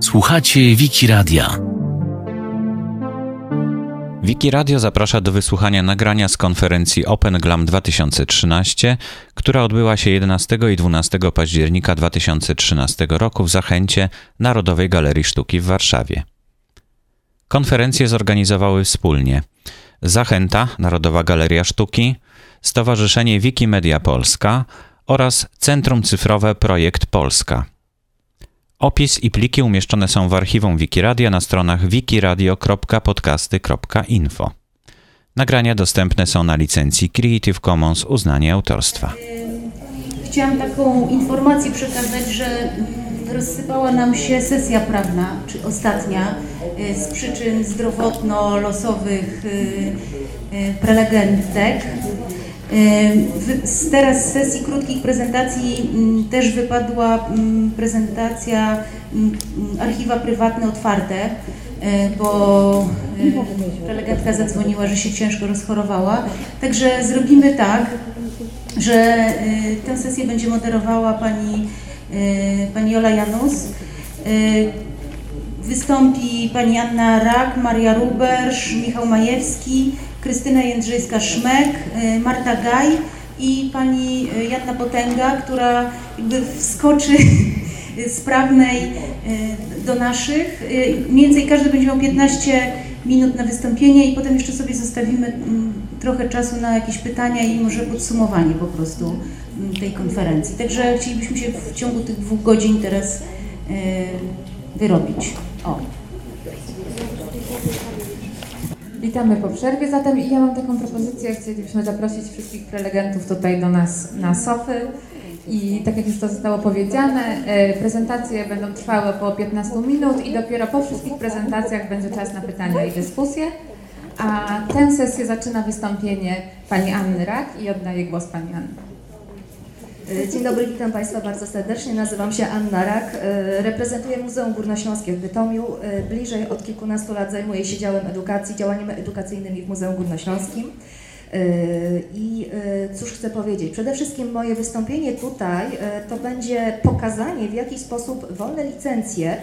Słuchacie Wiki Radia. Wiki Radio zaprasza do wysłuchania nagrania z konferencji Open Glam 2013, która odbyła się 11 i 12 października 2013 roku w Zachęcie Narodowej Galerii Sztuki w Warszawie. Konferencje zorganizowały wspólnie Zachęta Narodowa Galeria Sztuki, Stowarzyszenie Wikimedia Polska oraz Centrum Cyfrowe Projekt Polska. Opis i pliki umieszczone są w archiwum Wikiradia na stronach wikiradio.podcasty.info. Nagrania dostępne są na licencji Creative Commons uznanie autorstwa. Chciałam taką informację przekazać, że rozsypała nam się sesja prawna, czy ostatnia, y, z przyczyn zdrowotno-losowych y, y, prelegentek. Teraz z sesji krótkich prezentacji też wypadła prezentacja archiwa prywatne otwarte, bo prelegentka zadzwoniła, że się ciężko rozchorowała. Także zrobimy tak, że tę sesję będzie moderowała pani, pani Jola Janus. Wystąpi pani Anna Rak, Maria Rubersz, Michał Majewski, Krystyna Jędrzejska-Szmek, y, Marta Gaj i pani y, Jadna Potęga, która jakby wskoczy z prawnej y, do naszych. Mniej więcej każdy będzie miał 15 minut na wystąpienie i potem jeszcze sobie zostawimy mm, trochę czasu na jakieś pytania i może podsumowanie po prostu mm, tej konferencji. Także chcielibyśmy się w ciągu tych dwóch godzin teraz wyrobić. O. Witamy po przerwie zatem i ja mam taką propozycję, chcielibyśmy zaprosić wszystkich prelegentów tutaj do nas na sofy i tak jak już to zostało powiedziane, e, prezentacje będą trwały około 15 minut i dopiero po wszystkich prezentacjach będzie czas na pytania i dyskusje. A tę sesję zaczyna wystąpienie pani Anny Rak i oddaję głos pani Anny. E, dzień dobry, witam Państwa bardzo serdecznie. Nazywam się Anna Rak. E, reprezentuję Muzeum Górnośląskie w Bytomiu. E, bliżej od kilkunastu lat zajmuję się działem edukacji, działaniami edukacyjnymi w Muzeum Górnośląskim. I cóż chcę powiedzieć? Przede wszystkim moje wystąpienie tutaj to będzie pokazanie, w jaki sposób wolne licencje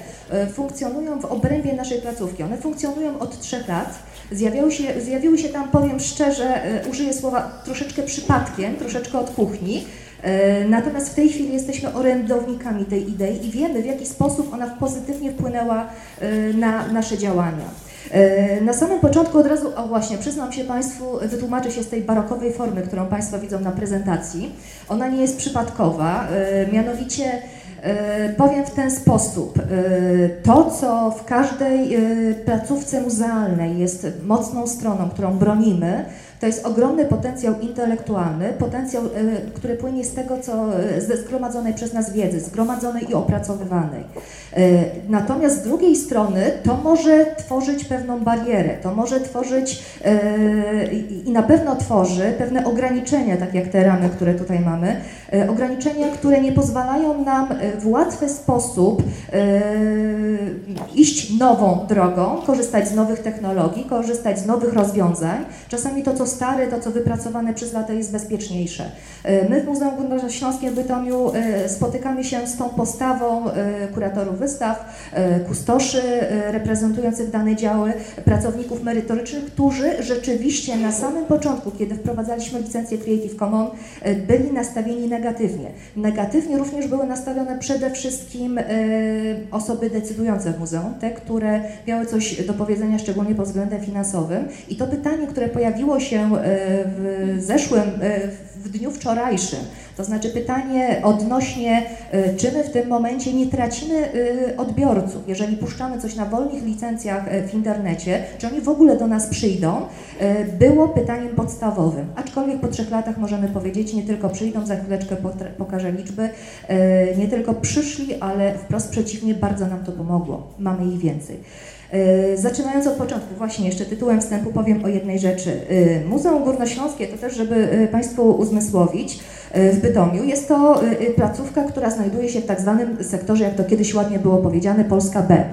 funkcjonują w obrębie naszej placówki. One funkcjonują od trzech lat. Zjawiały się, zjawiły się tam, powiem szczerze, użyję słowa troszeczkę przypadkiem, troszeczkę od kuchni, natomiast w tej chwili jesteśmy orędownikami tej idei i wiemy, w jaki sposób ona pozytywnie wpłynęła e, na nasze działania. E, na samym początku od razu, o właśnie, przyznam się Państwu, wytłumaczę się z tej barokowej formy, którą Państwo widzą na prezentacji. Ona nie jest przypadkowa, mianowicie powiem w ten sposób. To, co w każdej placówce muzealnej jest mocną stroną, którą bronimy, to jest ogromny potencjał intelektualny, potencjał, e, który płynie z tego, co e, zgromadzonej przez nas wiedzy, zgromadzonej i opracowywanej. E, natomiast z drugiej strony to może tworzyć pewną barierę, to może tworzyć i na pewno tworzy pewne ograniczenia, tak jak te ramy, które tutaj mamy, ograniczenia, które nie pozwalają nam w łatwy sposób iść nową drogą, korzystać z nowych technologii, korzystać z nowych rozwiązań. Czasami to, co stare, to co wypracowane przez lata jest bezpieczniejsze. E, my w Muzeum Górnośląskim w Bytomiu e, spotykamy się z tą postawą e, kuratorów wystaw, kustoszy reprezentujących dane działy, pracowników merytorycznych, którzy rzeczywiście na samym początku, kiedy wprowadzaliśmy licencję Creative Commons, byli nastawieni negatywnie. Negatywnie również były nastawione przede wszystkim osoby decydujące w muzeum, te, które miały coś do powiedzenia, szczególnie pod względem finansowym. I to pytanie, które pojawiło się e, w zeszłym, e, w dniu wczorajszym. To znaczy pytanie odnośnie, e, czy my w tym momencie nie tracimy odbiorców, jeżeli puszczamy coś na wolnych licencjach w internecie, czy oni w ogóle do nas przyjdą, było pytaniem podstawowym. Aczkolwiek po trzech latach możemy powiedzieć, nie tylko przyjdą, za chwileczkę pokażę liczby, nie tylko przyszli, ale wprost przeciwnie, bardzo nam to pomogło. Mamy ich więcej. E, zaczynając od początku, właśnie jeszcze tytułem wstępu powiem o jednej rzeczy. E, Muzeum Górnośląskie, to też żeby e, Państwu uzmysłowić, w Bytomiu. Jest to placówka, która znajduje się w tak zwanym sektorze, jak to kiedyś ładnie było powiedziane, Polska B,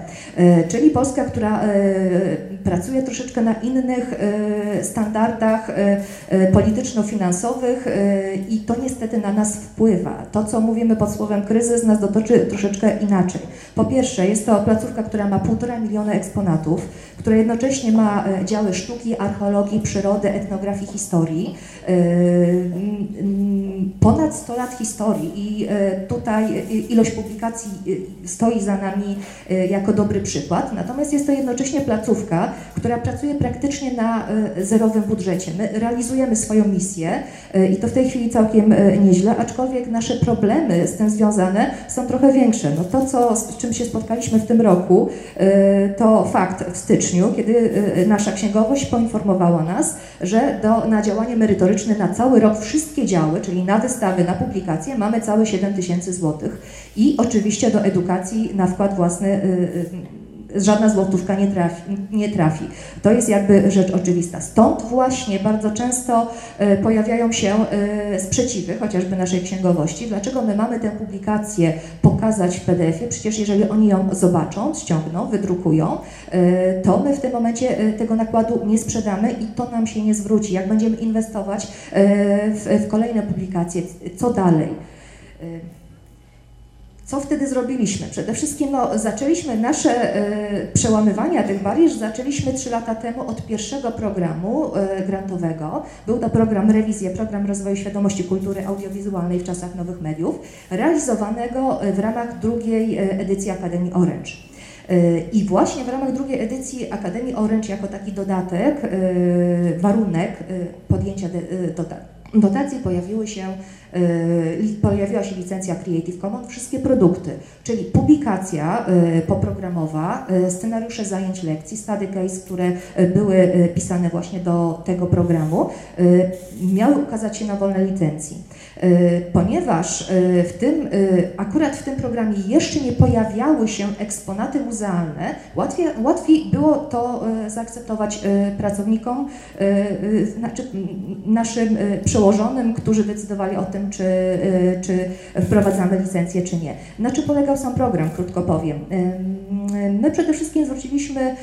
czyli Polska, która pracuje troszeczkę na innych standardach polityczno-finansowych i to niestety na nas wpływa. To, co mówimy pod słowem kryzys, nas dotyczy troszeczkę inaczej. Po pierwsze, jest to placówka, która ma półtora miliona eksponatów, która jednocześnie ma działy sztuki, archeologii, przyrody, etnografii, historii. Ponad 100 lat historii i tutaj ilość publikacji stoi za nami jako dobry przykład. Natomiast jest to jednocześnie placówka, która pracuje praktycznie na zerowym budżecie. My realizujemy swoją misję i to w tej chwili całkiem nieźle, aczkolwiek nasze problemy z tym związane są trochę większe. No to, co, z czym się spotkaliśmy w tym roku, to fakt w styczniu, kiedy nasza księgowość poinformowała nas, że do, na działanie merytoryczne na cały rok wszystkie działy, czyli na wystawy, na publikacje, mamy całe 7 tysięcy złotych i oczywiście do edukacji na wkład własny y, y, żadna złotówka nie trafi, nie trafi. To jest jakby rzecz oczywista. Stąd właśnie bardzo często y, pojawiają się sprzeciwy, chociażby naszej księgowości. Dlaczego my mamy tę publikację pokazać w PDF-ie? Przecież jeżeli oni ją zobaczą, ściągną, wydrukują, to my w tym momencie tego nakładu nie sprzedamy i to nam się nie zwróci. Jak będziemy inwestować w kolejne publikacje, co dalej? Co wtedy zrobiliśmy? Przede wszystkim no, zaczęliśmy nasze e, przełamywania tych barier, zaczęliśmy trzy lata temu od pierwszego programu e, grantowego. Był to program Rewizje, program rozwoju świadomości kultury audiowizualnej w czasach nowych mediów, realizowanego w ramach drugiej e, edycji Akademii Orange. E, I właśnie w ramach drugiej edycji Akademii Orange jako taki dodatek, e, warunek e, podjęcia dotacji pojawiły się Y, pojawiła się licencja Creative Commons, wszystkie produkty, czyli publikacja y, poprogramowa, y, scenariusze zajęć lekcji, study case, które były pisane właśnie do tego programu, miały ukazać się na wolnej licencji. Ponieważ w tym, akurat w tym programie jeszcze nie pojawiały się eksponaty muzealne, łatwiej, łatwiej było to zaakceptować pracownikom, znaczy naszym przełożonym, którzy decydowali o tym, czy, y, czy wprowadzamy licencję, czy nie. Na czym polegał sam program, krótko powiem. My przede wszystkim zwróciliśmy y,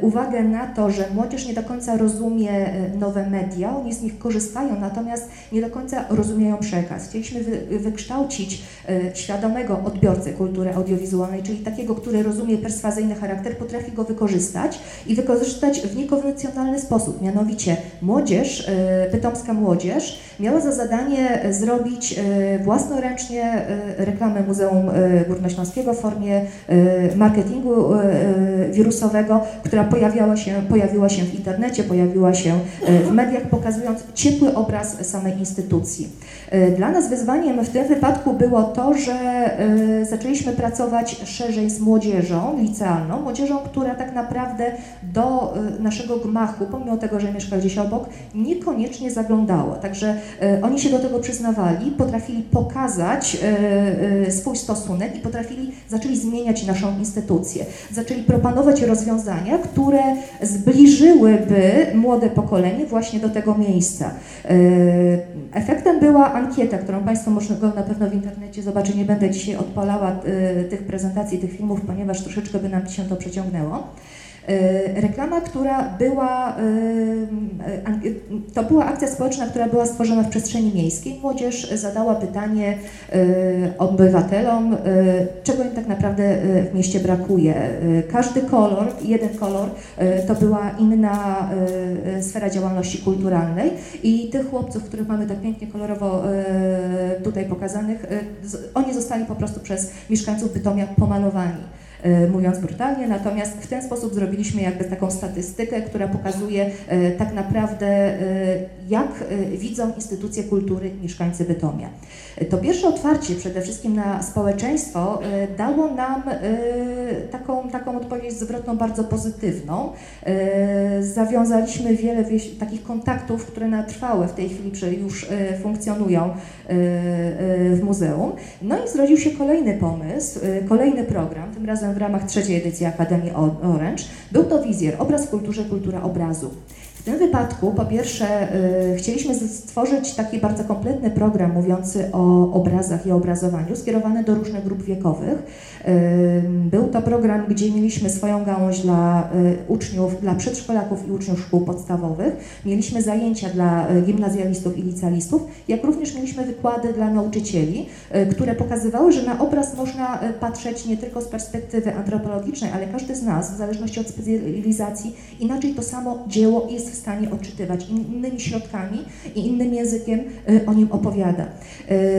uwagę na to, że młodzież nie do końca rozumie y, nowe media, oni z nich korzystają, natomiast nie do końca rozumieją przekaz. Chcieliśmy wy, wykształcić świadomego odbiorcę kultury audiowizualnej, czyli takiego, który rozumie perswazyjny charakter, potrafi go wykorzystać i wykorzystać w niekonwencjonalny sposób. Mianowicie młodzież, pytomska młodzież miała za zadanie zrobić e, własnoręcznie e, reklamę Muzeum e, Górnośląskiego w formie marketingu wirusowego, która pojawiała się, pojawiła się w internecie, pojawiła się w mediach, pokazując ciepły obraz samej instytucji. Dla nas wyzwaniem w tym wypadku było to, że zaczęliśmy pracować szerzej z młodzieżą licealną, młodzieżą, która tak naprawdę do naszego gmachu, pomimo tego, że mieszka gdzieś obok, niekoniecznie zaglądała. Także oni się do tego przyznawali potrafili pokazać e, e, swój stosunek i potrafili, zaczęli zmieniać naszą instytucję. Zaczęli proponować rozwiązania, które zbliżyłyby młode pokolenie właśnie do tego miejsca. E, efektem była ankieta, którą Państwo go na pewno w internecie zobaczyć. Nie będę dzisiaj odpalała tych prezentacji, tych filmów, ponieważ troszeczkę by nam się to przeciągnęło. E, reklama, która była, e, e, to była akcja społeczna, która była stworzona w przestrzeni miejskiej. Młodzież zadała pytanie obywatelom, czego im tak naprawdę w mieście brakuje. Każdy kolor, jeden kolor, to była inna sfera działalności kulturalnej i tych chłopców, których mamy tak pięknie kolorowo tutaj pokazanych, oni zostali po prostu przez mieszkańców Bytomia pomalowani. E, mówiąc brutalnie, natomiast w ten sposób zrobiliśmy jakby taką statystykę, która pokazuje e, tak naprawdę e, jak widzą instytucje kultury mieszkańcy Bytomia. To pierwsze otwarcie przede wszystkim na społeczeństwo dało nam taką, taką odpowiedź zwrotną bardzo pozytywną. Zawiązaliśmy wiele takich kontaktów, które na trwałe w tej chwili już funkcjonują w muzeum. No i zrodził się kolejny pomysł, kolejny program, tym razem w ramach trzeciej edycji Akademii Orange. Był to wizjer, obraz w kulturze, kultura obrazu. W tym wypadku, po pierwsze, y, chcieliśmy stworzyć taki bardzo kompletny program mówiący o obrazach i obrazowaniu, skierowany do różnych grup wiekowych. Y, był to program, gdzie mieliśmy swoją gałąź dla y, uczniów, dla przedszkolaków i uczniów szkół podstawowych. Mieliśmy zajęcia dla gimnazjalistów i licealistów, jak również mieliśmy wykłady dla nauczycieli, które pokazywały, że na obraz można patrzeć nie tylko z perspektywy antropologicznej, ale każdy z nas, w zależności od specjalizacji, inaczej to samo dzieło jest w stanie odczytywać innymi środkami i innym językiem o nim opowiada.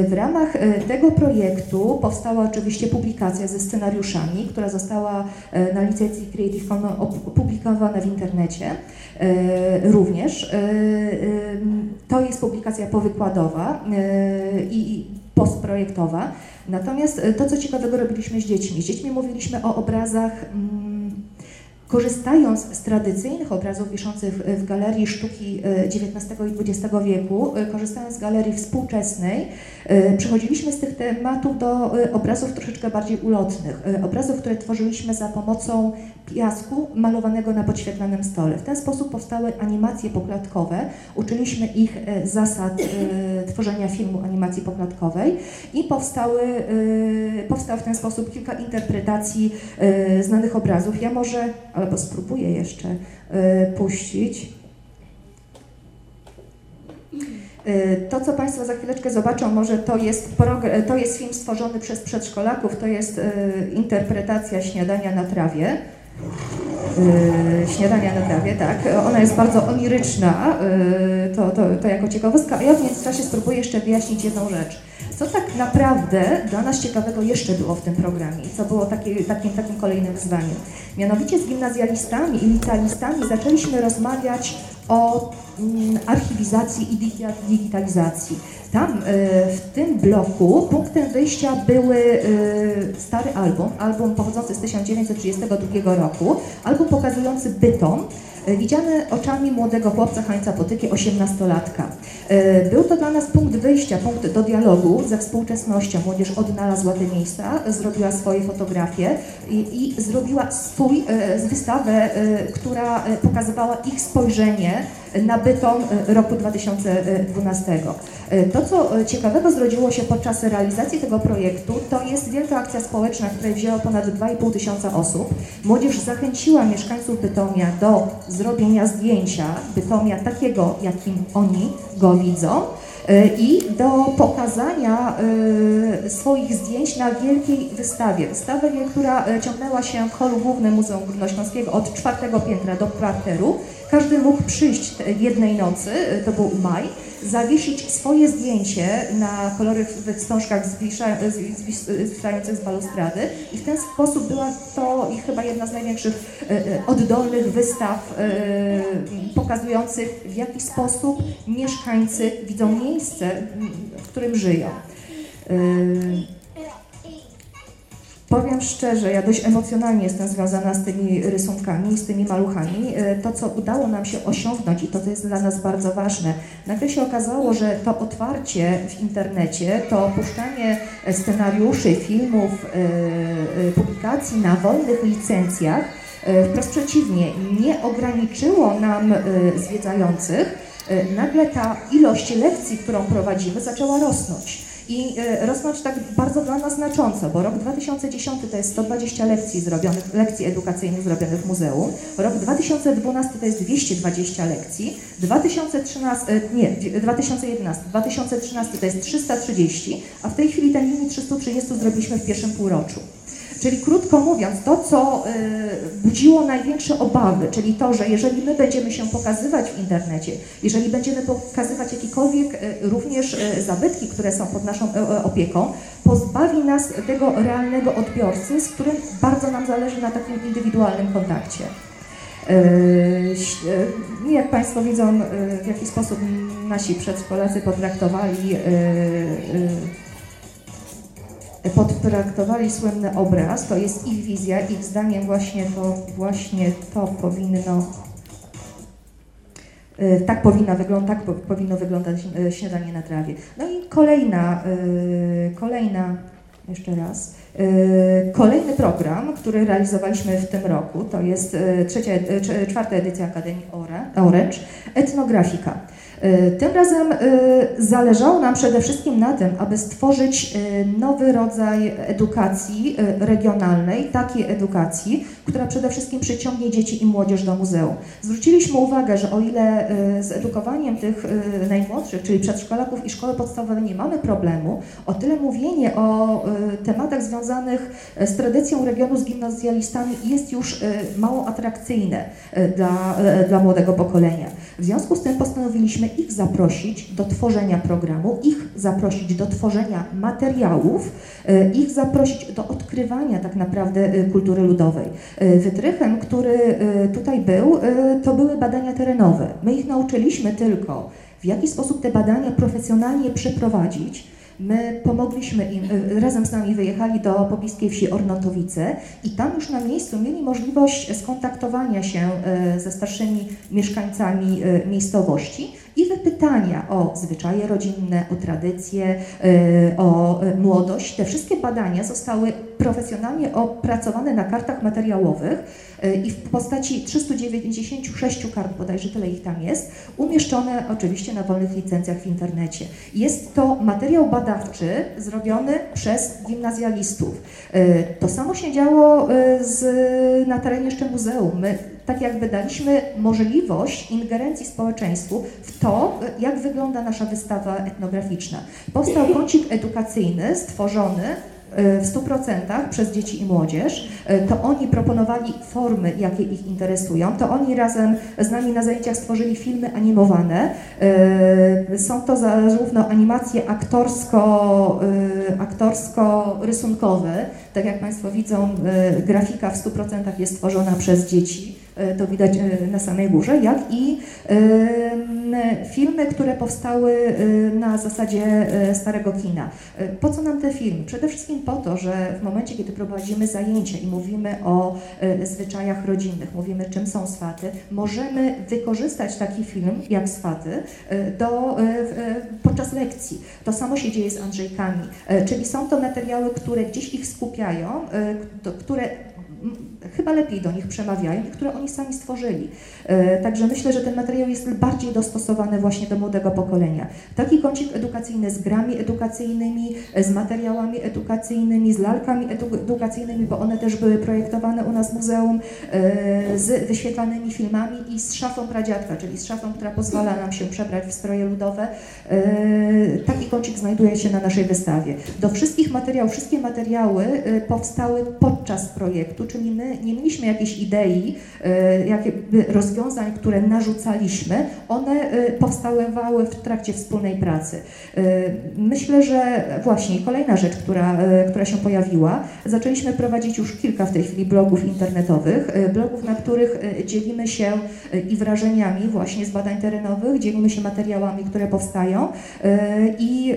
W ramach tego projektu powstała oczywiście publikacja ze scenariuszami, która została na licencji Creative Commons opublikowana w internecie również. To jest publikacja powykładowa i postprojektowa. Natomiast to, co ciekawego robiliśmy z dziećmi. Z dziećmi mówiliśmy o obrazach mm, Korzystając z tradycyjnych obrazów wiszących w galerii sztuki XIX e, i XX wieku, e, korzystając z galerii współczesnej, przechodziliśmy z tych tematów do obrazów troszeczkę bardziej ulotnych, obrazów, które tworzyliśmy za pomocą piasku malowanego na podświetlanym stole. W ten sposób powstały animacje poklatkowe, uczyliśmy ich zasad tworzenia filmu animacji poklatkowej i powstały, powstał w ten sposób kilka interpretacji znanych obrazów. Ja może albo spróbuję jeszcze e, puścić. E, to, co Państwo za chwileczkę zobaczą, może to jest, to jest film stworzony przez przedszkolaków, to jest e, interpretacja śniadania na trawie. Śniadania na trawie, tak. Ona jest bardzo oniryczna, to, to, to jako ciekawostka, a ja w międzyczasie spróbuję jeszcze wyjaśnić jedną rzecz co tak naprawdę dla nas ciekawego jeszcze było w tym programie i co było takim, takim kolejnym wyzwaniem. Mianowicie z gimnazjalistami i licealistami zaczęliśmy rozmawiać o mm, archiwizacji i digitalizacji. Tam y, w tym bloku punktem wyjścia były y, stary album, album pochodzący z 1932 roku, album pokazujący Bytom, E, widziany oczami młodego chłopca Hańca Potyki, 18-latka. E, był to dla nas punkt wyjścia, punkt do dialogu ze współczesnością. Młodzież odnalazła te miejsca, zrobiła swoje fotografie i, i zrobiła swój e, wystawę, która pokazywała ich spojrzenie na bytom roku 2012. To, co ciekawego zrodziło się podczas realizacji tego projektu, to jest wielka akcja społeczna, w której wzięło ponad 2,5 tysiąca osób. Młodzież zachęciła mieszkańców Bytomia do zrobienia zdjęcia Bytomia takiego, jakim oni go widzą e, i do pokazania e, swoich zdjęć na wielkiej wystawie. Wystawę, która e, ciągnęła się w holu głównym Muzeum Górnośląskiego od czwartego piętra do parteru. Każdy mógł przyjść jednej nocy, to był maj, zawiesić swoje zdjęcie na kolorowych wstążkach zwisających z balustrady i w ten sposób była to ich chyba jedna z największych e, e, oddolnych wystaw e, pokazujących w jaki sposób mieszkańcy widzą miejsce, w którym żyją. Powiem szczerze, ja dość emocjonalnie jestem związana z tymi rysunkami, z tymi maluchami. E, to, co udało nam się osiągnąć i to, co jest dla nas bardzo ważne, nagle się okazało, że to otwarcie w internecie, to opuszczanie scenariuszy, filmów, e, e, publikacji na wolnych licencjach, wprost przeciwnie, nie ograniczyło nam zwiedzających. Nagle ta ilość lekcji, którą prowadzimy, zaczęła rosnąć i e, rosnąć tak bardzo dla nas znacząco, bo rok 2010 to jest 120 lekcji zrobionych, lekcji edukacyjnych zrobionych w muzeum, rok 2012 to jest 220 lekcji, 2013, e, nie, 2011, 2013 to jest 330, a w tej chwili ten limit 330 zrobiliśmy w pierwszym półroczu. Czyli krótko mówiąc, to co y, budziło największe obawy, czyli to, że jeżeli my będziemy się pokazywać w internecie, jeżeli będziemy pokazywać jakiekolwiek y, również y, zabytki, które są pod naszą opieką, pozbawi nas tego realnego odbiorcy, z którym bardzo nam zależy na takim indywidualnym kontakcie. Jak Państwo widzą, w jaki sposób nasi przedszkolacy potraktowali potraktowali słynny obraz, to jest ich wizja, ich zdaniem właśnie to, właśnie to powinno e, tak, powinna wygląda, tak powinno wyglądać e, śniadanie na trawie. No i kolejna, e, kolejna, jeszcze raz, Kolejny program, który realizowaliśmy w tym roku, to jest trzecia, czwarta edycja Akademii Orange, etnografika. E, tym razem e, zależało nam przede wszystkim na tym, aby stworzyć e, nowy rodzaj edukacji regionalnej, takiej edukacji, która przede wszystkim przyciągnie dzieci i młodzież do muzeum. Zwróciliśmy uwagę, że o ile z edukowaniem tych najmłodszych, czyli przedszkolaków i szkoły podstawowej nie mamy problemu, o tyle mówienie o tematach związanych z tradycją regionu z gimnazjalistami jest już mało atrakcyjne dla, dla młodego pokolenia. W związku z tym postanowiliśmy ich zaprosić do tworzenia programu, ich zaprosić do tworzenia materiałów, e, ich zaprosić do odkrywania tak naprawdę e, kultury ludowej. E, wytrychem, który tutaj był, to były badania terenowe. My ich nauczyliśmy tylko, w jaki sposób te badania profesjonalnie przeprowadzić, My pomogliśmy im, razem z nami wyjechali do pobliskiej wsi Ornotowice i tam już na miejscu mieli możliwość skontaktowania się ze starszymi mieszkańcami miejscowości i wypytania o zwyczaje rodzinne, o tradycje, o młodość. Te wszystkie badania zostały profesjonalnie opracowane na kartach materiałowych i w postaci 396 kart, bodajże tyle ich tam jest, umieszczone oczywiście na wolnych licencjach w internecie. Jest to materiał badawczy zrobiony przez gimnazjalistów. E, to samo się działo e, z, na terenie jeszcze muzeum. My tak jakby daliśmy możliwość ingerencji społeczeństwu w to, e, jak wygląda nasza wystawa etnograficzna. Powstał kącik edukacyjny stworzony w 100% przez dzieci i młodzież, e, to oni proponowali formy, jakie ich interesują, to oni razem z nami na zajęciach stworzyli filmy animowane. E, są to zarówno animacje aktorsko, e, aktorsko-rysunkowe, tak jak Państwo widzą, grafika w 100% jest stworzona przez dzieci to widać e, na samej górze, jak i filmy, które powstały e, na zasadzie starego kina. Po co nam te filmy? Przede wszystkim po to, że w momencie, kiedy prowadzimy zajęcia i mówimy o zwyczajach rodzinnych, mówimy czym są swaty, możemy wykorzystać taki film jak swaty do, podczas lekcji. To samo się dzieje z Andrzejkami, czyli są to materiały, które gdzieś ich skupiają, które chyba lepiej do nich przemawiają które oni sami stworzyli. E, także myślę, że ten materiał jest bardziej dostosowany właśnie do młodego pokolenia. Taki kącik edukacyjny z grami edukacyjnymi, z materiałami edukacyjnymi, z lalkami edukacyjnymi, bo one też były projektowane u nas w muzeum, e, z wyświetlanymi filmami i z szafą pradziadka, czyli z szafą, która pozwala nam się przebrać w stroje ludowe. E, taki kącik znajduje się na naszej wystawie. Do wszystkich materiałów, wszystkie materiały powstały podczas projektu, czyli my nie mieliśmy jakiejś idei, e, jakby rozwiązań, które narzucaliśmy, one e, powstawały w trakcie wspólnej pracy. E, myślę, że właśnie kolejna rzecz, która, która się pojawiła, zaczęliśmy prowadzić już kilka w tej chwili blogów internetowych, blogów, na których dzielimy się i wrażeniami właśnie z badań terenowych, dzielimy się materiałami, które powstają i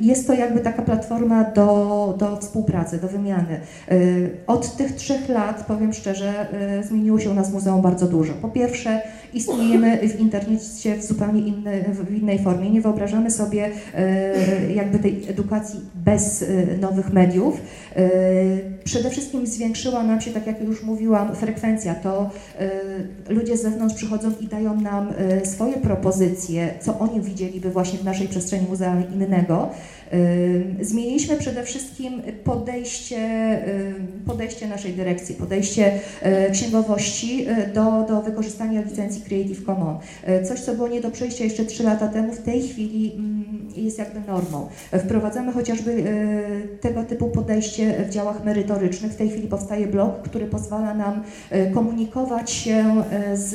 jest to jakby taka platforma do, do współpracy, do wymiany. Od tych trzech lat, powiem szczerze, y, zmieniło się u nas muzeum bardzo dużo. Po pierwsze, istniejemy w internecie w zupełnie inny, w innej formie. Nie wyobrażamy sobie y, jakby tej edukacji bez y, nowych mediów. Przede wszystkim zwiększyła nam się, tak jak już mówiłam, frekwencja. To ludzie z zewnątrz przychodzą i dają nam swoje propozycje, co oni widzieliby właśnie w naszej przestrzeni muzealnej innego. Zmieniliśmy przede wszystkim podejście, podejście naszej dyrekcji, podejście e, księgowości e, do, do wykorzystania licencji Creative Commons. E, coś, co było nie do przejścia jeszcze 3 lata temu, w tej chwili mm, jest jakby normą. Wprowadzamy chociażby tego typu podejście w działach merytorycznych. W tej chwili powstaje blog, który pozwala nam komunikować się z,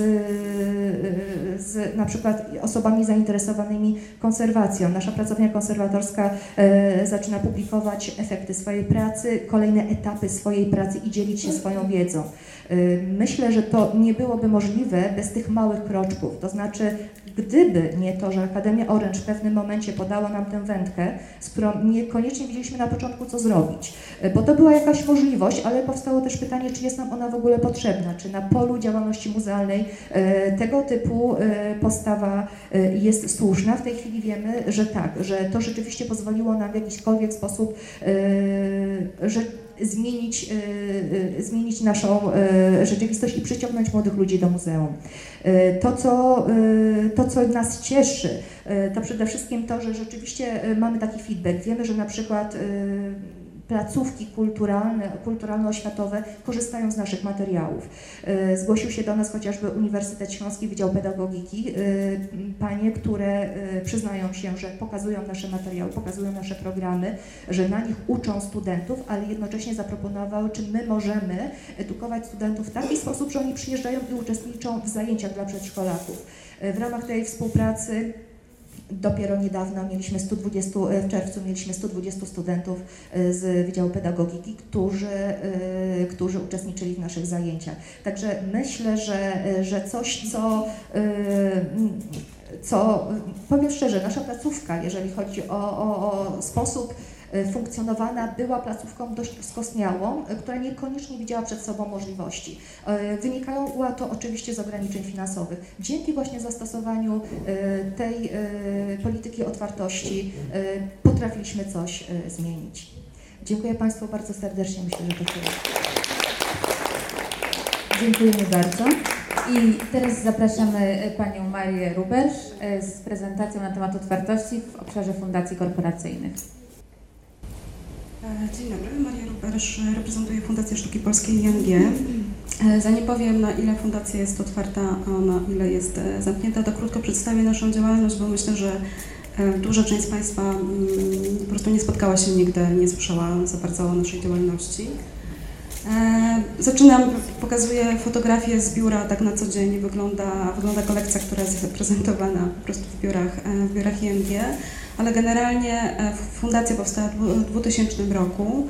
z na przykład osobami zainteresowanymi konserwacją. Nasza pracownia konserwatorska E, zaczyna publikować efekty swojej pracy, kolejne etapy swojej pracy i dzielić się swoją wiedzą. E, myślę, że to nie byłoby możliwe bez tych małych kroczków. To znaczy, gdyby nie to, że Akademia Orange w pewnym momencie pod podała nam tę wędkę, z którą niekoniecznie wiedzieliśmy na początku, co zrobić. Bo to była jakaś możliwość, ale powstało też pytanie, czy jest nam ona w ogóle potrzebna, czy na polu działalności muzealnej tego typu postawa jest słuszna. W tej chwili wiemy, że tak, że to rzeczywiście pozwoliło nam w jakikolwiek sposób, że zmienić, e, e, zmienić naszą e, rzeczywistość i przyciągnąć młodych ludzi do muzeum. To co, to, co nas cieszy, to przede wszystkim to, że rzeczywiście mamy taki feedback. Wiemy, że na przykład placówki kulturalne, kulturalno-oświatowe korzystają z naszych materiałów. E, zgłosił się do nas chociażby Uniwersytet Śląski Wydział Pedagogiki, e, panie, które e, przyznają się, że pokazują nasze materiały, pokazują nasze programy, że na nich uczą studentów, ale jednocześnie zaproponowały, czy my możemy edukować studentów w taki sposób, że oni przyjeżdżają i uczestniczą w zajęciach dla przedszkolaków. W ramach tej współpracy Dopiero niedawno mieliśmy 120, e, w czerwcu mieliśmy 120 studentów e, z Wydziału Pedagogiki, którzy, e, którzy uczestniczyli w naszych zajęciach. Także myślę, że, że coś, co, co powiem szczerze, nasza placówka, jeżeli chodzi o, o, o sposób funkcjonowana była placówką dość skostniałą, e, która niekoniecznie widziała przed sobą możliwości. E, wynikało to oczywiście z ograniczeń finansowych. Dzięki właśnie zastosowaniu tej polityki otwartości potrafiliśmy coś zmienić. Dziękuję Państwu bardzo serdecznie. Myślę, że to tyle. Dziękujemy bardzo. I teraz zapraszamy Panią Marię Ruberz z prezentacją na temat otwartości w obszarze fundacji korporacyjnych. E, dzień dobry, Maria Rubersz, reprezentuję Fundację Sztuki Polskiej ING. E, zanim powiem, na ile fundacja jest otwarta, a na ile jest e, zamknięta, to krótko przedstawię naszą działalność, bo myślę, że duża część Państwa mm, po prostu nie spotkała się nigdy, nie słyszała za bardzo o naszej działalności. Zaczynam, pokazuję fotografię z biura, tak na co dzień wygląda, wygląda kolekcja, która jest prezentowana po prostu w biurach, w biurach ING ale generalnie e, fundacja powstała w 2000 roku.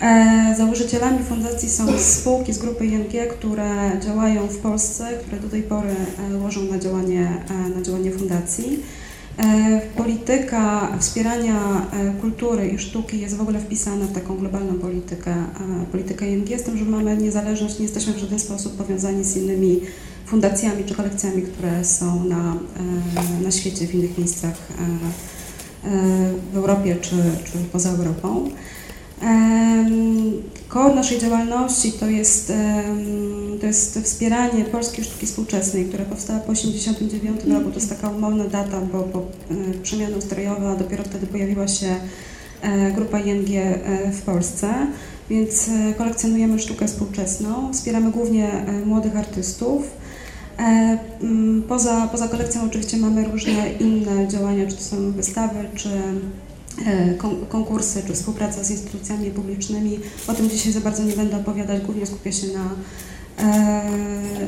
E, założycielami fundacji są spółki z grupy ING, które działają w Polsce, które do tej pory e, łożą na działanie, na działanie fundacji. Polityka wspierania kultury i sztuki jest w ogóle wpisana w taką globalną politykę, politykę ING, z tym, że mamy niezależność, nie jesteśmy w żaden sposób powiązani z innymi fundacjami czy kolekcjami, które są na, na świecie, w innych miejscach w Europie czy, czy poza Europą. Kor naszej działalności to jest, to jest wspieranie polskiej sztuki współczesnej, która powstała po 1989 roku. To jest taka umowna data, bo po e, przemianie ustrojowa dopiero wtedy pojawiła się e, grupa ING e, w Polsce, więc kolekcjonujemy sztukę współczesną, wspieramy głównie młodych artystów. E, mm, poza, poza kolekcją oczywiście mamy różne inne działania, czy to są wystawy, czy e, konkursy, czy współpraca z instytucjami publicznymi. O tym dzisiaj za bardzo nie będę opowiadać, głównie skupię się na, e,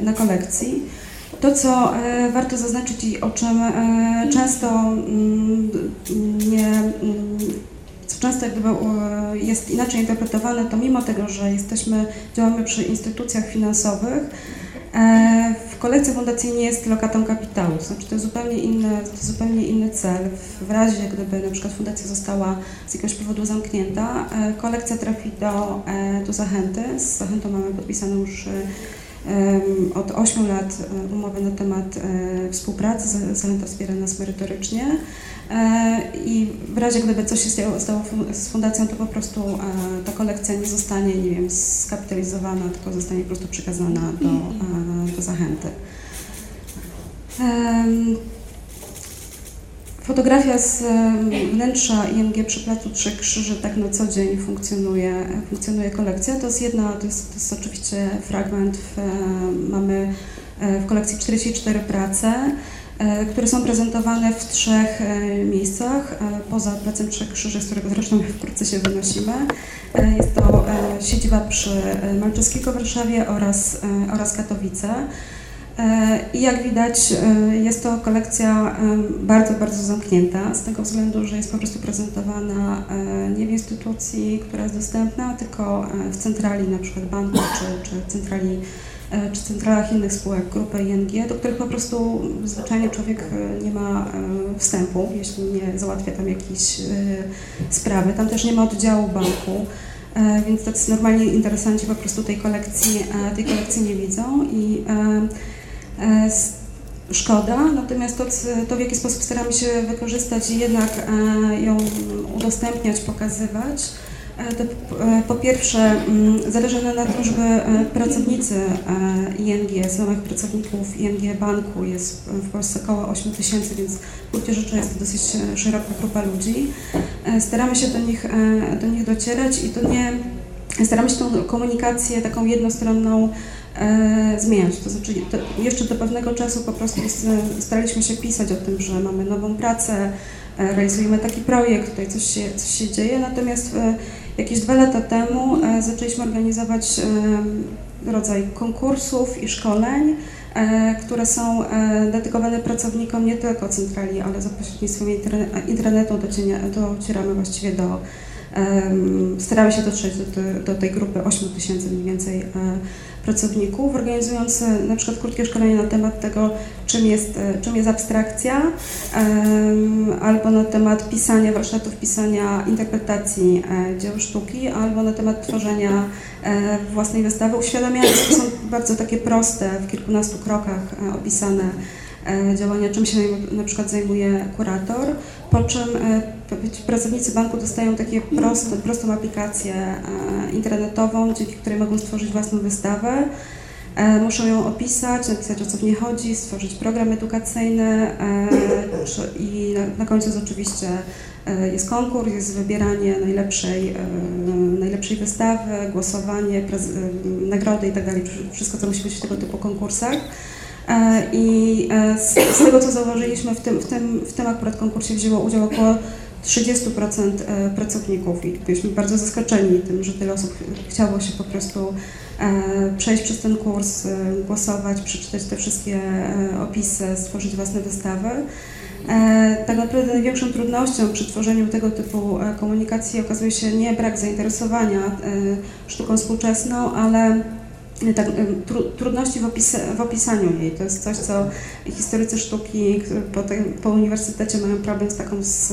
na kolekcji. To, co warto zaznaczyć i o czym często mm, nie mm, co często gdyby jest inaczej interpretowane, to mimo tego, że jesteśmy, działamy przy instytucjach finansowych, w kolekcji fundacyjnej jest lokatą kapitału, znaczy to jest zupełnie inny, to zupełnie inny cel. W razie, gdyby na przykład fundacja została z jakiegoś powodu zamknięta, e, kolekcja trafi do, e, do zachęty. Z zachętą mamy podpisaną już od 8 lat umowę na temat współpracy. Zachęta wspiera nas merytorycznie. E, I w razie gdyby coś się stało z fundacją, to po prostu e, ta kolekcja nie zostanie, nie wiem, skapitalizowana, tylko zostanie po prostu przekazana do, e, do zachęty. Fotografia z wnętrza IMG przy Placu Trzech Krzyży tak na co dzień funkcjonuje, funkcjonuje kolekcja. To jest jedna, to jest, to jest oczywiście fragment, w, mamy w kolekcji 44 prace. E, które są prezentowane w trzech e, miejscach, e, poza Placem Trzech Krzyży, z którego zresztą wkrótce się wynosimy. Jest to siedziba przy Malczewskiego w Warszawie oraz, oraz Katowice. I jak widać, jest to kolekcja bardzo, bardzo zamknięta, z tego względu, że jest po prostu prezentowana nie w instytucji, która jest dostępna, tylko w centrali na przykład banku czy, czy centrali czy centralach innych spółek grupy ING, do których po prostu zwyczajnie człowiek e, nie ma e, wstępu, jeśli nie załatwia tam jakieś e, sprawy. Tam też nie ma oddziału banku. E, Więc tacy normalni interesanci po prostu tej kolekcji, e, tej kolekcji nie widzą i e, e, szkoda, natomiast to, to w jaki sposób staramy się wykorzystać i jednak e, ją udostępniać, pokazywać, e, e, po pierwsze mm, zależy nam na tym, żeby e, pracownicy e, ING, samych pracowników ING Banku jest w Polsce około 8 tysięcy, więc w gruncie rzeczy jest to dosyć e, szeroka grupa ludzi. E, Staramy się do nich, e, do nich docierać i to nie staramy się tą komunikację taką jednostronną e, zmieniać. To znaczy to jeszcze do pewnego czasu po prostu staraliśmy się pisać o tym, że mamy nową pracę, e, realizujemy taki projekt, tutaj coś się, coś się dzieje, natomiast e, jakieś dwa lata temu e, zaczęliśmy organizować e, rodzaj konkursów i szkoleń, e, które są e, dedykowane pracownikom nie tylko centrali, ale za pośrednictwem interne- internetu docieramy właściwie do Staramy się dotrzeć do, te, do tej grupy 8 tysięcy mniej więcej e, pracowników, organizując e, na przykład krótkie szkolenie na temat tego, czym jest, e, czym jest abstrakcja, albo na temat pisania, warsztatów pisania, interpretacji dzieł sztuki, albo na temat tworzenia własnej wystawy, uświadamiając, to są bardzo takie proste, w kilkunastu krokach opisane działania, czym się na przykład zajmuje kurator, po czym e, pracownicy banku dostają takie proste, prostą aplikację e, internetową, dzięki której mogą stworzyć własną wystawę. E, Muszą ją opisać, napisać o co w niej chodzi, stworzyć program edukacyjny i na, końcu jest oczywiście jest konkurs, jest wybieranie najlepszej, e, najlepszej wystawy, głosowanie, nagrody itd. Wszystko, co musi być w tego typu konkursach. E, I e, z, z tego, co zauważyliśmy, w tym, w, tym, w tym akurat konkursie wzięło udział około 30% e, pracowników i byliśmy bardzo zaskoczeni tym, że tyle osób chciało się po prostu przejść przez ten kurs, głosować, przeczytać te wszystkie opisy, stworzyć własne wystawy. Tak naprawdę największą trudnością przy tworzeniu tego typu komunikacji okazuje się nie brak zainteresowania sztuką współczesną, ale tak, tru, trudności w, opis, w opisaniu jej. To jest coś, co historycy sztuki po, tej, po uniwersytecie mają problem z taką z,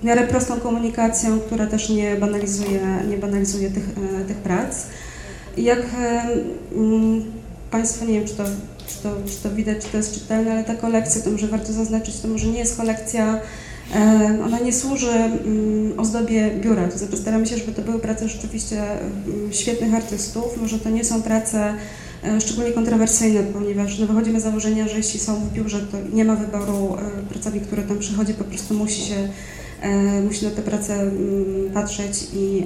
w miarę prostą komunikacją, która też nie banalizuje, nie banalizuje tych, e, tych prac. Jak mm, Państwo, nie wiem, czy to, czy, to, czy to widać, czy to jest czytelne, ale ta kolekcja, to może warto zaznaczyć, to może nie jest kolekcja Ona nie służy mm, ozdobie biura, to znaczy staramy się, żeby to były prace rzeczywiście mm, świetnych artystów. Może to nie są prace e, szczególnie kontrowersyjne, ponieważ no, wychodzimy z założenia, że jeśli są w biurze, to nie ma wyboru. e, Pracownik, który tam przychodzi, po prostu musi się e, musi na te prace mm, patrzeć i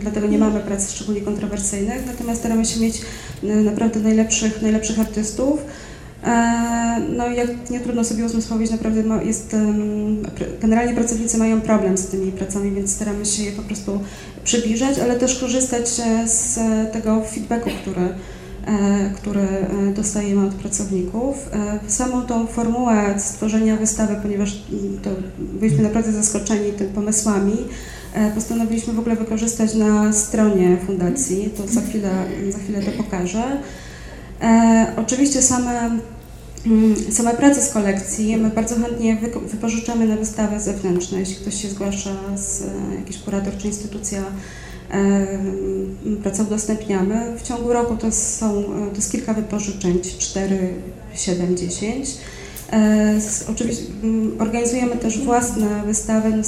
dlatego nie mamy prac szczególnie kontrowersyjnych, natomiast staramy się mieć naprawdę najlepszych, najlepszych artystów. E, No i jak nie trudno sobie uzmysłowić, naprawdę jest, generalnie pracownicy mają problem z tymi pracami, więc staramy się je po prostu przybliżać, ale też korzystać e, z tego feedbacku, który, e, który e, dostajemy od pracowników. E, Samą tą formułę stworzenia wystawy, ponieważ mm, to byliśmy naprawdę zaskoczeni tymi pomysłami, e, postanowiliśmy w ogóle wykorzystać na stronie fundacji, to za chwilę, za chwilę to pokażę. E, oczywiście same, mm, same prace z kolekcji my bardzo chętnie wypożyczamy na wystawy zewnętrzne. Jeśli ktoś się zgłasza, z, e, jakiś kurator czy instytucja, e, m, pracę udostępniamy. W ciągu roku to, są, to jest kilka wypożyczeń, 4, 7, 10. E, z- Oczywiście mm, organizujemy też własne wystawy, no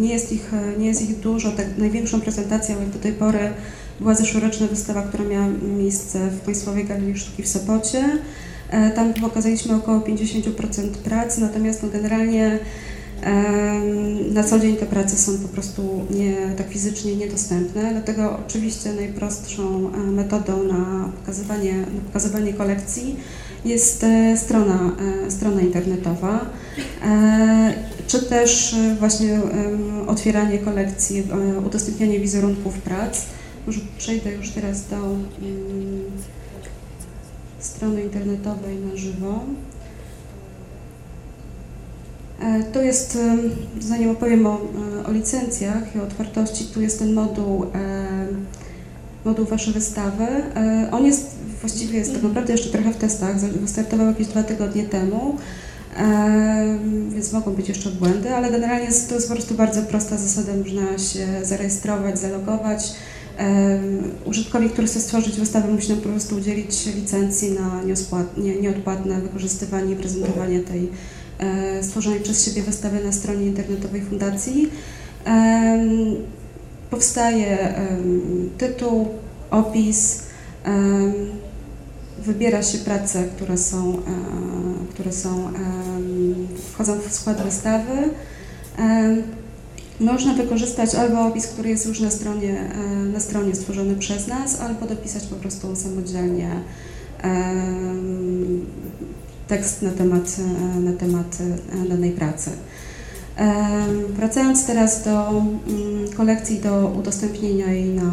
nie jest ich, nie jest ich dużo. Tak, największą prezentacją jak do tej pory była zeszłoroczna wystawa, która miała miejsce w Państwowej Galerii Sztuki w Sopocie. E, Tam pokazaliśmy około 50% prac, natomiast no generalnie na co dzień te prace są po prostu nie, tak fizycznie niedostępne, dlatego oczywiście najprostszą e, metodą na pokazywanie, na pokazywanie kolekcji jest e, strona, strona internetowa, czy też właśnie otwieranie kolekcji, udostępnianie wizerunków prac. Może przejdę już teraz do mm, strony internetowej na żywo. E, To jest, zanim opowiem o, e, o licencjach i o otwartości, tu jest ten moduł e, moduł Waszej wystawy. On jest, właściwie jest tak naprawdę jeszcze trochę w testach, wystartował jakieś dwa tygodnie temu, więc mogą być jeszcze błędy, ale generalnie to jest po prostu bardzo prosta zasada, można się zarejestrować, zalogować. Użytkownik, który chce stworzyć wystawę, musi nam po prostu udzielić licencji na nieodpłatne wykorzystywanie i prezentowanie tej e, stworzonej przez siebie wystawy na stronie internetowej fundacji. Powstaje tytuł, opis, wybiera się prace, które są, e, które są, wchodzą w skład wystawy. Można wykorzystać albo opis, który jest już na stronie, e, na stronie stworzony przez nas, albo dopisać po prostu samodzielnie tekst na temat, e, na temat e, danej pracy. Wracając teraz do mm, kolekcji, do udostępnienia jej na,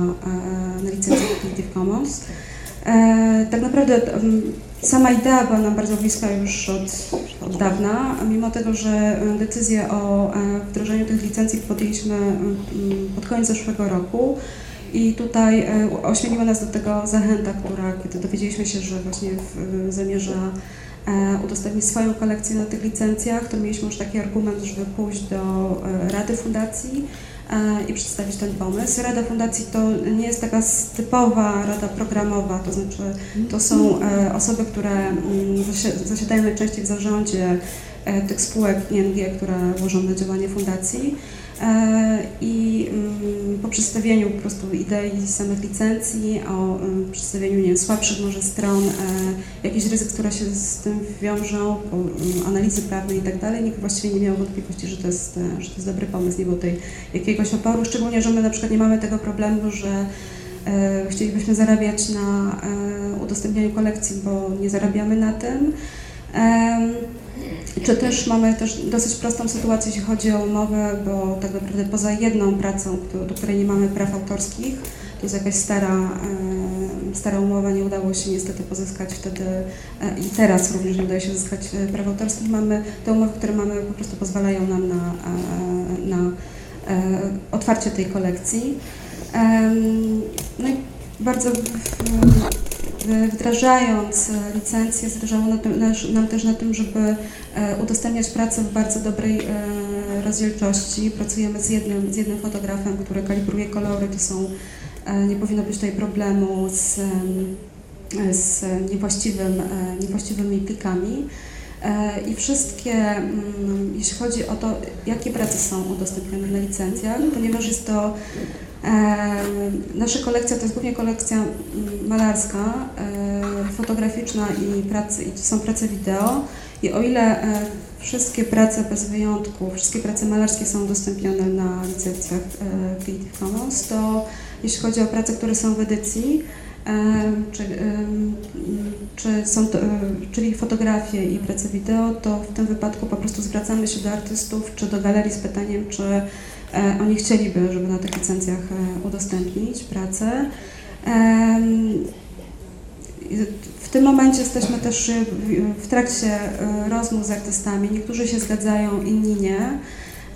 na licencji Creative Commons. E, Tak naprawdę sama idea była nam bardzo bliska już od, od dawna, mimo tego, że e, decyzję o e, wdrożeniu tych licencji podjęliśmy pod koniec zeszłego roku. I tutaj ośmieliła nas do tego zachęta, która, kiedy dowiedzieliśmy się, że właśnie zamierza udostępnić swoją kolekcję na tych licencjach, to mieliśmy już taki argument, żeby pójść do Rady Fundacji i przedstawić ten pomysł. Rada Fundacji to nie jest taka typowa rada programowa, to znaczy to są e, osoby, które mm, zasi- zasiadają najczęściej w zarządzie e, tych spółek ING, które łożą na działanie fundacji. E, I mm, po przedstawieniu po prostu idei samych licencji, o mm, przedstawieniu nie wiem, słabszych może stron, e, jakichś ryzyk, które się z tym wiążą, mm, analizy prawnej i tak dalej, nikt właściwie nie miał wątpliwości, że to, jest, e, że to jest dobry pomysł, nie było tutaj jakiegoś oporu, szczególnie, że my na przykład nie mamy tego problemu, że chcielibyśmy zarabiać na udostępnianiu kolekcji, bo nie zarabiamy na tym. Czy też mamy też dosyć prostą sytuację, jeśli chodzi o umowę, bo tak naprawdę poza jedną pracą, do której nie mamy praw autorskich, to jest jakaś stara, stara umowa, nie udało się niestety pozyskać wtedy e, i teraz również nie udaje się uzyskać e, praw autorskich. Mamy te umowy, które mamy po prostu pozwalają nam na, e, na otwarcie tej kolekcji. No i bardzo w- w- wdrażając e, licencję, zależało nam też na tym, żeby e, udostępniać pracę w bardzo dobrej e, rozdzielczości. Pracujemy z jednym, z jednym fotografem, który kalibruje kolory, to są, e, nie powinno być tutaj problemu z, z niewłaściwym, e, niewłaściwymi plikami. E, I wszystkie, mm, jeśli chodzi o to, jakie prace są udostępnione na licencjach, ponieważ jest to e, nasza kolekcja to jest głównie kolekcja mm, malarska, e, fotograficzna i, pracy, i są prace wideo. I o ile e, wszystkie prace bez wyjątku, wszystkie prace malarskie są udostępnione na licencjach e, Creative Commons, to jeśli chodzi o prace, które są w edycji, czy, czy są to, czyli fotografie i prace wideo, to w tym wypadku po prostu zwracamy się do artystów czy do galerii z pytaniem, czy oni chcieliby, żeby na tych licencjach e, udostępnić pracę. W tym momencie jesteśmy też e, w- w trakcie e, rozmów z artystami. Niektórzy się zgadzają, inni nie.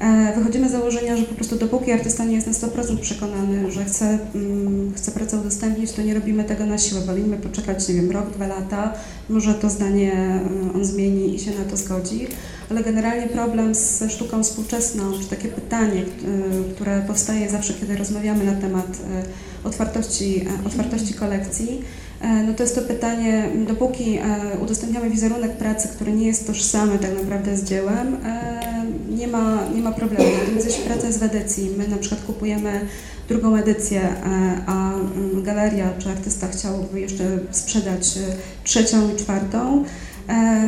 E, Wychodzimy z założenia, że po prostu dopóki artysta nie jest na 100% przekonany, że chce, mm, chce pracę udostępnić, to nie robimy tego na siłę. Wolimy poczekać, nie wiem, rok, dwa lata, może to zdanie e, on zmieni i się na to zgodzi. Ale generalnie problem ze sztuką współczesną, czy takie pytanie, e, które powstaje zawsze, kiedy rozmawiamy na temat e, otwartości, otwartości kolekcji, No to jest to pytanie, dopóki udostępniamy wizerunek pracy, który nie jest tożsamy tak naprawdę z dziełem, nie ma, nie ma problemu. Natomiast jeśli praca jest w edycji, my na przykład kupujemy drugą edycję, e, a mm, galeria czy artysta chciałby jeszcze sprzedać e, trzecią i czwartą,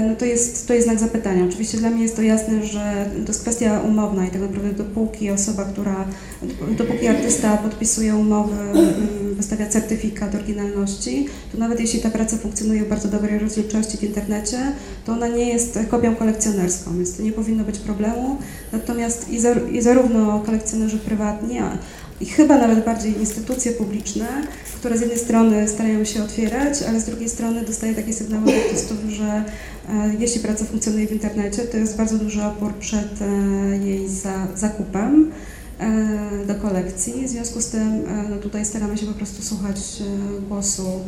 no to jest, to jest znak zapytania. Oczywiście dla mnie jest to jasne, że to jest kwestia umowna i tak naprawdę dopóki osoba, która, dopóki artysta podpisuje umowy, mm, wystawia certyfikat oryginalności, to nawet jeśli ta praca funkcjonuje w bardzo dobrej rozdzielczości w internecie, to ona nie jest kopią kolekcjonerską, więc to nie powinno być problemu. Natomiast i, zar- i zarówno kolekcjonerzy prywatni, i chyba nawet bardziej instytucje publiczne, które z jednej strony starają się otwierać, ale z drugiej strony dostaje takie sygnały od artystów, że e, jeśli praca funkcjonuje w internecie, to jest bardzo duży opór przed e, jej za, zakupem. e, do kolekcji. W związku z tym no tutaj staramy się po prostu słuchać głosu,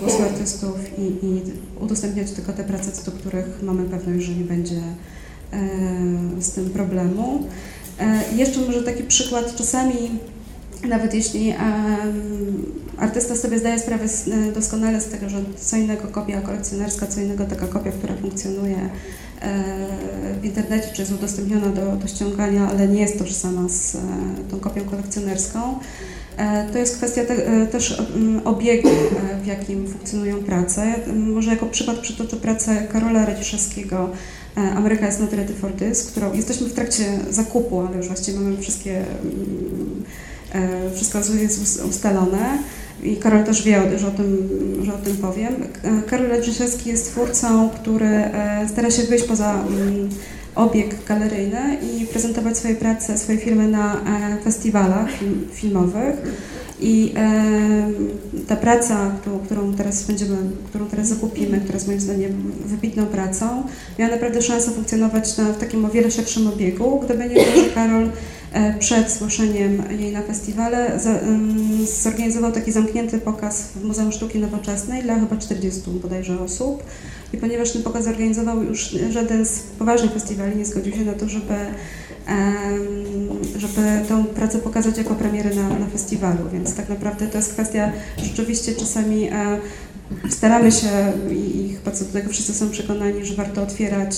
głosu artystów i, i udostępniać tylko te prace, co do których mamy pewność, że nie będzie z tym problemu. E, Jeszcze może taki przykład, czasami nawet jeśli artysta sobie zdaje sprawę e, doskonale z tego, że co innego kopia kolekcjonerska, co innego taka kopia, która funkcjonuje e, w internecie, czy jest udostępniona do, do ściągania, ale nie jest tożsama z tą kopią kolekcjonerską. To jest kwestia te, też obiegu, w jakim funkcjonują prace. Może jako przykład przytoczę pracę Karola Radziszewskiego Ameryka jest not ready for this, którą jesteśmy w trakcie zakupu, ale już właściwie mamy wszystkie, mm, e, wszystko jest us- ustalone. I Karol też wie, że o tym, że o tym powiem. K- Karol Radziszewski jest twórcą, który e, stara się wyjść poza mm, obieg galeryjny i prezentować swoje prace, swoje filmy na e, festiwalach film, filmowych. I e, ta praca, którą, teraz będziemy, którą teraz zakupimy, która jest moim zdaniem wybitną pracą, miała naprawdę szansę funkcjonować na, w takim o wiele szerszym obiegu, gdyby nie to, że Karol e, przed zgłoszeniem jej na festiwale za, em, zorganizował taki zamknięty pokaz w Muzeum Sztuki Nowoczesnej dla chyba 40 bodajże osób. I ponieważ ten pokaz zorganizował już żaden z poważnych festiwali nie zgodził się na to, żeby, żeby tą pracę pokazać jako premierę na, na festiwalu, więc tak naprawdę to jest kwestia rzeczywiście czasami e, staramy się i, i chyba co do tego wszyscy są przekonani, że warto otwierać,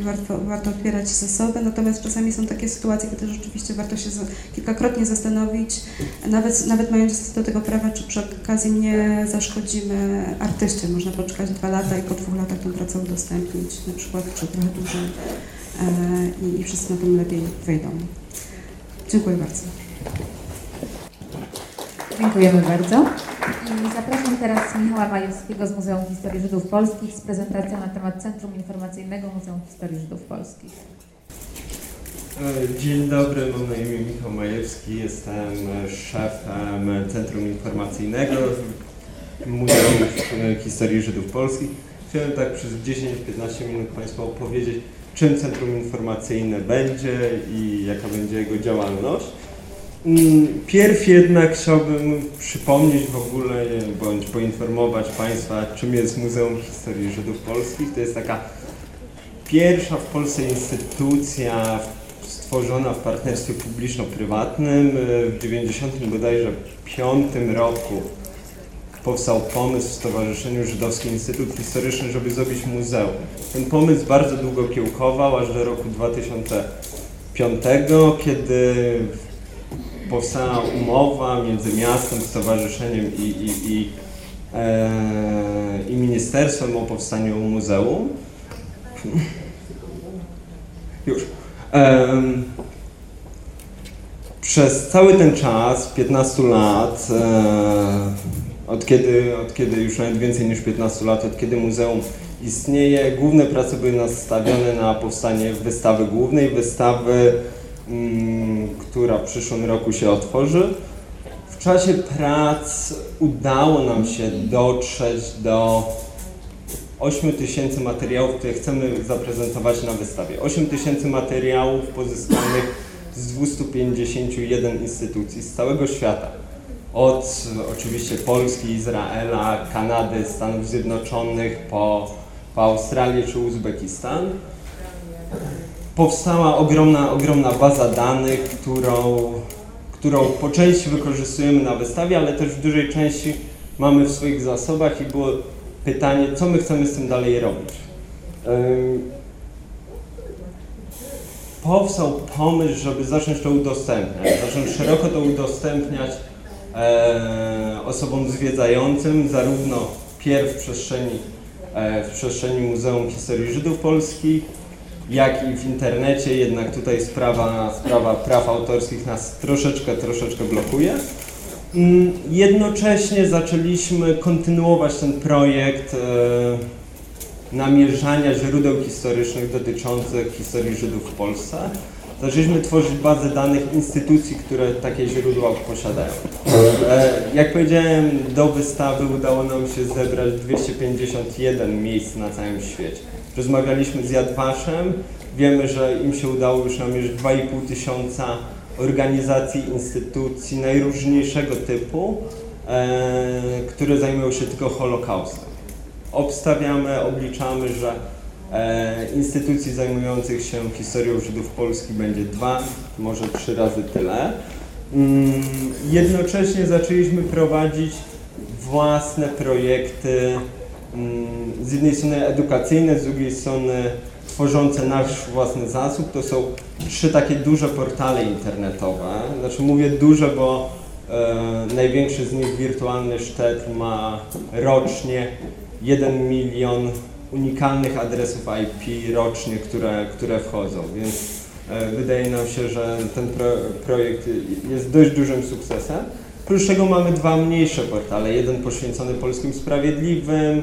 e, warto, warto otwierać zasoby, natomiast czasami są takie sytuacje, kiedy rzeczywiście warto się za, kilkakrotnie zastanowić, nawet, nawet mając do tego prawa, czy przy okazji nie zaszkodzimy artyście. Można poczekać dwa lata i po dwóch latach tę pracę udostępnić, na przykład czy trochę dłużej i, i wszyscy na tym lepiej wyjdą. Dziękuję bardzo. Dziękujemy bardzo. I zapraszam teraz Michała Majewskiego z Muzeum Historii Żydów Polskich z prezentacją na temat Centrum Informacyjnego Muzeum Historii Żydów Polskich. E, Dzień dobry, mam na imię Michał Majewski, jestem szefem Centrum Informacyjnego Muzeum Historii Żydów Polskich. Chciałem tak przez 10-15 minut Państwu opowiedzieć, czym Centrum Informacyjne będzie i jaka będzie jego działalność. Mm, Pierw jednak chciałbym przypomnieć w ogóle, bądź poinformować Państwa, czym jest Muzeum Historii Żydów Polskich. To jest taka pierwsza w Polsce instytucja stworzona w partnerstwie publiczno-prywatnym. W 90 bodajże piątym roku powstał pomysł w Stowarzyszeniu Żydowskim Instytut Historyczny, żeby zrobić muzeum. Ten pomysł bardzo długo kiełkował, aż do roku 2005, kiedy powstała umowa między miastem, stowarzyszeniem i, i, i, e, i ministerstwem o powstaniu muzeum. Już. Em, przez cały ten czas, 15 lat, e, od, kiedy, od kiedy już nawet więcej niż 15 lat, od kiedy muzeum istnieje, główne prace były nastawione na powstanie wystawy głównej, wystawy, mm, która w przyszłym roku się otworzy. W czasie prac udało nam się dotrzeć do 8 tysięcy materiałów, które chcemy zaprezentować na wystawie. 8 tysięcy materiałów pozyskanych z 251 instytucji z całego świata. Od oczywiście Polski, Izraela, Kanady, Stanów Zjednoczonych po, po Australię czy Uzbekistan. Powstała ogromna, ogromna baza danych, którą, którą po części wykorzystujemy na wystawie, ale też w dużej części mamy w swoich zasobach i było pytanie, co my chcemy z tym dalej robić. Ym, Powstał pomysł, żeby zacząć to udostępniać, zacząć szeroko to udostępniać e, osobom zwiedzającym, zarówno pierw w przestrzeni, e, w przestrzeni Muzeum Historii Żydów Polskich, jak i w internecie, jednak tutaj sprawa, sprawa praw autorskich nas troszeczkę, troszeczkę blokuje. Mm, Jednocześnie zaczęliśmy kontynuować ten projekt e, namierzania źródeł historycznych dotyczących historii Żydów w Polsce. Zaczęliśmy tworzyć bazę danych instytucji, które takie źródła posiadają. E, Jak powiedziałem, do wystawy udało nam się zebrać 251 miejsc na całym świecie. Rozmawialiśmy z Jadwaszem, wiemy, że im się udało już namierzyć 2,5 tysiąca organizacji, instytucji najróżniejszego typu, e, które zajmują się tylko Holokaustem. Obstawiamy, obliczamy, że instytucji zajmujących się historią Żydów Polski będzie dwa, może trzy razy tyle. Mm, jednocześnie zaczęliśmy prowadzić własne projekty, mm, z jednej strony edukacyjne, z drugiej strony tworzące nasz własny zasób. To są trzy takie duże portale internetowe. Znaczy mówię duże, bo e, największy z nich, wirtualny Sztet, ma rocznie 1 milion unikalnych adresów IP rocznie, które, które wchodzą, więc e, wydaje nam się, że ten pro, projekt jest dość dużym sukcesem. Oprócz tego mamy dwa mniejsze portale. Jeden poświęcony polskim sprawiedliwym,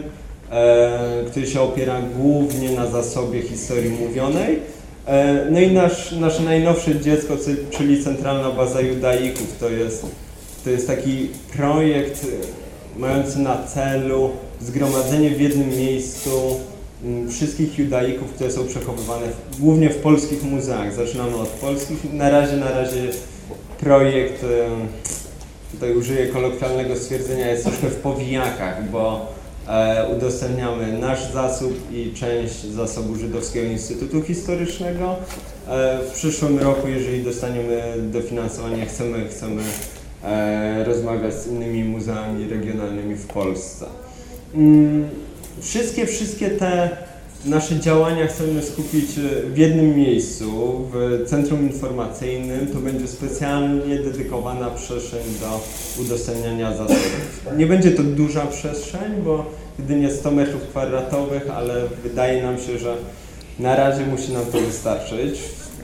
e, który się opiera głównie na zasobie historii mówionej. E, no i nasz, nasze najnowsze dziecko, czyli Centralna Baza Judaików, to jest, to jest taki projekt e, mający na celu zgromadzenie w jednym miejscu mm, wszystkich judaików, które są przechowywane w, głównie w polskich muzeach. Zaczynamy od polskich. Na razie, na razie projekt, tutaj użyję kolokwialnego stwierdzenia, jest troszkę w powijakach, bo e, udostępniamy nasz zasób i część zasobu Żydowskiego Instytutu Historycznego. E, w przyszłym roku, jeżeli dostaniemy dofinansowanie, chcemy, chcemy e, rozmawiać z innymi muzeami regionalnymi w Polsce. Mm, Wszystkie, wszystkie te nasze działania chcemy skupić e, w jednym miejscu, w centrum informacyjnym. To będzie specjalnie dedykowana przestrzeń do udostępniania zasobów. Nie będzie to duża przestrzeń, bo jedynie 100 metrów kwadratowych, ale wydaje nam się, że na razie musi nam to wystarczyć.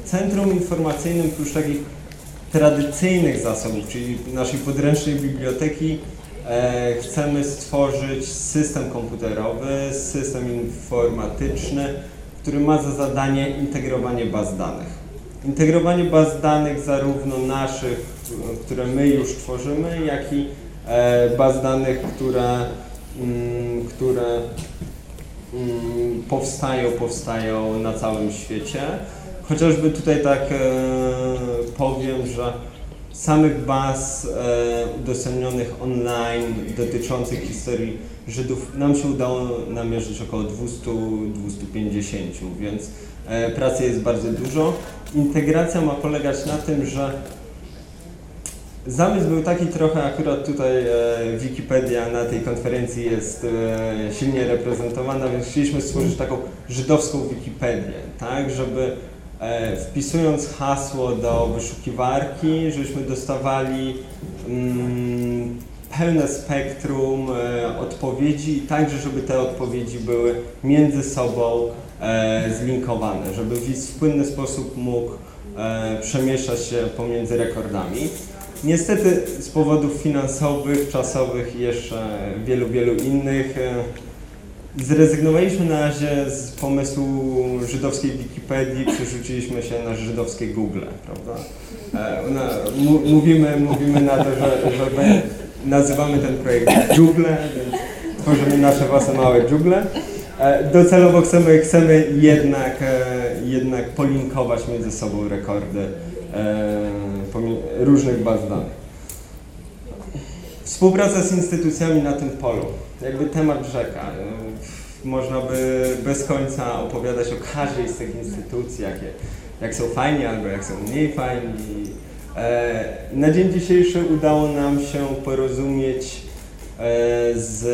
W centrum informacyjnym, prócz takich tradycyjnych zasobów, czyli naszej podręcznej biblioteki, chcemy stworzyć system komputerowy, system informatyczny, który ma za zadanie integrowanie baz danych. Integrowanie baz danych zarówno naszych, e, które my już tworzymy, jak i e, baz danych, które, mm, które mm, powstają, powstają na całym świecie. Chociażby tutaj tak e, powiem, że samych baz e, udostępnionych online dotyczących historii Żydów nam się udało namierzyć około 200-250, więc e, pracy jest bardzo dużo. Integracja ma polegać na tym, że Zamysł był taki trochę, akurat tutaj e, Wikipedia na tej konferencji jest e, silnie reprezentowana, więc chcieliśmy stworzyć taką żydowską Wikipedię, tak, żeby wpisując hasło do wyszukiwarki, żebyśmy dostawali mm, pełne spektrum e, odpowiedzi i także, żeby te odpowiedzi były między sobą e, zlinkowane, żeby widz w płynny sposób mógł e, przemieszczać się pomiędzy rekordami. Niestety z powodów finansowych, czasowych i jeszcze wielu, wielu innych e, zrezygnowaliśmy na razie z pomysłu żydowskiej Wikipedii, przerzuciliśmy się na żydowskie Google, prawda? E, mówimy, mówimy na to, że, że be- nazywamy ten projekt Google, więc tworzymy nasze własne małe Google. E, Docelowo chcemy, chcemy jednak, e, jednak polinkować między sobą rekordy różnych baz danych. Współpraca z instytucjami na tym polu. Jakby temat rzeka. E, Można by bez końca opowiadać o każdej z tych instytucji, jakie, jak są fajni albo jak są mniej fajni. E, Na dzień dzisiejszy udało nam się porozumieć e, z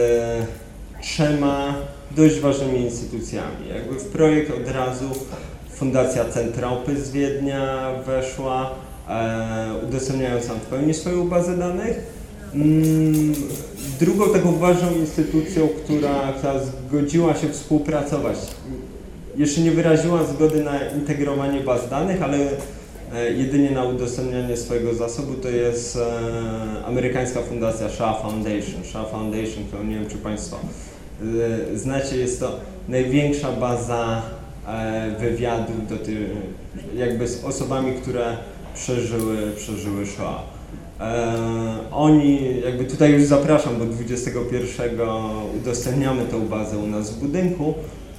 trzema dość ważnymi instytucjami. Jakby w projekt od razu Fundacja Centropy z Wiednia weszła, udostępniając nam w pełni swoją bazę danych. Mm, Drugą taką ważną instytucją, która, która zgodziła się współpracować, jeszcze nie wyraziła zgody na integrowanie baz danych, ale e, jedynie na udostępnianie swojego zasobu, to jest e, amerykańska fundacja Shaw Foundation. Shaw Foundation, którą nie wiem, czy Państwo e, znacie, jest to największa baza wywiadów do ty, jakby z osobami, które przeżyły, przeżyły Shoah. E, oni, jakby tutaj już zapraszam, bo 21 udostępniamy tą bazę u nas w budynku.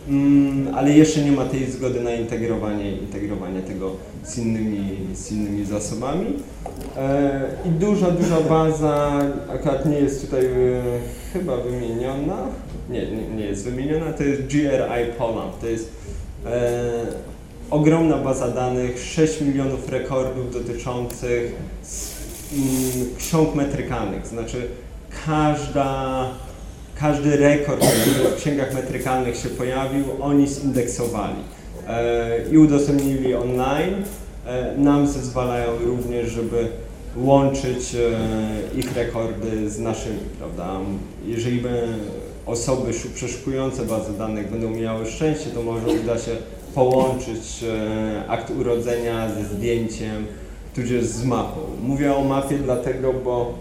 mm, ale jeszcze nie ma tej zgody na integrowanie, integrowanie tego z innymi, z innymi zasobami. E, I duża, duża baza, akurat nie jest tutaj e, chyba wymieniona, nie, nie, nie jest wymieniona, to jest GRI Poland. To jest ogromna baza danych, 6 milionów rekordów dotyczących ksiąg metrykalnych, znaczy każda, każdy rekord, który w księgach metrykalnych się pojawił, oni zindeksowali e, i udostępnili online. E, nam zezwalają również, żeby łączyć e, ich rekordy z naszymi, prawda? Jeżeli by osoby szu- przeszukujące bazę danych będą miały szczęście, to może uda się połączyć akt urodzenia ze zdjęciem, tudzież z mapą. Mówię o mapie dlatego, bo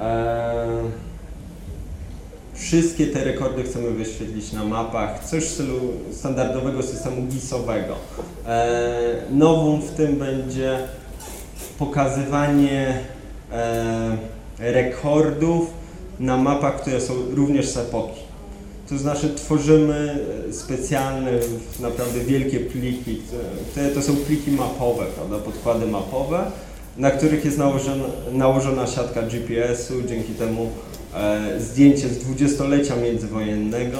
e, wszystkie te rekordy chcemy wyświetlić na mapach, coś w stylu standardowego systemu GIS-owego. E, nowum w tym będzie pokazywanie e, rekordów na mapach, które są również z epoki. To znaczy tworzymy e, specjalne, naprawdę wielkie pliki, które to są pliki mapowe, prawda, podkłady mapowe, na których jest nałożona, nałożona siatka GPS-u, dzięki temu e, zdjęcie z dwudziestolecia międzywojennego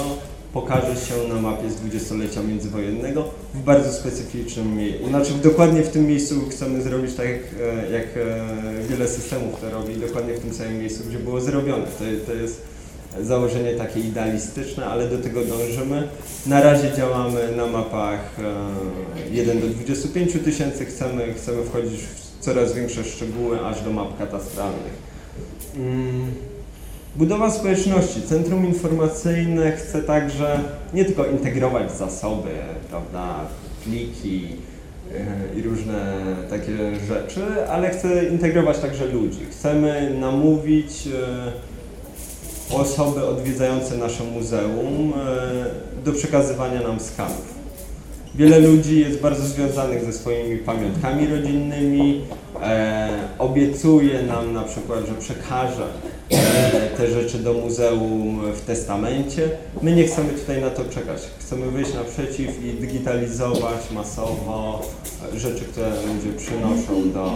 pokaże się na mapie z dwudziestolecia międzywojennego w bardzo specyficznym miejscu. Znaczy dokładnie w tym miejscu chcemy zrobić tak jak, e, jak e, wiele systemów to robi, dokładnie w tym samym miejscu, gdzie było zrobione. To, to jest założenie takie idealistyczne, ale do tego dążymy. Na razie działamy na mapach e, 1 do 25 tysięcy, chcemy, chcemy wchodzić w coraz większe szczegóły, aż do map katastralnych. Mm. Budowa społeczności. Centrum informacyjne chce także nie tylko integrować zasoby, prawda, pliki e, i różne takie rzeczy, ale chce integrować także ludzi. Chcemy namówić e, osoby odwiedzające nasze muzeum e, do przekazywania nam skanów. Wiele ludzi jest bardzo związanych ze swoimi pamiątkami rodzinnymi, e, obiecuje nam na przykład, że przekaże e, te rzeczy do muzeum w testamencie. My nie chcemy tutaj na to czekać. Chcemy wyjść naprzeciw i digitalizować masowo rzeczy, które ludzie przynoszą do,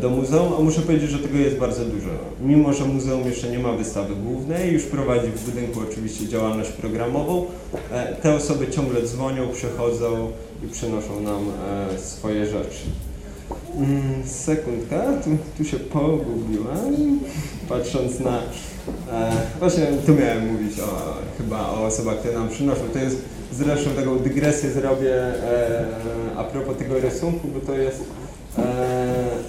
do muzeum, a muszę powiedzieć, że tego jest bardzo dużo. Mimo, że muzeum jeszcze nie ma wystawy głównej, już prowadzi w budynku oczywiście działalność programową, e, te osoby ciągle dzwonią, przychodzą i przynoszą nam e, swoje rzeczy. Mm, sekundka, tu, tu się pogubiłem, patrząc na... E, właśnie tu miałem mówić o, chyba o osobach, które nam przynoszą. To jest zresztą taką dygresję zrobię e, a propos tego rysunku, bo to jest e,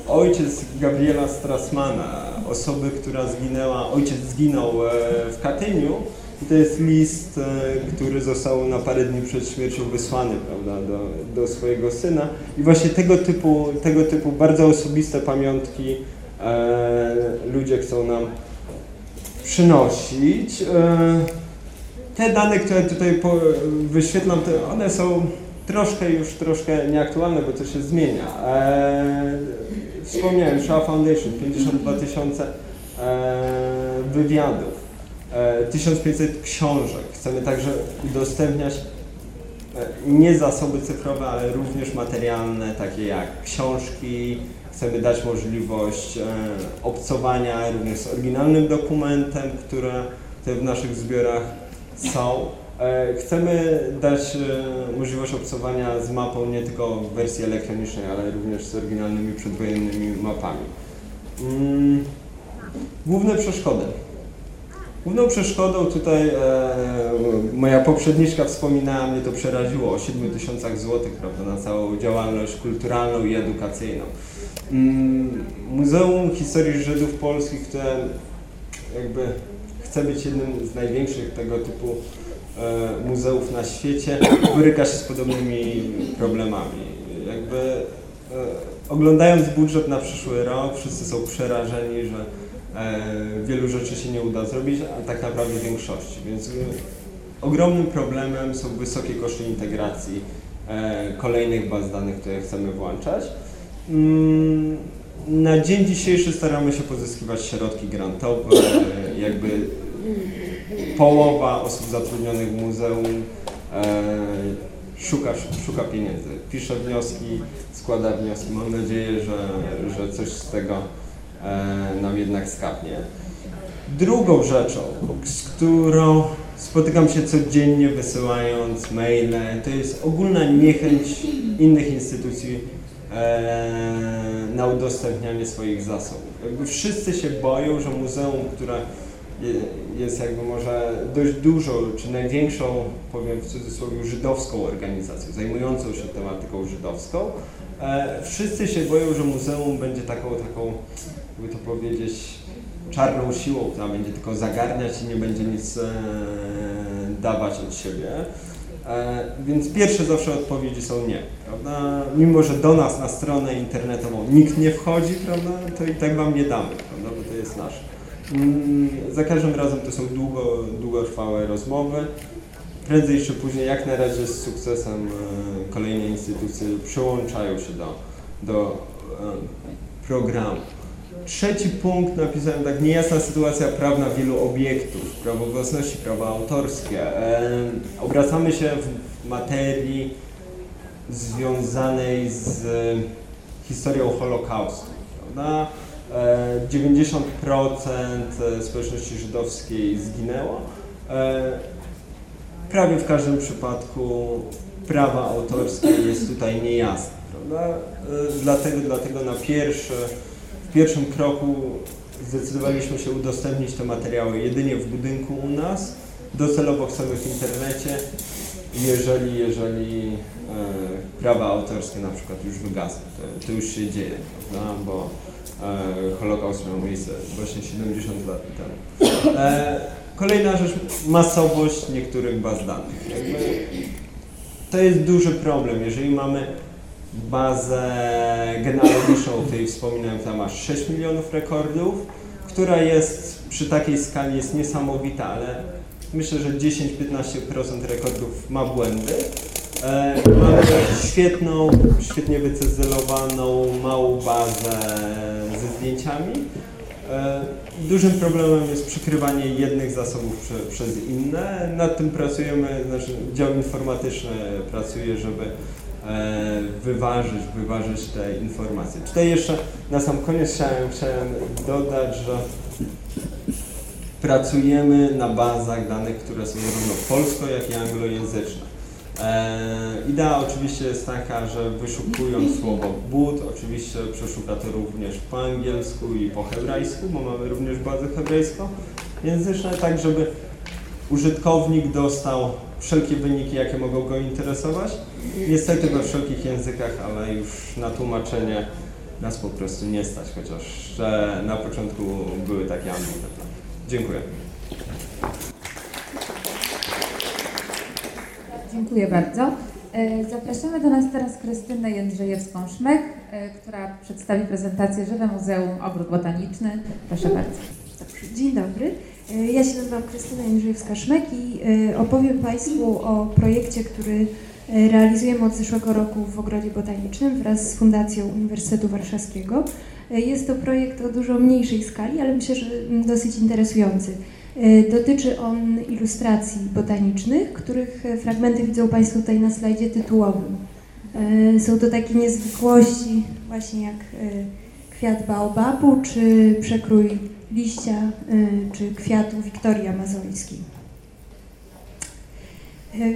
ojciec Gabriela Strassmana, osoby, która zginęła, ojciec zginął e, w Katyniu i to jest list, e, który został na parę dni przed śmiercią wysłany prawda, do, do swojego syna i właśnie tego typu, tego typu bardzo osobiste pamiątki e, ludzie chcą nam przynosić. E, te dane, które tutaj po, wyświetlam, one są troszkę już troszkę nieaktualne, bo to się zmienia. E, wspomniałem, Shaw Foundation, 52 tysiące e, wywiadów, e, 1500 książek. Chcemy także udostępniać e, nie zasoby cyfrowe, ale również materialne, takie jak książki. Chcemy dać możliwość e, obcowania również z oryginalnym dokumentem, które w naszych zbiorach są. E, Chcemy dać e, możliwość obcowania z mapą nie tylko w wersji elektronicznej, ale również z oryginalnymi przedwojennymi mapami. Mm, Główne przeszkody. Główną przeszkodą tutaj e, moja poprzedniczka wspominała, mnie to przeraziło, o 7 tysiącach złotych na całą działalność kulturalną i edukacyjną. Mm, Muzeum Historii Żydów Polskich, które jakby chce być jednym z największych tego typu muzeów na świecie, boryka się z podobnymi problemami. Jakby e, oglądając budżet na przyszły rok, wszyscy są przerażeni, że e, wielu rzeczy się nie uda zrobić, a tak naprawdę większości. Więc e, ogromnym problemem są wysokie koszty integracji e, kolejnych baz danych, które chcemy włączać. Mm, Na dzień dzisiejszy staramy się pozyskiwać środki grantowe, e, jakby połowa osób zatrudnionych w muzeum szuka, szuka pieniędzy, pisze wnioski, składa wnioski. Mam nadzieję, że, że coś z tego nam jednak skapnie. Drugą rzeczą, z którą spotykam się codziennie wysyłając maile, to jest ogólna niechęć innych instytucji e, na udostępnianie swoich zasobów. Jakby wszyscy się boją, że muzeum, które jest jakby może dość dużą, czy największą, powiem w cudzysłowie, żydowską organizacją, zajmującą się tematyką żydowską, e, wszyscy się boją, że muzeum będzie taką, taką, jakby to powiedzieć, czarną siłą, która będzie tylko zagarniać i nie będzie nic e, dawać od siebie. E, więc pierwsze zawsze odpowiedzi są nie, prawda? Mimo, że do nas na stronę internetową nikt nie wchodzi, prawda, to i tak wam nie damy, prawda, bo to jest nasze. Mm, za każdym razem to są długo, długotrwałe rozmowy. Prędzej czy później, jak na razie z sukcesem e, kolejne instytucje przyłączają się do, do programu. Trzeci punkt napisałem tak, niejasna sytuacja prawna wielu obiektów, prawo własności, prawa autorskie. E, obracamy się w materii związanej z historią Holokaustu. Prawda? E, 90% społeczności żydowskiej zginęło. E, prawie w każdym przypadku prawa autorskie jest tutaj niejasne. Prawda? E, dlatego, dlatego na pierwsze w pierwszym kroku zdecydowaliśmy się udostępnić te materiały jedynie w budynku u nas. Docelowo chcemy w internecie, jeżeli, jeżeli e, prawa autorskie na przykład już wygasną. To, to już się dzieje, prawda? bo e, Holokaust miał miejsce właśnie 70 lat temu. E, kolejna rzecz, masowość niektórych baz danych. To jest duży problem, jeżeli mamy bazę genealogiczną, o której wspominałem, tam masz 6 milionów rekordów, która jest przy takiej skali jest niesamowita, ale myślę, że 10-15% rekordów ma błędy. E, mamy świetną, świetnie wycyzelowaną, małą bazę zdjęciami. E, dużym problemem jest przykrywanie jednych zasobów prze, przez inne. Nad tym pracujemy, znaczy dział informatyczny pracuje, żeby E, wyważyć, wyważyć te informacje. Tutaj jeszcze na sam koniec chciałem, chciałem dodać, że pracujemy na bazach danych, które są zarówno polsko, jak i anglojęzyczne. E, idea oczywiście jest taka, że wyszukując słowo but, oczywiście przeszuka to również po angielsku i po hebrajsku, bo mamy również bazę hebrajsko-języczne, tak żeby użytkownik dostał wszelkie wyniki, jakie mogą go interesować. Niestety we wszelkich językach, ale już na tłumaczenie nas po prostu nie stać, chociaż na początku były takie ambitne Dziękuję. Dziękuję bardzo. E, zapraszamy do nas teraz Krystynę Jędrzejewską-Szmek, e, która przedstawi prezentację Żywe Muzeum Ogród Botaniczny. Proszę bardzo. Dzień dobry. E, ja się nazywam Krystyna Jędrzejewska-Szmek i opowiem Państwu o projekcie, który realizujemy od zeszłego roku w Ogrodzie Botanicznym wraz z Fundacją Uniwersytetu Warszawskiego. Jest to projekt o dużo mniejszej skali, ale myślę, że dosyć interesujący. Dotyczy on ilustracji botanicznych, których fragmenty widzą Państwo tutaj na slajdzie tytułowym. Są to takie niezwykłości, właśnie jak kwiat baobabu czy przekrój liścia czy kwiatu Wiktorii Amazońskiej.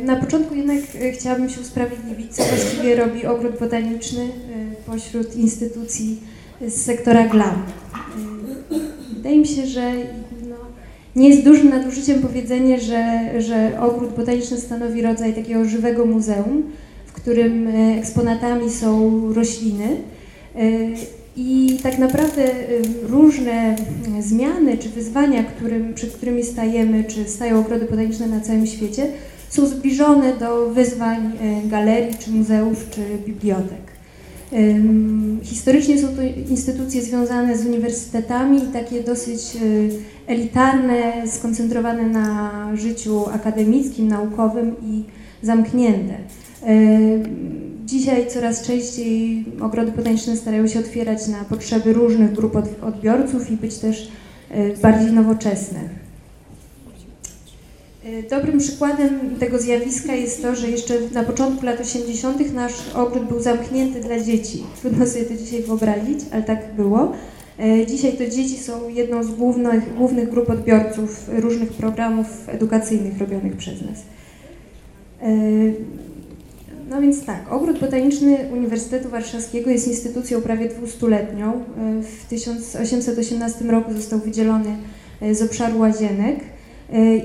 Na początku jednak chciałabym się usprawiedliwić, co właściwie robi ogród botaniczny pośród instytucji z sektora GLAM. Wydaje mi się, że nie jest dużym nadużyciem powiedzenie, że, że ogród botaniczny stanowi rodzaj takiego żywego muzeum, w którym eksponatami są rośliny i tak naprawdę y, różne zmiany czy wyzwania, którym, przed którymi stajemy, czy stają ogrody botaniczne na całym świecie, są zbliżone do wyzwań galerii, czy muzeów, czy bibliotek. Historycznie są to instytucje związane z uniwersytetami takie dosyć y, elitarne, skoncentrowane na życiu akademickim, naukowym i zamknięte. Dzisiaj coraz częściej ogrody botaniczne starają się otwierać na potrzeby różnych grup odbiorców i być też e, bardziej nowoczesne. E, Dobrym przykładem tego zjawiska jest to, że jeszcze na początku lat 80. nasz ogród był zamknięty dla dzieci. Trudno sobie to dzisiaj wyobrazić, ale tak było. E, Dzisiaj to dzieci są jedną z głównych, głównych grup odbiorców różnych programów edukacyjnych robionych przez nas. E, No więc tak, Ogród Botaniczny Uniwersytetu Warszawskiego jest instytucją prawie dwustuletnią. E, W 1818 roku został wydzielony z obszaru łazienek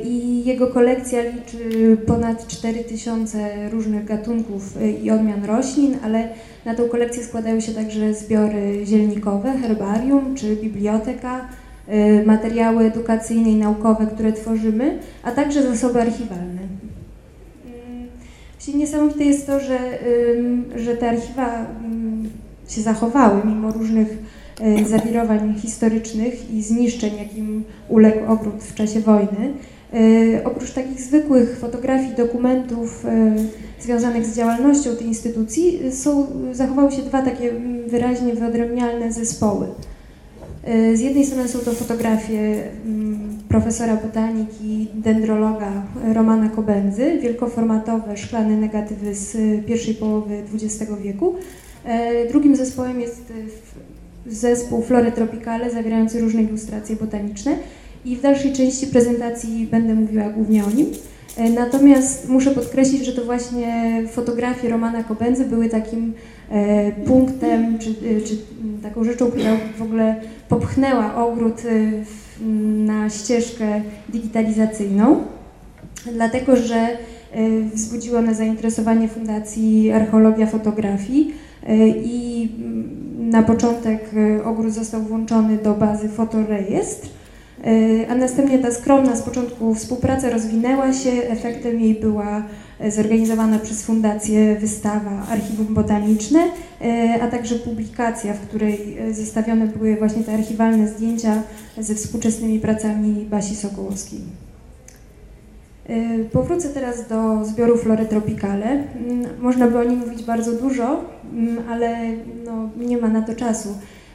i jego kolekcja liczy ponad 4000 różnych gatunków e, i odmian roślin, ale na tą kolekcję składają się także zbiory zielnikowe, herbarium czy biblioteka, e, materiały edukacyjne i naukowe, które tworzymy, a także zasoby archiwalne. Mm, Właśnie niesamowite jest to, że, że te archiwa ym, się zachowały mimo różnych zawirowań historycznych i zniszczeń, jakim uległ ogród w czasie wojny. Y, Oprócz takich zwykłych fotografii, dokumentów y, związanych z działalnością tej instytucji, są, zachowały się dwa takie mm, wyraźnie wyodrębnialne zespoły. Z jednej strony są to fotografie mm, profesora botaniki, dendrologa Romana Kobędzy, wielkoformatowe szklane negatywy z pierwszej połowy XX wieku. E, Drugim zespołem jest zespół Flory Tropicale, zawierający różne ilustracje botaniczne i w dalszej części prezentacji będę mówiła głównie o nim. E, Natomiast muszę podkreślić, że to właśnie fotografie Romana Kobędzy były takim e, punktem, czy, e, czy taką rzeczą, która w ogóle popchnęła ogród na ścieżkę digitalizacyjną, dlatego że wzbudziło one zainteresowanie Fundacji Archeologia Fotografii i mm, na początek e, ogród został włączony do bazy Fotorejestr, E, a następnie ta skromna z początku współpraca rozwinęła się. Efektem jej była e, zorganizowana przez Fundację wystawa Archiwum Botaniczne, a także publikacja, w której zestawione były właśnie te archiwalne zdjęcia ze współczesnymi pracami Basi Sokołowskiej. E, Powrócę teraz do zbioru Flory Tropicale. Mm, Można by o nim mówić bardzo dużo, mm, ale no, nie ma na to czasu.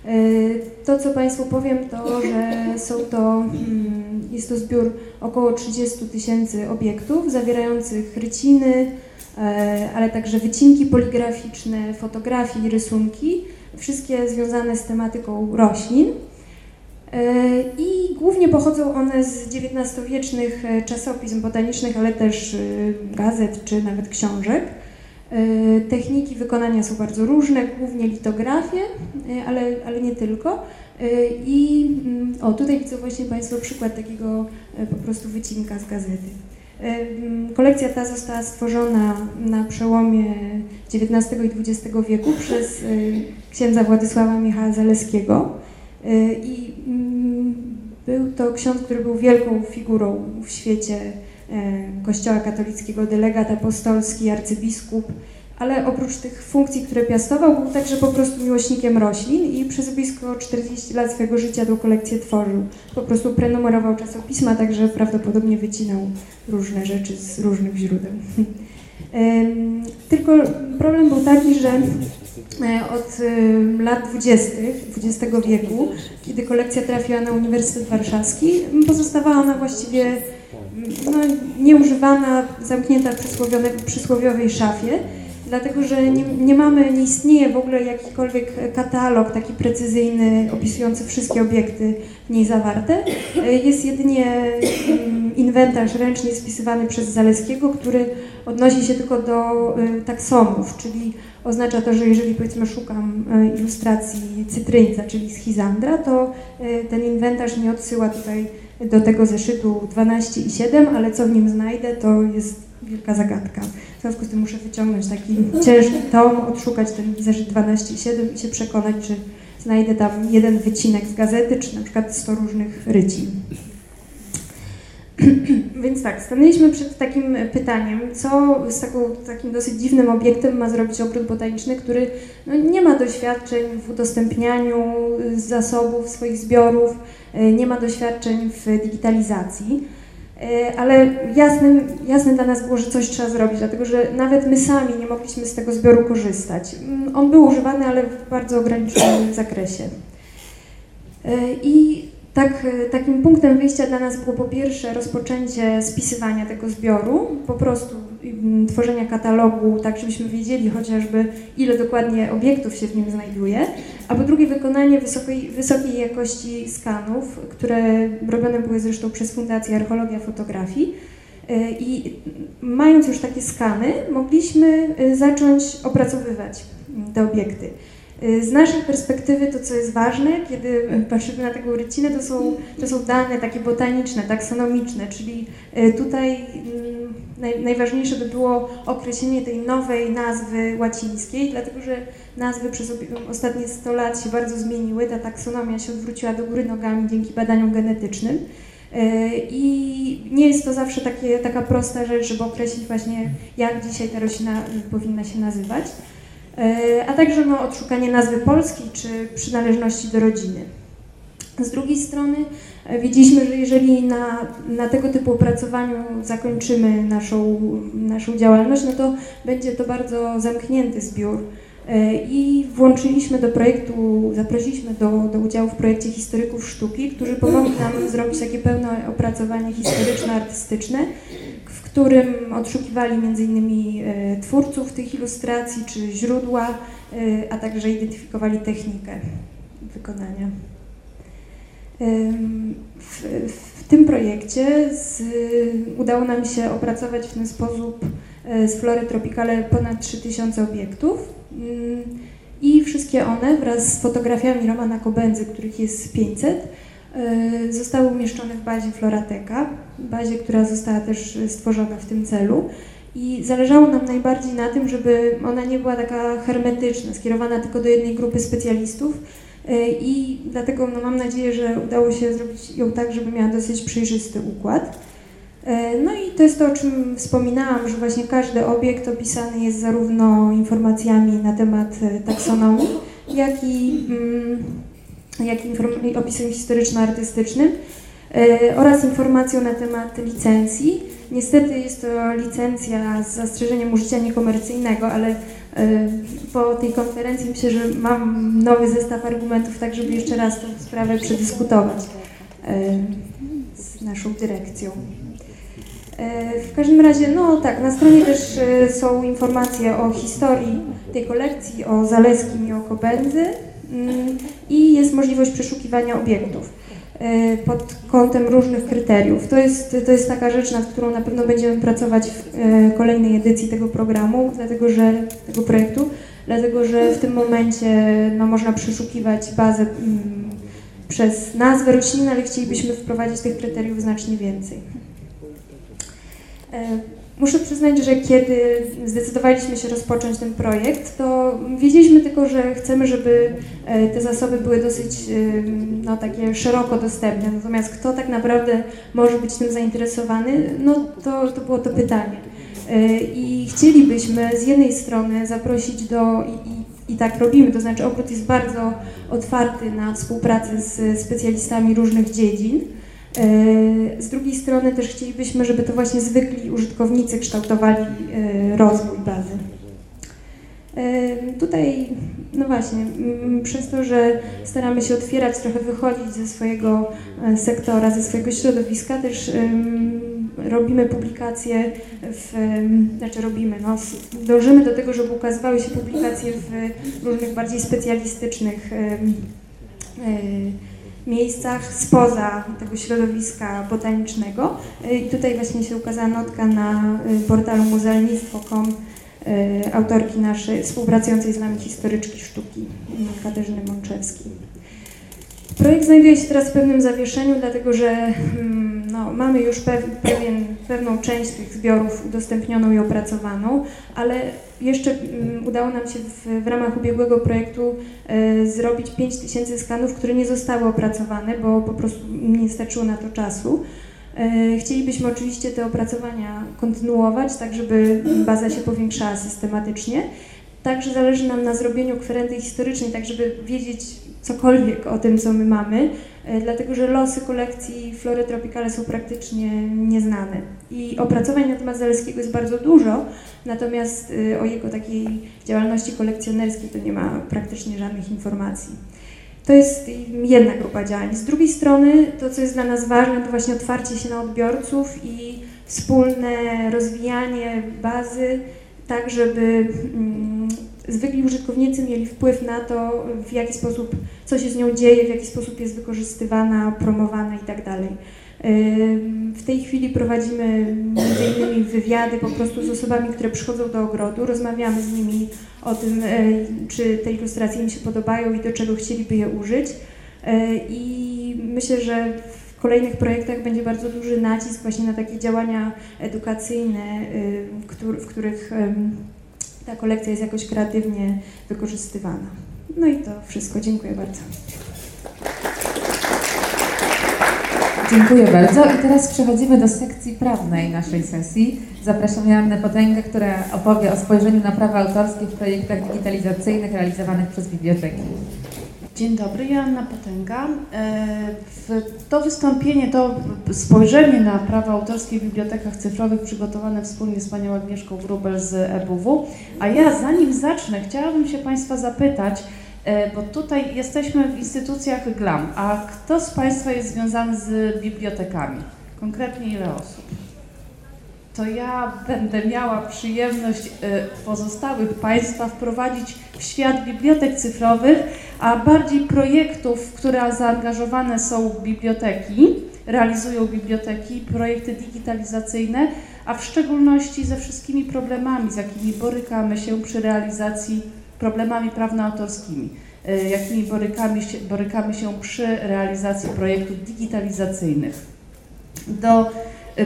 E, To, co Państwu powiem, to, że są to, mm, jest to zbiór około 30 tysięcy obiektów zawierających ryciny, e, ale także wycinki poligraficzne, fotografie i rysunki, wszystkie związane z tematyką roślin. E, I głównie pochodzą one z XIX-wiecznych e, czasopism botanicznych, ale też e, gazet czy nawet książek. Techniki wykonania są bardzo różne, głównie litografie, ale, ale nie tylko. I mm, o, tutaj widzą właśnie Państwo przykład takiego po prostu wycinka z gazety. Mm, Kolekcja ta została stworzona na przełomie XIX i XX wieku przez księdza Władysława Michała Zaleskiego. E, I mm, był to ksiądz, który był wielką figurą w świecie e, Kościoła katolickiego, delegat apostolski, arcybiskup, ale oprócz tych funkcji, które piastował, był także po prostu miłośnikiem roślin i przez blisko 40 lat swojego życia tą kolekcję tworzył. Po prostu prenumerował czasopisma, także prawdopodobnie wycinał różne rzeczy z różnych źródeł. Tylko problem był taki, że od em, lat 20. XX wieku, kiedy kolekcja trafiła na Uniwersytet Warszawski, pozostawała ona właściwie no, nieużywana, zamknięta w przysłowiowej, szafie, dlatego że nie, nie mamy, nie istnieje w ogóle jakikolwiek katalog taki precyzyjny, opisujący wszystkie obiekty w niej zawarte. E, Jest jedynie inwentarz ręcznie spisywany przez Zaleskiego, który odnosi się tylko do y, taksonów, czyli oznacza to, że jeżeli powiedzmy szukam y, ilustracji cytryńca, czyli schizandra, to y, ten inwentarz nie odsyła tutaj do tego zeszytu 12 i 7, ale co w nim znajdę, to jest wielka zagadka. W związku z tym muszę wyciągnąć taki ciężki tom, odszukać ten zeszyt 12 i 7 i się przekonać, czy znajdę tam jeden wycinek z gazety, czy na przykład 100 różnych rycin. Więc tak, stanęliśmy przed takim pytaniem, co z taką, takim dosyć dziwnym obiektem ma zrobić ogród botaniczny, który no, nie ma doświadczeń w udostępnianiu zasobów, swoich zbiorów, y, nie ma doświadczeń w digitalizacji. Y, Ale jasnym, jasne dla nas było, że coś trzeba zrobić, dlatego że nawet my sami nie mogliśmy z tego zbioru korzystać. Mm, On był używany, ale w bardzo ograniczonym zakresie. Y, I tak, e, takim punktem wyjścia dla nas było po pierwsze rozpoczęcie spisywania tego zbioru, po prostu mm, tworzenia katalogu, tak żebyśmy wiedzieli chociażby ile dokładnie obiektów się w nim znajduje, a po drugie wykonanie wysokiej, wysokiej jakości skanów, które robione były zresztą przez Fundację Archeologia Fotografii. E, I mając już takie skany, mogliśmy e, zacząć opracowywać te obiekty. Z naszej perspektywy to, co jest ważne, kiedy patrzymy na taką rycinę, to są, to są dane takie botaniczne, taksonomiczne, czyli e, tutaj mm, naj, najważniejsze by było określenie tej nowej nazwy łacińskiej, dlatego że nazwy przez ostatnie 100 lat się bardzo zmieniły, ta taksonomia się odwróciła do góry nogami dzięki badaniom genetycznym. E, I nie jest to zawsze takie, taka prosta rzecz, żeby określić właśnie, jak dzisiaj ta roślina powinna się nazywać. E, a także no, odszukanie nazwy polskiej czy przynależności do rodziny. Z drugiej strony e, wiedzieliśmy, że jeżeli na, na tego typu opracowaniu zakończymy naszą, naszą działalność, no to będzie to bardzo zamknięty zbiór. E, I włączyliśmy do projektu, zaprosiliśmy do, do udziału w projekcie historyków sztuki, którzy pomogli nam zrobić takie pełne opracowanie historyczno-artystyczne, którym odszukiwali m.in. E, twórców tych ilustracji czy źródła, e, a także identyfikowali technikę wykonania. W, w tym projekcie z, udało nam się opracować w ten sposób e, z Flory Tropicale ponad 3000 obiektów mm, i wszystkie one wraz z fotografiami Romana Kobędzy, których jest 500, E, zostały umieszczone w bazie Florateka, bazie, która została też stworzona w tym celu. I zależało nam najbardziej na tym, żeby ona nie była taka hermetyczna, skierowana tylko do jednej grupy specjalistów. E, I dlatego no, mam nadzieję, że udało się zrobić ją tak, żeby miała dosyć przejrzysty układ. E, no i to jest to, o czym wspominałam, że właśnie każdy obiekt opisany jest zarówno informacjami na temat taksonomii, jak i mm, jak i opisem historyczno-artystycznym e, oraz informacją na temat licencji. Niestety jest to licencja z zastrzeżeniem użycia niekomercyjnego, ale e, po tej konferencji myślę, że mam nowy zestaw argumentów, tak żeby jeszcze raz tę sprawę przedyskutować e, z naszą dyrekcją. W każdym razie, no tak, na stronie też są informacje o historii tej kolekcji, o Zaleskim i o Kobędzy. Mm, i jest możliwość przeszukiwania obiektów e, pod kątem różnych kryteriów. To jest, to jest taka rzecz, nad którą na pewno będziemy pracować w e, kolejnej edycji tego programu, dlatego że tego projektu, dlatego że w tym momencie no, można przeszukiwać bazę mm, przez nazwę rośliny, ale chcielibyśmy wprowadzić tych kryteriów znacznie więcej. E, Muszę przyznać, że kiedy zdecydowaliśmy się rozpocząć ten projekt, to wiedzieliśmy tylko, że chcemy, żeby e, te zasoby były dosyć no, takie szeroko dostępne. Natomiast kto tak naprawdę może być tym zainteresowany, no to, to było to pytanie. E, I chcielibyśmy z jednej strony zaprosić do, i, i tak robimy, to znaczy ogród jest bardzo otwarty na współpracę z specjalistami różnych dziedzin, E, z drugiej strony też chcielibyśmy, żeby to właśnie zwykli użytkownicy kształtowali e, rozwój bazy. E, tutaj, no właśnie, przez to, że staramy się otwierać, trochę wychodzić ze swojego sektora, ze swojego środowiska, też robimy publikacje, w, znaczy robimy, no, dążymy do tego, żeby ukazywały się publikacje w różnych bardziej specjalistycznych miejscach spoza tego środowiska botanicznego. I tutaj właśnie się ukazała notka na y, portalu muzealnictwo.com y, autorki naszej, współpracującej z nami historyczki sztuki Katarzyny Mączewskiej. Projekt znajduje się teraz w pewnym zawieszeniu, dlatego że mm, no, mamy już pewien, pewną część tych zbiorów udostępnioną i opracowaną, ale jeszcze mm, udało nam się w, w ramach ubiegłego projektu e, zrobić 5000 skanów, które nie zostały opracowane, bo po prostu nie starczyło na to czasu. E, chcielibyśmy oczywiście te opracowania kontynuować, tak żeby baza się powiększała systematycznie. Także zależy nam na zrobieniu kwerendy historycznej, tak żeby wiedzieć cokolwiek o tym, co my mamy, dlatego że losy kolekcji Flory Tropicale są praktycznie nieznane. I opracowań na temat Zaleskiego jest bardzo dużo, natomiast e, o jego takiej działalności kolekcjonerskiej to nie ma praktycznie żadnych informacji. To jest jedna grupa działań. Z drugiej strony to, co jest dla nas ważne, to właśnie otwarcie się na odbiorców i wspólne rozwijanie bazy, tak żeby mm, zwykli użytkownicy mieli wpływ na to, w jaki sposób, co się z nią dzieje, w jaki sposób jest wykorzystywana, promowana itd. Tak w tej chwili prowadzimy innymi wywiady po prostu z osobami, które przychodzą do ogrodu, rozmawiamy z nimi o tym, e, czy te ilustracje im się podobają i do czego chcieliby je użyć. E, I myślę, że w kolejnych projektach będzie bardzo duży nacisk właśnie na takie działania edukacyjne, e, w których ta kolekcja jest jakoś kreatywnie wykorzystywana. No i to wszystko. Dziękuję bardzo. Dziękuję bardzo. I teraz przechodzimy do sekcji prawnej naszej sesji. Zapraszam Joannę Potęgę, która opowie o spojrzeniu na prawa autorskie w projektach digitalizacyjnych realizowanych przez biblioteki. Dzień dobry, Joanna Potęga. E, to wystąpienie, to spojrzenie na prawa autorskie w bibliotekach cyfrowych przygotowane wspólnie z panią Agnieszką Grubel z EBW. A ja zanim zacznę, chciałabym się Państwa zapytać, E, bo tutaj jesteśmy w instytucjach GLAM, a kto z Państwa jest związany z bibliotekami? Konkretnie ile osób? To ja będę miała przyjemność e, pozostałych Państwa wprowadzić w świat bibliotek cyfrowych, a bardziej projektów, w które zaangażowane są biblioteki, realizują biblioteki, projekty digitalizacyjne, a w szczególności ze wszystkimi problemami, z jakimi borykamy się przy realizacji problemami prawnoautorskimi, e, jakimi borykamy się, borykamy się przy realizacji projektów digitalizacyjnych. Do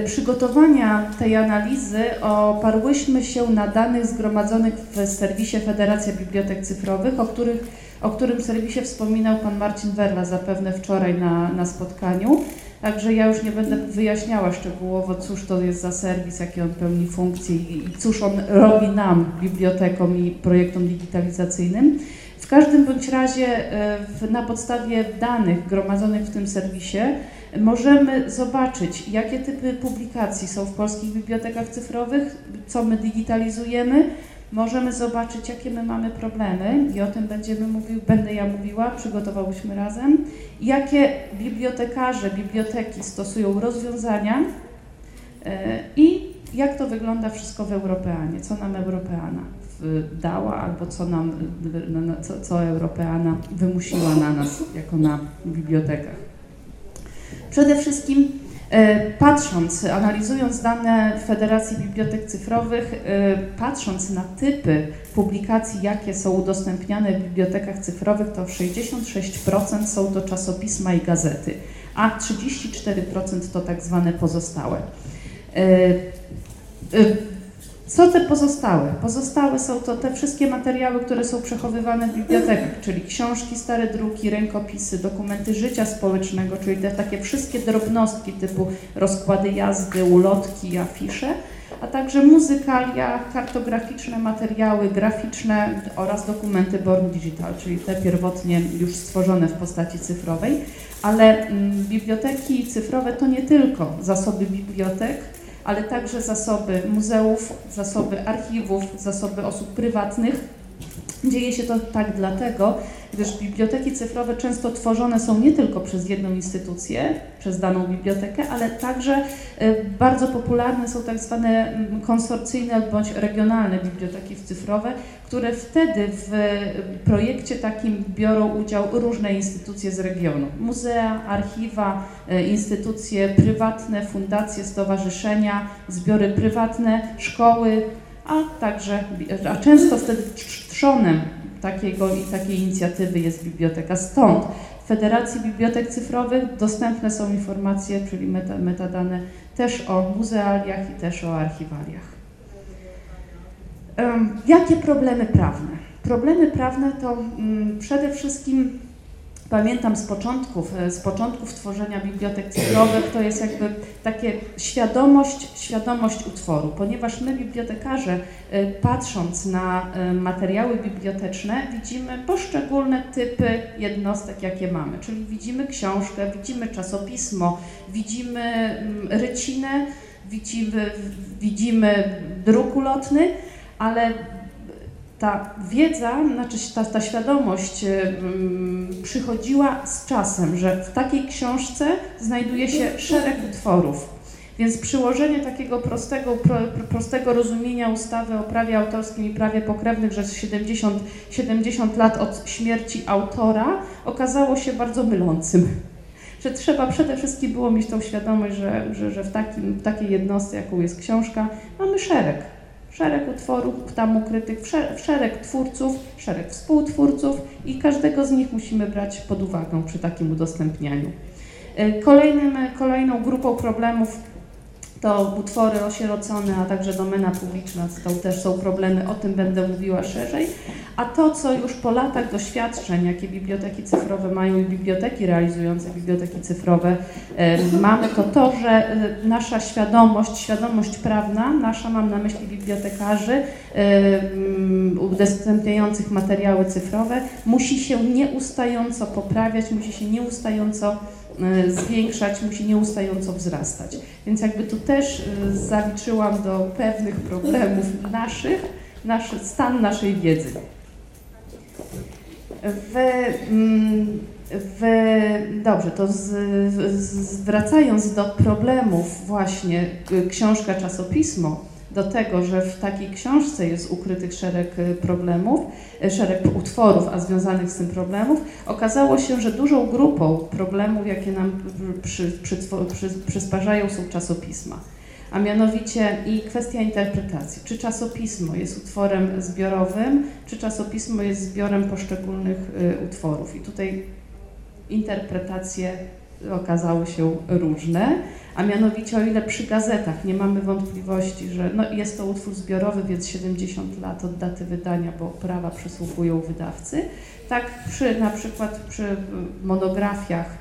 przygotowania tej analizy oparłyśmy się na danych zgromadzonych w serwisie Federacja Bibliotek Cyfrowych, o, których, o którym serwisie wspominał Pan Marcin Werla zapewne wczoraj na, na spotkaniu. Także ja już nie będę wyjaśniała szczegółowo, cóż to jest za serwis, jakie on pełni funkcje i cóż on robi nam, bibliotekom i projektom digitalizacyjnym. W każdym bądź razie e, na podstawie danych gromadzonych w tym serwisie możemy zobaczyć, jakie typy publikacji są w polskich bibliotekach cyfrowych, co my digitalizujemy, możemy zobaczyć, jakie my mamy problemy i o tym będziemy mówił, będę ja mówiła, przygotowałyśmy razem, jakie bibliotekarze, biblioteki stosują rozwiązania e, i jak to wygląda wszystko w Europeanie, co nam Europeana dała albo co nam, co, co Europeana wymusiła na nas, jako na bibliotekach. Przede wszystkim E, patrząc, analizując dane Federacji Bibliotek Cyfrowych, e, patrząc na typy publikacji, jakie są udostępniane w bibliotekach cyfrowych, to 66% są to czasopisma i gazety, a 34% to tak zwane pozostałe. Co te pozostałe? Pozostałe są to te wszystkie materiały, które są przechowywane w bibliotekach, czyli książki, stare druki, rękopisy, dokumenty życia społecznego, czyli te takie wszystkie drobnostki typu rozkłady jazdy, ulotki, afisze, a także muzykalia, kartograficzne materiały graficzne oraz dokumenty Born Digital, czyli te pierwotnie już stworzone w postaci cyfrowej. Ale mm, biblioteki cyfrowe to nie tylko zasoby bibliotek, ale także zasoby muzeów, zasoby archiwów, zasoby osób prywatnych. Dzieje się to tak dlatego, gdyż biblioteki cyfrowe często tworzone są nie tylko przez jedną instytucję, przez daną bibliotekę, ale także y, bardzo popularne są tak zwane mm, konsorcyjne bądź regionalne biblioteki cyfrowe, które wtedy w projekcie takim biorą udział różne instytucje z regionu. Muzea, archiwa, y, instytucje prywatne, fundacje, stowarzyszenia, zbiory prywatne, szkoły, a także, a często wtedy trzonem takiego takiej inicjatywy jest biblioteka. Stąd w Federacji Bibliotek Cyfrowych dostępne są informacje, czyli meta, metadane też o muzealiach i też o archiwaliach. Jakie problemy prawne? Problemy prawne to um, przede wszystkim pamiętam z początków, e, z początków tworzenia bibliotek cyfrowych, to jest jakby takie świadomość, świadomość utworu, ponieważ my bibliotekarze e, patrząc na e, materiały biblioteczne widzimy poszczególne typy jednostek, jakie mamy, czyli widzimy książkę, widzimy czasopismo, widzimy mm, rycinę, widzimy, widzimy druk ulotny, ale ta wiedza, znaczy ta, ta świadomość przychodziła z czasem, że w takiej książce znajduje się szereg utworów. Więc przyłożenie takiego prostego, pro, prostego rozumienia ustawy o prawie autorskim i prawie pokrewnych, że 70, 70 lat od śmierci autora, okazało się bardzo mylącym. Że trzeba przede wszystkim było mieć tą świadomość, że, że, że w, takim, takiej jednostce, jaką jest książka, mamy szereg szereg utworów tam ukrytych, szereg twórców, szereg współtwórców i każdego z nich musimy brać pod uwagę przy takim udostępnianiu. E, kolejnym, kolejną grupą problemów to utwory osierocone, a także domena publiczna, to też są problemy, o tym będę mówiła szerzej. A to, co już po latach doświadczeń, jakie biblioteki cyfrowe mają i biblioteki realizujące biblioteki cyfrowe mamy, to to, że e, nasza świadomość, świadomość prawna, nasza mam na myśli bibliotekarzy udostępniających materiały cyfrowe, musi się nieustająco poprawiać, musi się nieustająco zwiększać, musi nieustająco wzrastać. Więc jakby tu też e, zaliczyłam do pewnych problemów naszych, nasz, stan naszej wiedzy. W, mm, w, dobrze, to z, z, wracając do problemów właśnie e, książka, czasopismo, do tego, że w takiej książce jest ukrytych szereg y, problemów, y, szereg utworów, a związanych z tym problemów, okazało się, że dużą grupą problemów, jakie nam przy, przy, przy, przysparzają są czasopisma. A mianowicie i kwestia interpretacji. Czy czasopismo jest utworem zbiorowym, czy czasopismo jest zbiorem poszczególnych y, utworów. I tutaj interpretacje okazały się różne, a mianowicie o ile przy gazetach nie mamy wątpliwości, że no jest to utwór zbiorowy, więc 70 lat od daty wydania, bo prawa przysługują wydawcy, tak przy na przykład przy monografiach,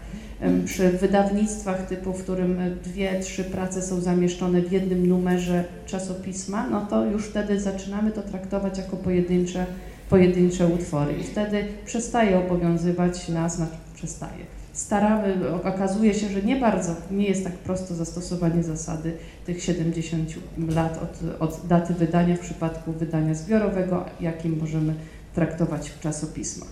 przy wydawnictwach typu, w którym dwie, trzy prace są zamieszczone w jednym numerze czasopisma, no to już wtedy zaczynamy to traktować jako pojedyncze, pojedyncze utwory. I wtedy przestaje obowiązywać nas, znaczy przestaje staramy, okazuje się, że nie bardzo, nie jest tak prosto zastosowanie zasady tych 70 lat od, od daty wydania w przypadku wydania zbiorowego, jakim możemy traktować w.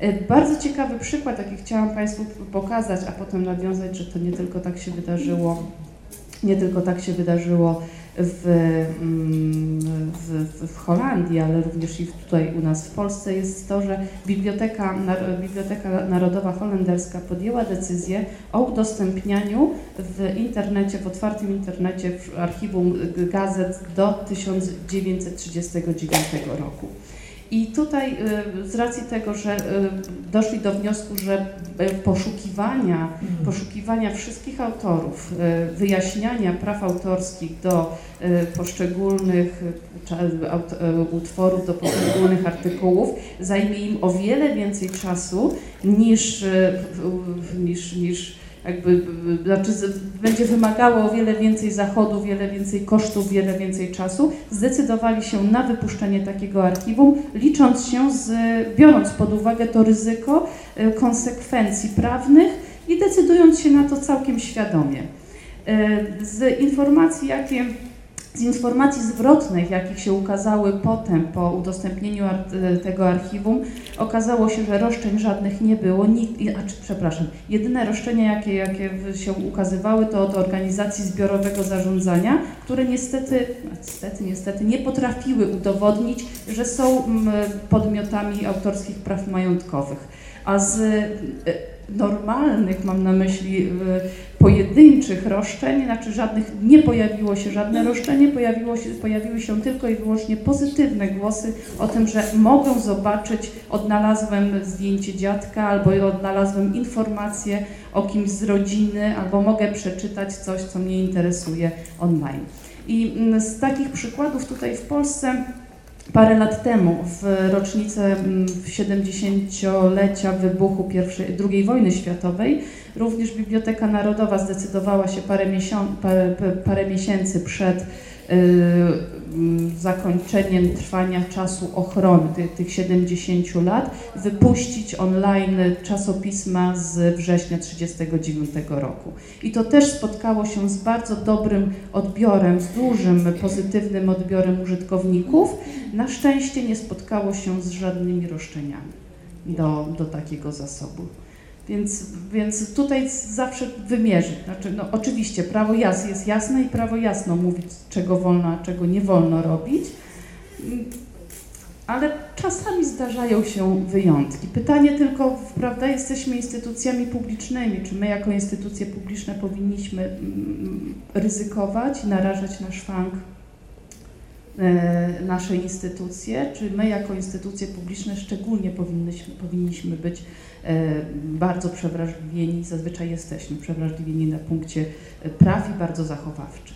E, bardzo ciekawy przykład, jaki chciałam Państwu pokazać, a potem nawiązać, że to nie tylko tak się wydarzyło, nie tylko tak się wydarzyło w, w, w, Holandii, ale również i tutaj u nas w Polsce jest to, że Biblioteka, Biblioteka Narodowa Holenderska podjęła decyzję o udostępnianiu w internecie, w otwartym internecie, w archiwum gazet do 1939 roku. I tutaj y, z racji tego, że y, doszli do wniosku, że y, poszukiwania, mhm. poszukiwania wszystkich autorów, wyjaśniania praw autorskich do poszczególnych utworów, do poszczególnych artykułów zajmie im o wiele więcej czasu niż, niż, niż jakby, znaczy będzie wymagało o wiele więcej zachodu, wiele więcej kosztów, wiele więcej czasu, zdecydowali się na wypuszczenie takiego archiwum, licząc się z, biorąc pod uwagę to ryzyko e, konsekwencji prawnych i decydując się na to całkiem świadomie. E, z informacji, jakie z informacji zwrotnych, jakich się ukazały potem po udostępnieniu e, tego archiwum, okazało się, że roszczeń żadnych nie było. Nikt, a, czy, przepraszam, jedyne roszczenia, jakie, jakie się ukazywały, to od organizacji zbiorowego zarządzania, które niestety, niestety, niestety nie potrafiły udowodnić, że są podmiotami autorskich praw majątkowych. A z e, normalnych, mam na myśli pojedynczych roszczeń, znaczy żadnych, nie pojawiło się żadne roszczenie, pojawiło się, pojawiły się tylko i wyłącznie pozytywne głosy o tym, że mogą zobaczyć, odnalazłem zdjęcie dziadka, albo odnalazłem informację o kimś z rodziny, albo mogę przeczytać coś, co mnie interesuje online. I mm, z takich przykładów tutaj w Polsce Parę lat temu, w rocznicę 70-lecia mm, wybuchu pierwszej, II wojny światowej, również Biblioteka Narodowa zdecydowała się parę, miesiąc, parę, parę miesięcy przed zakończeniem trwania czasu ochrony tych, tych 70 lat, wypuścić online czasopisma z września 1939 roku. I to też spotkało się z bardzo dobrym odbiorem, z dużym pozytywnym odbiorem użytkowników. Na szczęście nie spotkało się z żadnymi roszczeniami do, do takiego zasobu. Więc, więc tutaj zawsze wymierzyć. Znaczy, no, oczywiście prawo jazdy jest jasne i prawo jasno mówi, czego wolno, a czego nie wolno robić, ale czasami zdarzają się wyjątki. Pytanie tylko, prawda, jesteśmy instytucjami publicznymi, czy my jako instytucje publiczne powinniśmy mm, ryzykować, narażać na szwank e, nasze instytucje, czy my jako instytucje publiczne szczególnie powinniśmy, powinniśmy być bardzo przewrażliwieni, zazwyczaj jesteśmy przewrażliwieni na punkcie e, praw i bardzo zachowawczy.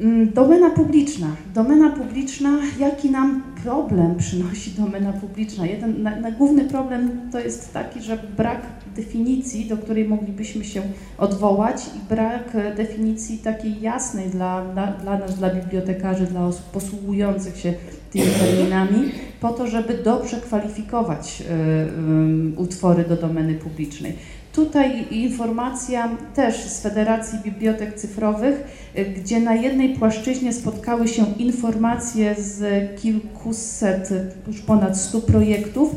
Mm, domena publiczna. Domena publiczna, jaki nam problem przynosi domena publiczna? Jeden, na, na główny problem to jest taki, że brak definicji, do której moglibyśmy się odwołać i brak e, definicji takiej jasnej dla, dla, dla nas, dla bibliotekarzy, dla osób posługujących się tymi terminami, po to, żeby dobrze kwalifikować y, y, utwory do domeny publicznej. Tutaj informacja też z Federacji Bibliotek Cyfrowych, y, gdzie na jednej płaszczyźnie spotkały się informacje z kilkuset, już ponad 100 projektów,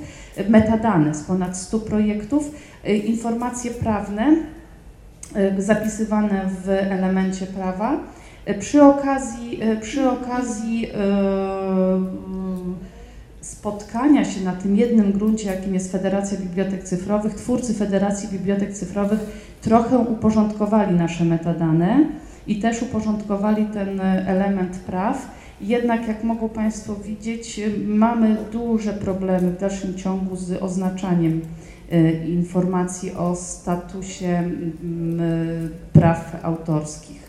metadane z ponad 100 projektów, informacje prawne zapisywane w elemencie prawa. Przy okazji, przy okazji spotkania się na tym jednym gruncie, jakim jest Federacja Bibliotek Cyfrowych, twórcy Federacji Bibliotek Cyfrowych trochę uporządkowali nasze metadane i też uporządkowali ten element praw. Jednak, jak mogą Państwo widzieć, mamy duże problemy w dalszym ciągu z oznaczaniem e, informacji o statusie praw autorskich.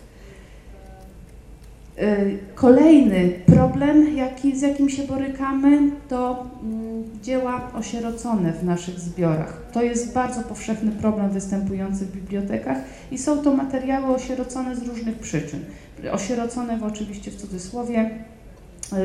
Y, kolejny problem, jaki, z jakim się borykamy, to mm, dzieła osierocone w naszych zbiorach. To jest bardzo powszechny problem występujący w bibliotekach i są to materiały osierocone z różnych przyczyn. Osierocone w, oczywiście w cudzysłowie. Y,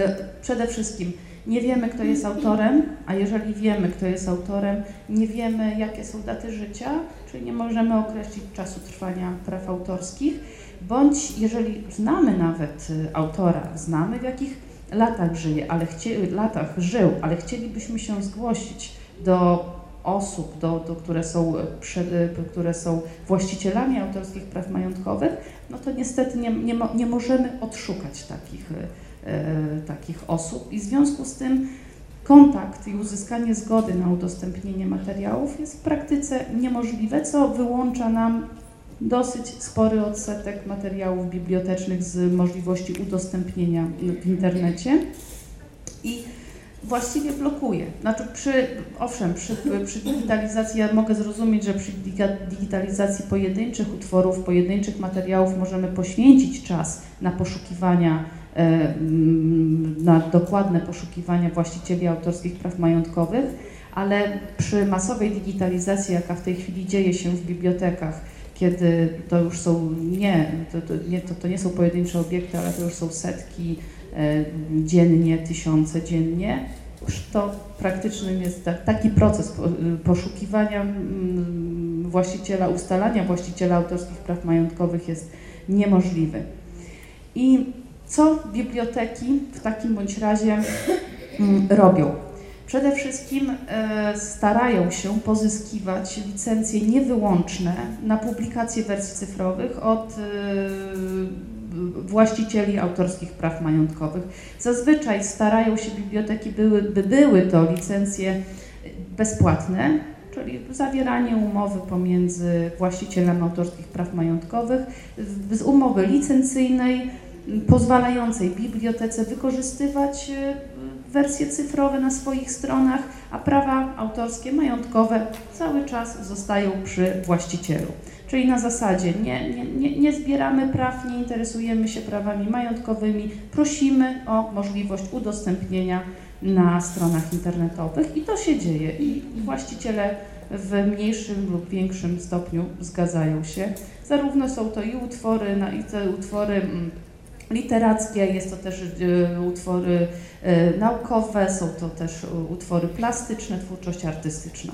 przede wszystkim nie wiemy, kto jest autorem, a jeżeli wiemy, kto jest autorem, nie wiemy, jakie są daty życia, czyli nie możemy określić czasu trwania praw autorskich bądź jeżeli znamy nawet y, autora, znamy w jakich latach żyje, ale chcie, latach żył, ale chcielibyśmy się zgłosić do osób, do, do, które, są, y, które są właścicielami autorskich praw majątkowych, no to niestety nie, nie, nie możemy odszukać takich, e, takich osób. I w związku z tym kontakt i uzyskanie zgody na udostępnienie materiałów jest w praktyce niemożliwe, co wyłącza nam dosyć spory odsetek materiałów bibliotecznych z możliwości udostępnienia w internecie i właściwie blokuje. Znaczy przy, owszem, przy, przy digitalizacji ja mogę zrozumieć, że przy digitalizacji pojedynczych utworów, pojedynczych materiałów możemy poświęcić czas na poszukiwania, e, na dokładne poszukiwania właścicieli autorskich praw majątkowych, ale przy masowej digitalizacji, jaka w tej chwili dzieje się w bibliotekach, kiedy to już są nie, to, to, nie, to, to nie są pojedyncze obiekty, ale to już są setki e, dziennie, tysiące dziennie, to praktycznym jest taki proces poszukiwania mm, właściciela, ustalania właściciela autorskich praw majątkowych jest niemożliwy. I co biblioteki w takim bądź razie mm, robią? Przede wszystkim e, starają się pozyskiwać licencje niewyłączne na publikacje wersji cyfrowych od e, właścicieli autorskich praw majątkowych. Zazwyczaj starają się biblioteki, były, by były to licencje bezpłatne, czyli zawieranie umowy pomiędzy właścicielem autorskich praw majątkowych, z umowy licencyjnej pozwalającej bibliotece wykorzystywać e, wersje cyfrowe na swoich stronach, a prawa autorskie, majątkowe cały czas zostają przy właścicielu. Czyli na zasadzie nie, nie, nie, nie zbieramy praw, nie interesujemy się prawami majątkowymi, prosimy o możliwość udostępnienia na stronach internetowych i to się dzieje i właściciele w mniejszym lub większym stopniu zgadzają się. Zarówno są to i utwory, i te utwory mm, literackie, jest to też e, utwory e, naukowe, są to też utwory plastyczne, twórczość artystyczna.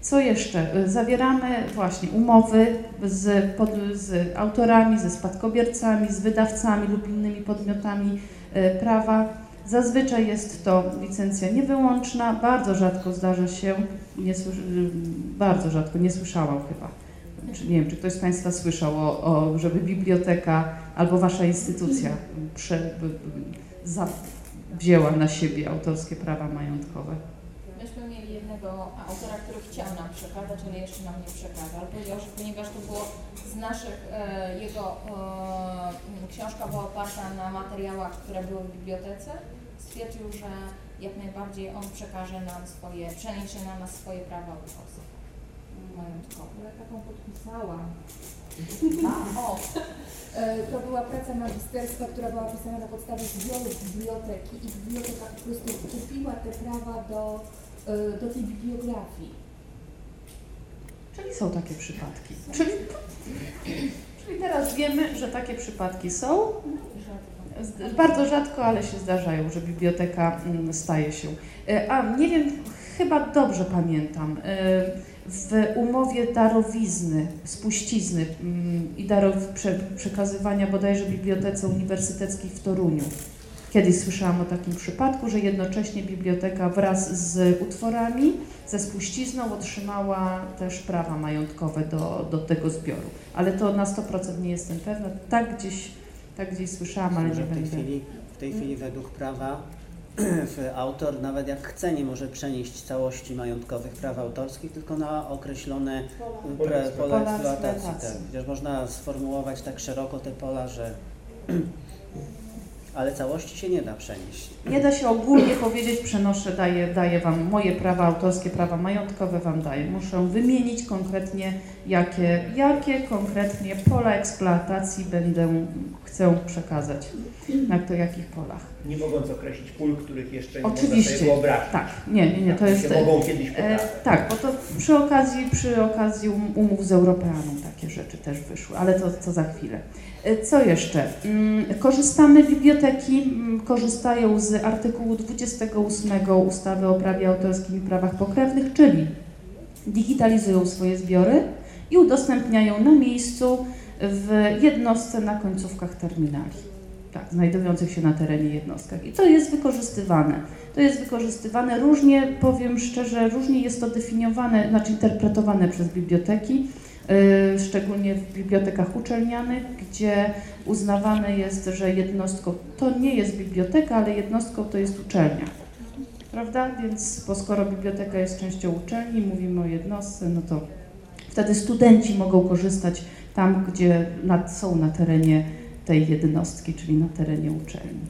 Co jeszcze? E, Zawieramy właśnie umowy z, pod, z autorami, ze spadkobiercami, z wydawcami lub innymi podmiotami prawa. Zazwyczaj jest to licencja niewyłączna, bardzo rzadko zdarza się, nie, bardzo rzadko, nie słyszałam chyba. Nie wiem, czy ktoś z Państwa słyszał, o, o, żeby biblioteka albo Wasza instytucja prze, b, b, za, wzięła na siebie autorskie prawa majątkowe. Myśmy mieli jednego autora, który chciał nam przekazać, ale jeszcze nam nie przekazał. Że ponieważ to było z naszych, e, jego e, książka była oparta na materiałach, które były w bibliotece, stwierdził, że jak najbardziej on przekaże nam swoje, przeniesie na nas swoje prawa autorskie majątkowe. Taką podpisałam. O, e, to była praca magisterska, która była pisana na podstawie zbiorów biblioteki i biblioteka po prostu kupiła te prawa do, e, do tej bibliografii. Czyli są takie przypadki. Czyli, czyli teraz wiemy, że takie przypadki są. Z- Bardzo rzadko, ale się zdarzają, że biblioteka mm, staje się. E, A nie wiem, chyba dobrze pamiętam. W umowie darowizny, spuścizny mm, i darow, prze, przekazywania bodajże Bibliotece Uniwersyteckiej w Toruniu. Kiedyś słyszałam o takim przypadku, że jednocześnie biblioteka wraz z utworami, ze spuścizną otrzymała też prawa majątkowe do, do tego zbioru. Ale to na 100% nie jestem pewna. Tak gdzieś, tak gdzieś słyszałam, ale nie w tej będę. chwili, w tej chwili według prawa autor nawet jak chce nie może przenieść całości majątkowych praw autorskich, tylko na określone pola Pola eksploatacji. eksploatacji. Tak. Chociaż można sformułować tak szeroko te pola, że ale całości się nie da przenieść. Nie da się ogólnie powiedzieć, przenoszę, daję, daję Wam moje prawa autorskie, prawa majątkowe Wam daję. Muszę wymienić konkretnie, jakie, jakie konkretnie pola eksploatacji będę, chcę przekazać, na to jakich polach. Nie mogąc określić pól, których jeszcze nie można Oczywiście, sobie wyobrazić. tak, nie, nie, nie, to jest... Się mogą kiedyś E, pokazać. tak, bo to przy okazji, przy okazji um- umów z Europeaną takie rzeczy też wyszły, ale to, to za chwilę. E, Co jeszcze? Mm, Korzystamy, biblioteki mm, korzystają z artykułu 28 ustawy o prawie autorskim i prawach pokrewnych, czyli digitalizują swoje zbiory i udostępniają na miejscu w jednostce na końcówkach terminali, tak, znajdujących się na terenie jednostkach. I to jest wykorzystywane. To jest wykorzystywane różnie, powiem szczerze, różnie jest to definiowane, znaczy interpretowane przez biblioteki, szczególnie w bibliotekach uczelnianych, gdzie uznawane jest, że jednostką to nie jest biblioteka, ale jednostką to jest uczelnia. Prawda? Więc, bo skoro biblioteka jest częścią uczelni, mówimy o jednostce, no to wtedy studenci mogą korzystać tam, gdzie na, są na terenie tej jednostki, czyli na terenie uczelni.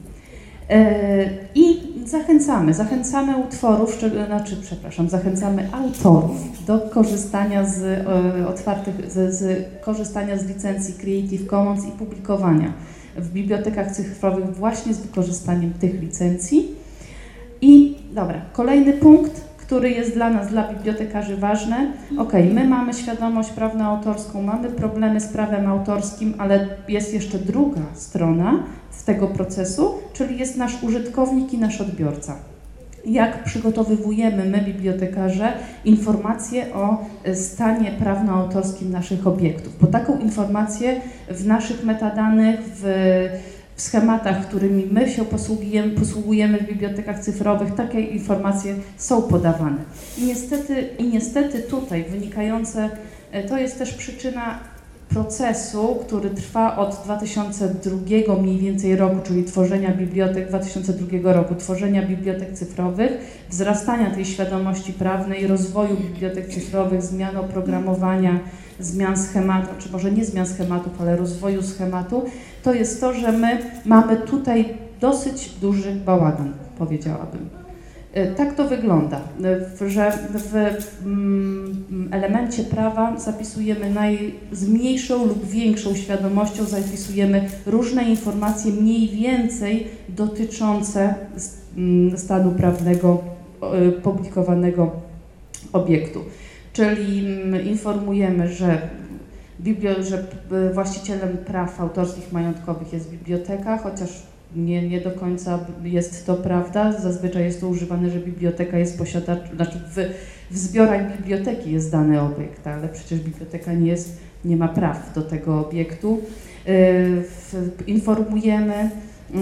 E, I zachęcamy, zachęcamy utworów, znaczy, przepraszam, zachęcamy autorów do korzystania z e, otwartych, z, z korzystania z licencji Creative Commons i publikowania w bibliotekach cyfrowych właśnie z wykorzystaniem tych licencji. I dobra, kolejny punkt, który jest dla nas, dla bibliotekarzy ważny. Ok, my mamy świadomość prawno-autorską, mamy problemy z prawem autorskim, ale jest jeszcze druga strona z tego procesu, czyli jest nasz użytkownik i nasz odbiorca. Jak przygotowywujemy my, bibliotekarze, informacje o e, stanie prawno-autorskim naszych obiektów? Bo taką informację w naszych metadanych, w w schematach, którymi my się posługujemy, posługujemy w bibliotekach cyfrowych, takie informacje są podawane. I niestety, i niestety tutaj wynikające, e, to jest też przyczyna procesu, który trwa od 2002 mniej więcej roku, czyli tworzenia bibliotek 2002 roku, tworzenia bibliotek cyfrowych, wzrastania tej świadomości prawnej, rozwoju bibliotek cyfrowych, zmian oprogramowania, zmian schematu, czy może nie zmian schematów, ale rozwoju schematu, to jest to, że my mamy tutaj dosyć duży bałagan, powiedziałabym. E, Tak to wygląda, e, że w mm, elemencie prawa zapisujemy naj, z mniejszą lub większą świadomością, zapisujemy różne informacje mniej więcej dotyczące mm, stanu prawnego e, publikowanego obiektu. Czyli informujemy, że biblio, że p- właścicielem praw autorskich majątkowych jest biblioteka, chociaż nie, nie do końca jest to prawda. Zazwyczaj jest to używane, że biblioteka jest posiadaczem, znaczy w, w zbiorach biblioteki jest dany obiekt, ale przecież biblioteka nie, jest, nie ma praw do tego obiektu. Yy, w, informujemy,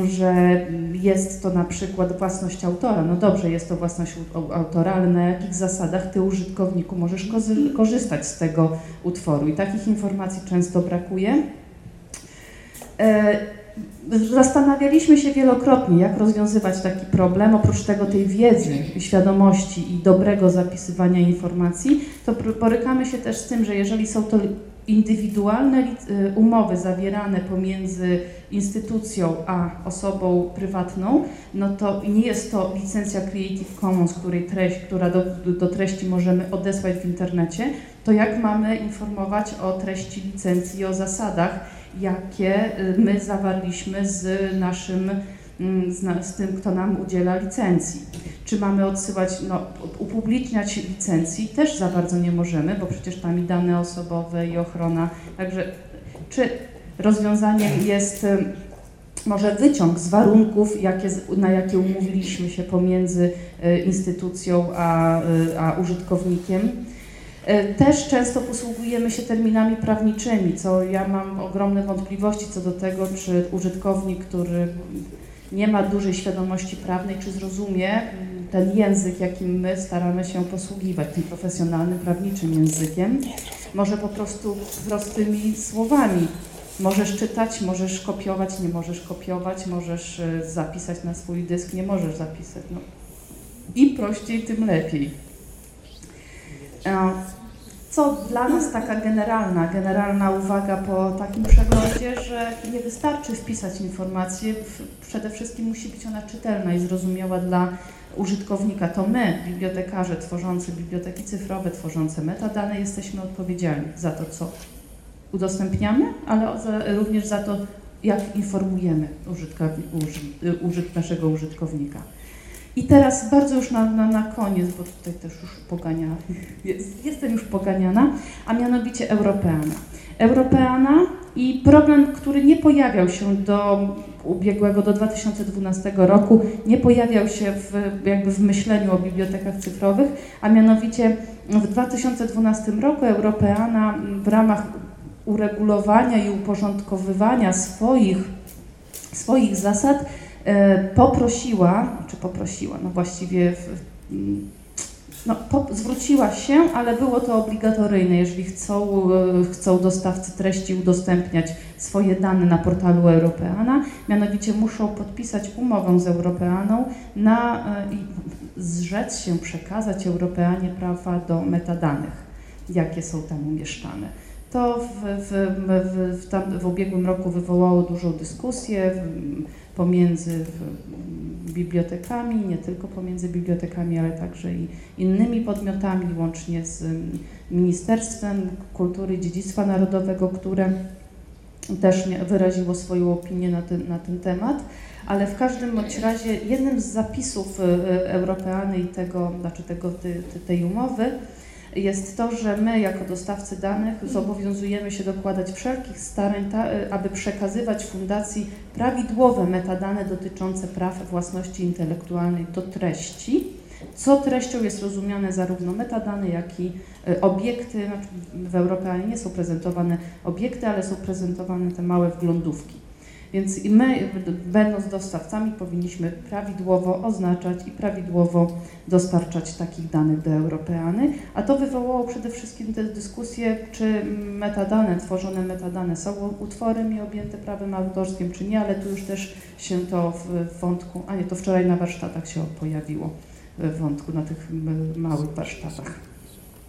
że jest to na przykład własność autora. No dobrze, jest to własność autora, ale na jakich zasadach ty użytkowniku możesz korzystać z tego utworu? I takich informacji często brakuje. E, Zastanawialiśmy się wielokrotnie, jak rozwiązywać taki problem. Oprócz tego tej wiedzy, świadomości i dobrego zapisywania informacji, to borykamy się też z tym, że jeżeli są to indywidualne y, umowy zawierane pomiędzy instytucją a osobą prywatną, no to nie jest to licencja Creative Commons, której treść, która do, do treści możemy odesłać w internecie, to jak mamy informować o treści licencji i o zasadach, jakie y, my zawarliśmy z naszym, z, na, z tym, kto nam udziela licencji. Czy mamy odsyłać, no, upubliczniać licencji też za bardzo nie możemy, bo przecież tam i dane osobowe i ochrona. Także czy rozwiązaniem jest może wyciąg z warunków, jakie, z- na jakie umówiliśmy się pomiędzy y, instytucją a, y, a użytkownikiem. E, Też często posługujemy się terminami prawniczymi, co ja mam ogromne wątpliwości co do tego, czy użytkownik, który nie ma dużej świadomości prawnej, czy zrozumie ten język, jakim my staramy się posługiwać, tym profesjonalnym, prawniczym językiem. Może po prostu prostymi słowami. Możesz czytać, możesz kopiować, nie możesz kopiować, możesz e, zapisać na swój dysk, nie możesz zapisać. No. Im prościej, tym lepiej. Co dla nas taka generalna, generalna uwaga po takim przeglądzie, że nie wystarczy wpisać informację, przede wszystkim musi być ona czytelna i zrozumiała dla użytkownika. To my, bibliotekarze tworzący biblioteki cyfrowe, tworzące metadane, jesteśmy odpowiedzialni za to, co udostępniamy, ale również za to, jak informujemy użytka, uży, użyt, naszego użytkownika. I teraz bardzo już na, na, na koniec, bo tutaj też już pogania, jest, jestem już poganiana, a mianowicie Europeana. Europeana i problem, który nie pojawiał się do ubiegłego, do 2012 roku, nie pojawiał się w, jakby w myśleniu o bibliotekach cyfrowych, a mianowicie w 2012 roku Europeana w ramach uregulowania i uporządkowywania swoich, swoich zasad poprosiła, czy poprosiła, no właściwie mm, no, po, zwróciła się, ale było to obligatoryjne, jeżeli chcą, e, chcą dostawcy treści udostępniać swoje dane na portalu Europeana, mianowicie muszą podpisać umowę z Europeaną na, e, i zrzec się, przekazać Europeanie prawa do metadanych, jakie są tam umieszczane. To w, w, w, w, tam, w ubiegłym roku wywołało dużą dyskusję w, pomiędzy bibliotekami, nie tylko pomiędzy bibliotekami, ale także i innymi podmiotami, łącznie z Ministerstwem Kultury i Dziedzictwa Narodowego, które też wyraziło swoją opinię na ten, na ten temat. Ale w każdym bądź razie jednym z zapisów y, y, Europeany i tego, znaczy tego, ty, tej umowy jest to, że my jako dostawcy danych zobowiązujemy się dokładać wszelkich starań, ta, y, aby przekazywać fundacji prawidłowe metadane dotyczące praw własności intelektualnej do treści, co treścią jest rozumiane zarówno metadane, jak i y, obiekty. Znaczy w Europeanie nie są prezentowane obiekty, ale są prezentowane te małe wglądówki. Więc i my, będąc dostawcami, powinniśmy prawidłowo oznaczać i prawidłowo dostarczać takich danych do Europeany, a to wywołało przede wszystkim tę dyskusję, czy metadane, tworzone metadane są utworem i objęte prawem autorskim, czy nie, ale tu już też się to w wątku, a nie, to wczoraj na warsztatach się pojawiło, w wątku, na tych małych warsztatach.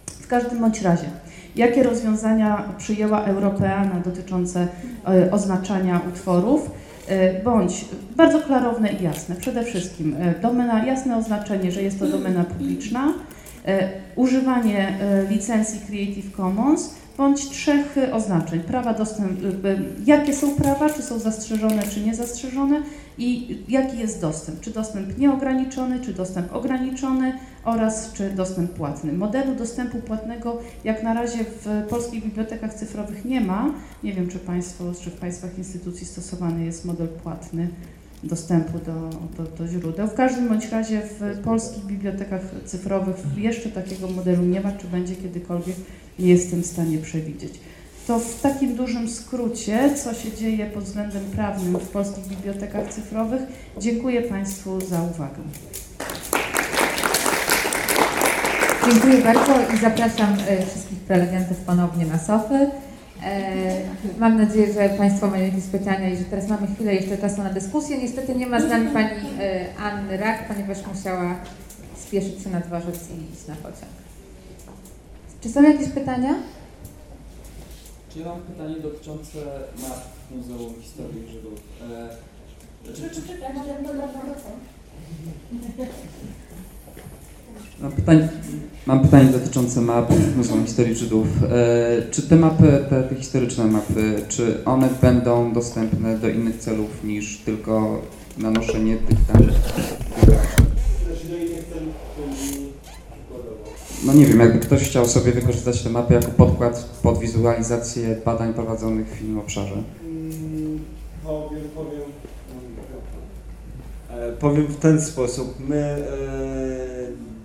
W każdym bądź razie, jakie rozwiązania przyjęła Europeana dotyczące e, oznaczania utworów? E, Bądź bardzo klarowne i jasne. Przede wszystkim e, domena, jasne oznaczenie, że jest to domena publiczna, używanie licencji Creative Commons, bądź trzech oznaczeń. Prawa dostęp, jakie są prawa, czy są zastrzeżone, czy niezastrzeżone i jaki jest dostęp. Czy dostęp nieograniczony, czy dostęp ograniczony oraz czy dostęp płatny. Modelu dostępu płatnego jak na razie w polskich bibliotekach cyfrowych nie ma. Nie wiem, czy Państwo, czy w Państwach instytucji stosowany jest model płatny dostępu do, do, do źródeł. W każdym bądź razie w polskich bibliotekach cyfrowych jeszcze takiego modelu nie ma, czy będzie kiedykolwiek, nie jestem w stanie przewidzieć. To w takim dużym skrócie, co się dzieje pod względem prawnym w polskich bibliotekach cyfrowych. Dziękuję Państwu za uwagę. Dziękuję bardzo i zapraszam e, wszystkich prelegentów ponownie na sofy. E, Mam nadzieję, że Państwo mają jakieś pytania i że teraz mamy chwilę jeszcze czasu na dyskusję. Niestety nie ma z nami Pani e, Anny Rak, ponieważ musiała spieszyć się na dworzec i iść na pociąg. Czy są jakieś pytania? Czy ja mam pytanie dotyczące map Muzeum Historii Żydów. E, czy, czy, Mam pytanie, mam pytanie dotyczące map Muzeum Historii Żydów. E, czy te mapy, te, te historyczne mapy, czy one będą dostępne do innych celów niż tylko nanoszenie tych danych? No nie wiem, jakby ktoś chciał sobie wykorzystać te mapy jako podkład pod wizualizację badań prowadzonych w innym obszarze. Mm, Powiem, powiem. E, Powiem w ten sposób. My e,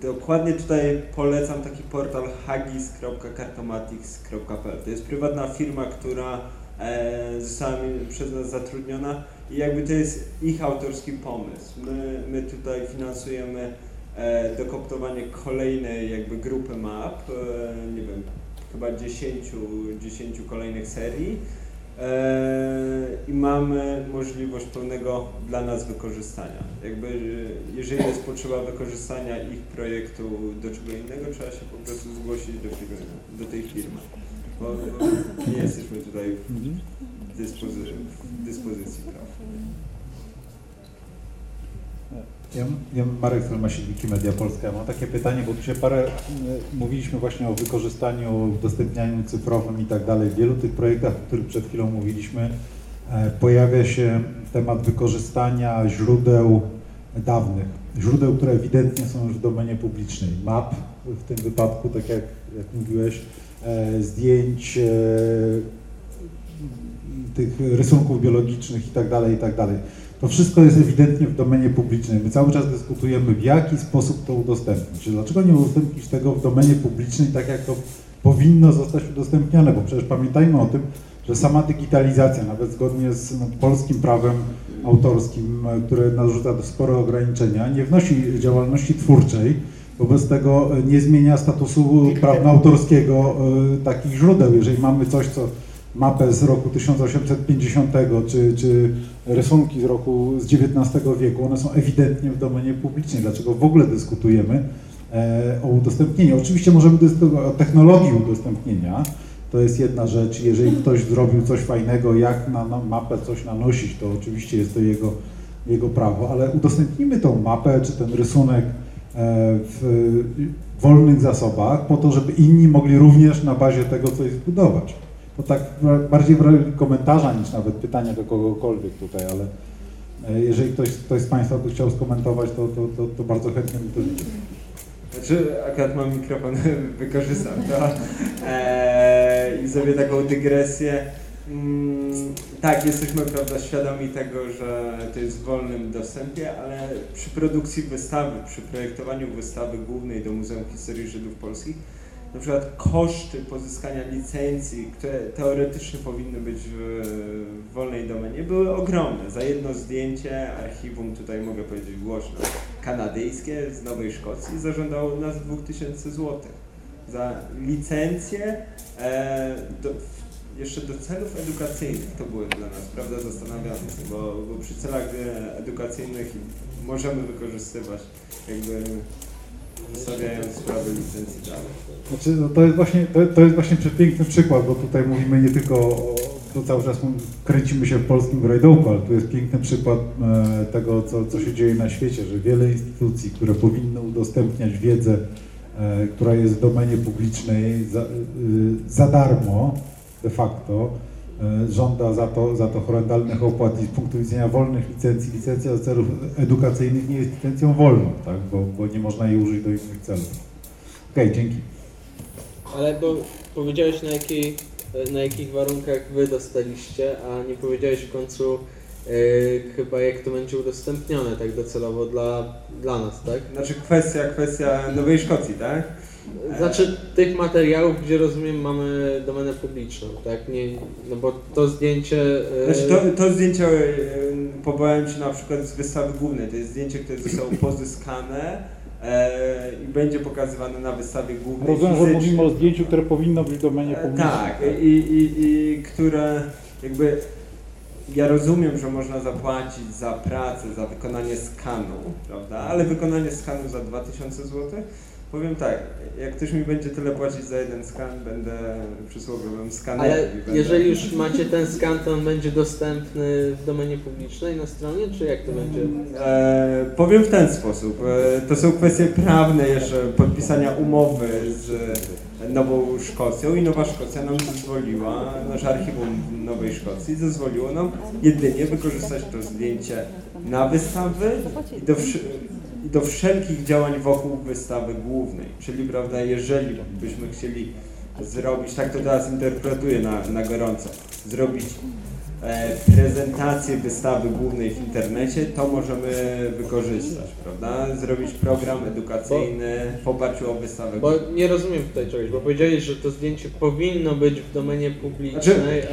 dokładnie tutaj polecam taki portal hagis.cartomatics.pl. To jest prywatna firma, która e, została przez nas zatrudniona i jakby to jest ich autorski pomysł. My, my tutaj finansujemy dokoptowanie kolejnej jakby grupy map, e, nie wiem, chyba 10, 10 kolejnych serii. Eee, i mamy możliwość pełnego dla nas wykorzystania. Jakby, e, jeżeli jest potrzeba wykorzystania ich projektu do czego innego, trzeba się po prostu zgłosić do, firmy, do tej firmy. Bo nie jesteśmy tutaj w, dyspozy- w dyspozycji praw. Ja, ja Marek Selmasik, Wikimedia Polska. Ja mam takie pytanie, bo tu się parę, mówiliśmy właśnie o wykorzystaniu, udostępnianiu cyfrowym i tak dalej. W wielu tych projektach, o których przed chwilą mówiliśmy, e, pojawia się temat wykorzystania źródeł dawnych. Źródeł, które ewidentnie są już w domenie publicznej. Map w tym wypadku, tak jak, jak mówiłeś, e, zdjęć, e, tych rysunków biologicznych i tak dalej, i tak dalej. To wszystko jest ewidentnie w domenie publicznej. My cały czas dyskutujemy, w jaki sposób to udostępnić. Dlaczego nie udostępnić tego w domenie publicznej, tak jak to powinno zostać udostępnione? Bo przecież pamiętajmy o tym, że sama digitalizacja, nawet zgodnie z no, polskim prawem autorskim, e, które narzuca spore ograniczenia, nie wnosi działalności twórczej, wobec tego e, nie zmienia statusu prawno-autorskiego e, takich źródeł. Jeżeli mamy coś, co mapę z roku 1850 czy, czy rysunki z roku z XIX wieku, one są ewidentnie w domenie publicznej. Dlaczego w ogóle dyskutujemy e, o udostępnieniu? Oczywiście możemy dyskutować o technologii udostępnienia, to jest jedna rzecz. Jeżeli ktoś zrobił coś fajnego, jak na, na mapę coś nanosić, to oczywiście jest to jego, jego prawo, ale udostępnijmy tą mapę czy ten rysunek e, w wolnych zasobach po to, żeby inni mogli również na bazie tego coś zbudować. To tak bardziej w roli komentarza niż nawet pytania do kogokolwiek tutaj, ale e, jeżeli ktoś, ktoś z Państwa by chciał skomentować, to, to, to, to bardzo chętnie mi to życzę. Znaczy, akurat mam mikrofon, wykorzystam to eee, i zrobię taką dygresję. Mm, tak, jesteśmy prawda, świadomi tego, że to jest w wolnym dostępie, ale przy produkcji wystawy, przy projektowaniu wystawy głównej do Muzeum Historii Żydów Polskich, na przykład koszty pozyskania licencji, które teoretycznie powinny być w, w wolnej domenie, były ogromne. Za jedno zdjęcie archiwum, tutaj mogę powiedzieć głośno, kanadyjskie z Nowej Szkocji zażądało nas 2000 zł. Za licencję e, do, jeszcze do celów edukacyjnych to były dla nas, prawda, zastanawiające, bo, bo przy celach edukacyjnych możemy wykorzystywać jakby sprawy licencji dalej. Znaczy, no to, jest właśnie, to, to jest właśnie przepiękny przykład, bo tutaj mówimy nie tylko o, to cały czas kręcimy się w polskim grajdołku, ale tu jest piękny przykład e, tego, co, co się dzieje na świecie, że wiele instytucji, które powinny udostępniać wiedzę e, e, która jest w domenie publicznej za, y, za darmo de facto, e, żąda za to, za to horrendalnych opłat i z punktu widzenia wolnych licencji, licencja do celów edukacyjnych nie jest licencją wolną, tak? bo, bo nie można jej użyć do innych celów. Okej, dzięki. Ale bo powiedziałeś na, jakiej, na jakich warunkach wy dostaliście, a nie powiedziałeś w końcu e, chyba jak to będzie udostępnione tak docelowo dla, dla nas, tak? Znaczy kwestia, kwestia Nowej Szkocji, tak? Znaczy tych materiałów, gdzie rozumiem mamy domenę publiczną, tak? Nie, no bo to zdjęcie... e, Znaczy to, to zdjęcie e, powołałem się na przykład z wystawy głównej. To jest zdjęcie, które zostało pozyskane e, i będzie pokazywane na wystawie głównej. Rozumiem, że mówimy o zdjęciu, które powinno być w domenie publicznej. Tak, i, i, i które jakby ja rozumiem, że można zapłacić za pracę, za wykonanie skanu, prawda? Ale wykonanie skanu za 2000 zł? Powiem tak, jak ktoś mi będzie tyle płacić za jeden skan, będę przysłowiowym skanerem. Ale będę... jeżeli już macie ten skan, to on będzie dostępny w domenie publicznej na stronie, czy jak to będzie? E, powiem w ten sposób. E, to są kwestie prawne jeszcze podpisania umowy z Nową Szkocją i Nowa Szkocja nam zezwoliła, nasze archiwum Nowej Szkocji zezwoliło nam jedynie wykorzystać to zdjęcie na wystawy i do, wszy- i do wszelkich działań wokół wystawy głównej. Czyli, prawda, jeżeli byśmy chcieli zrobić, tak to teraz interpretuję na, na gorąco, zrobić e, prezentację wystawy głównej w internecie, to możemy wykorzystać, prawda? Zrobić program edukacyjny w oparciu o wystawę Bo główną. nie rozumiem tutaj czegoś, bo powiedziałeś, że to zdjęcie powinno być w domenie publicznej, Znaczy,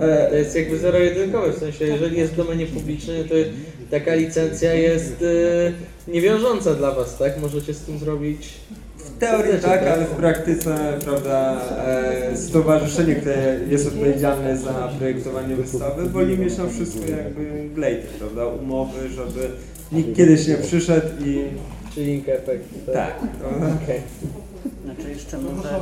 a e, to jest jakby zero-jedynkowe, w sensie jeżeli jest w domenie publicznej, to taka licencja jest e, niewiążąca dla Was, tak? Możecie z tym zrobić... W teorii Chcecie, tak, ale w praktyce, prawda, e, stowarzyszenie, które jest odpowiedzialne za projektowanie wystawy, woli mieć na wszystko jakby glejty, prawda, umowy, żeby nikt kiedyś nie przyszedł i... Chilling efekt. Tak. Okej. Znaczy jeszcze może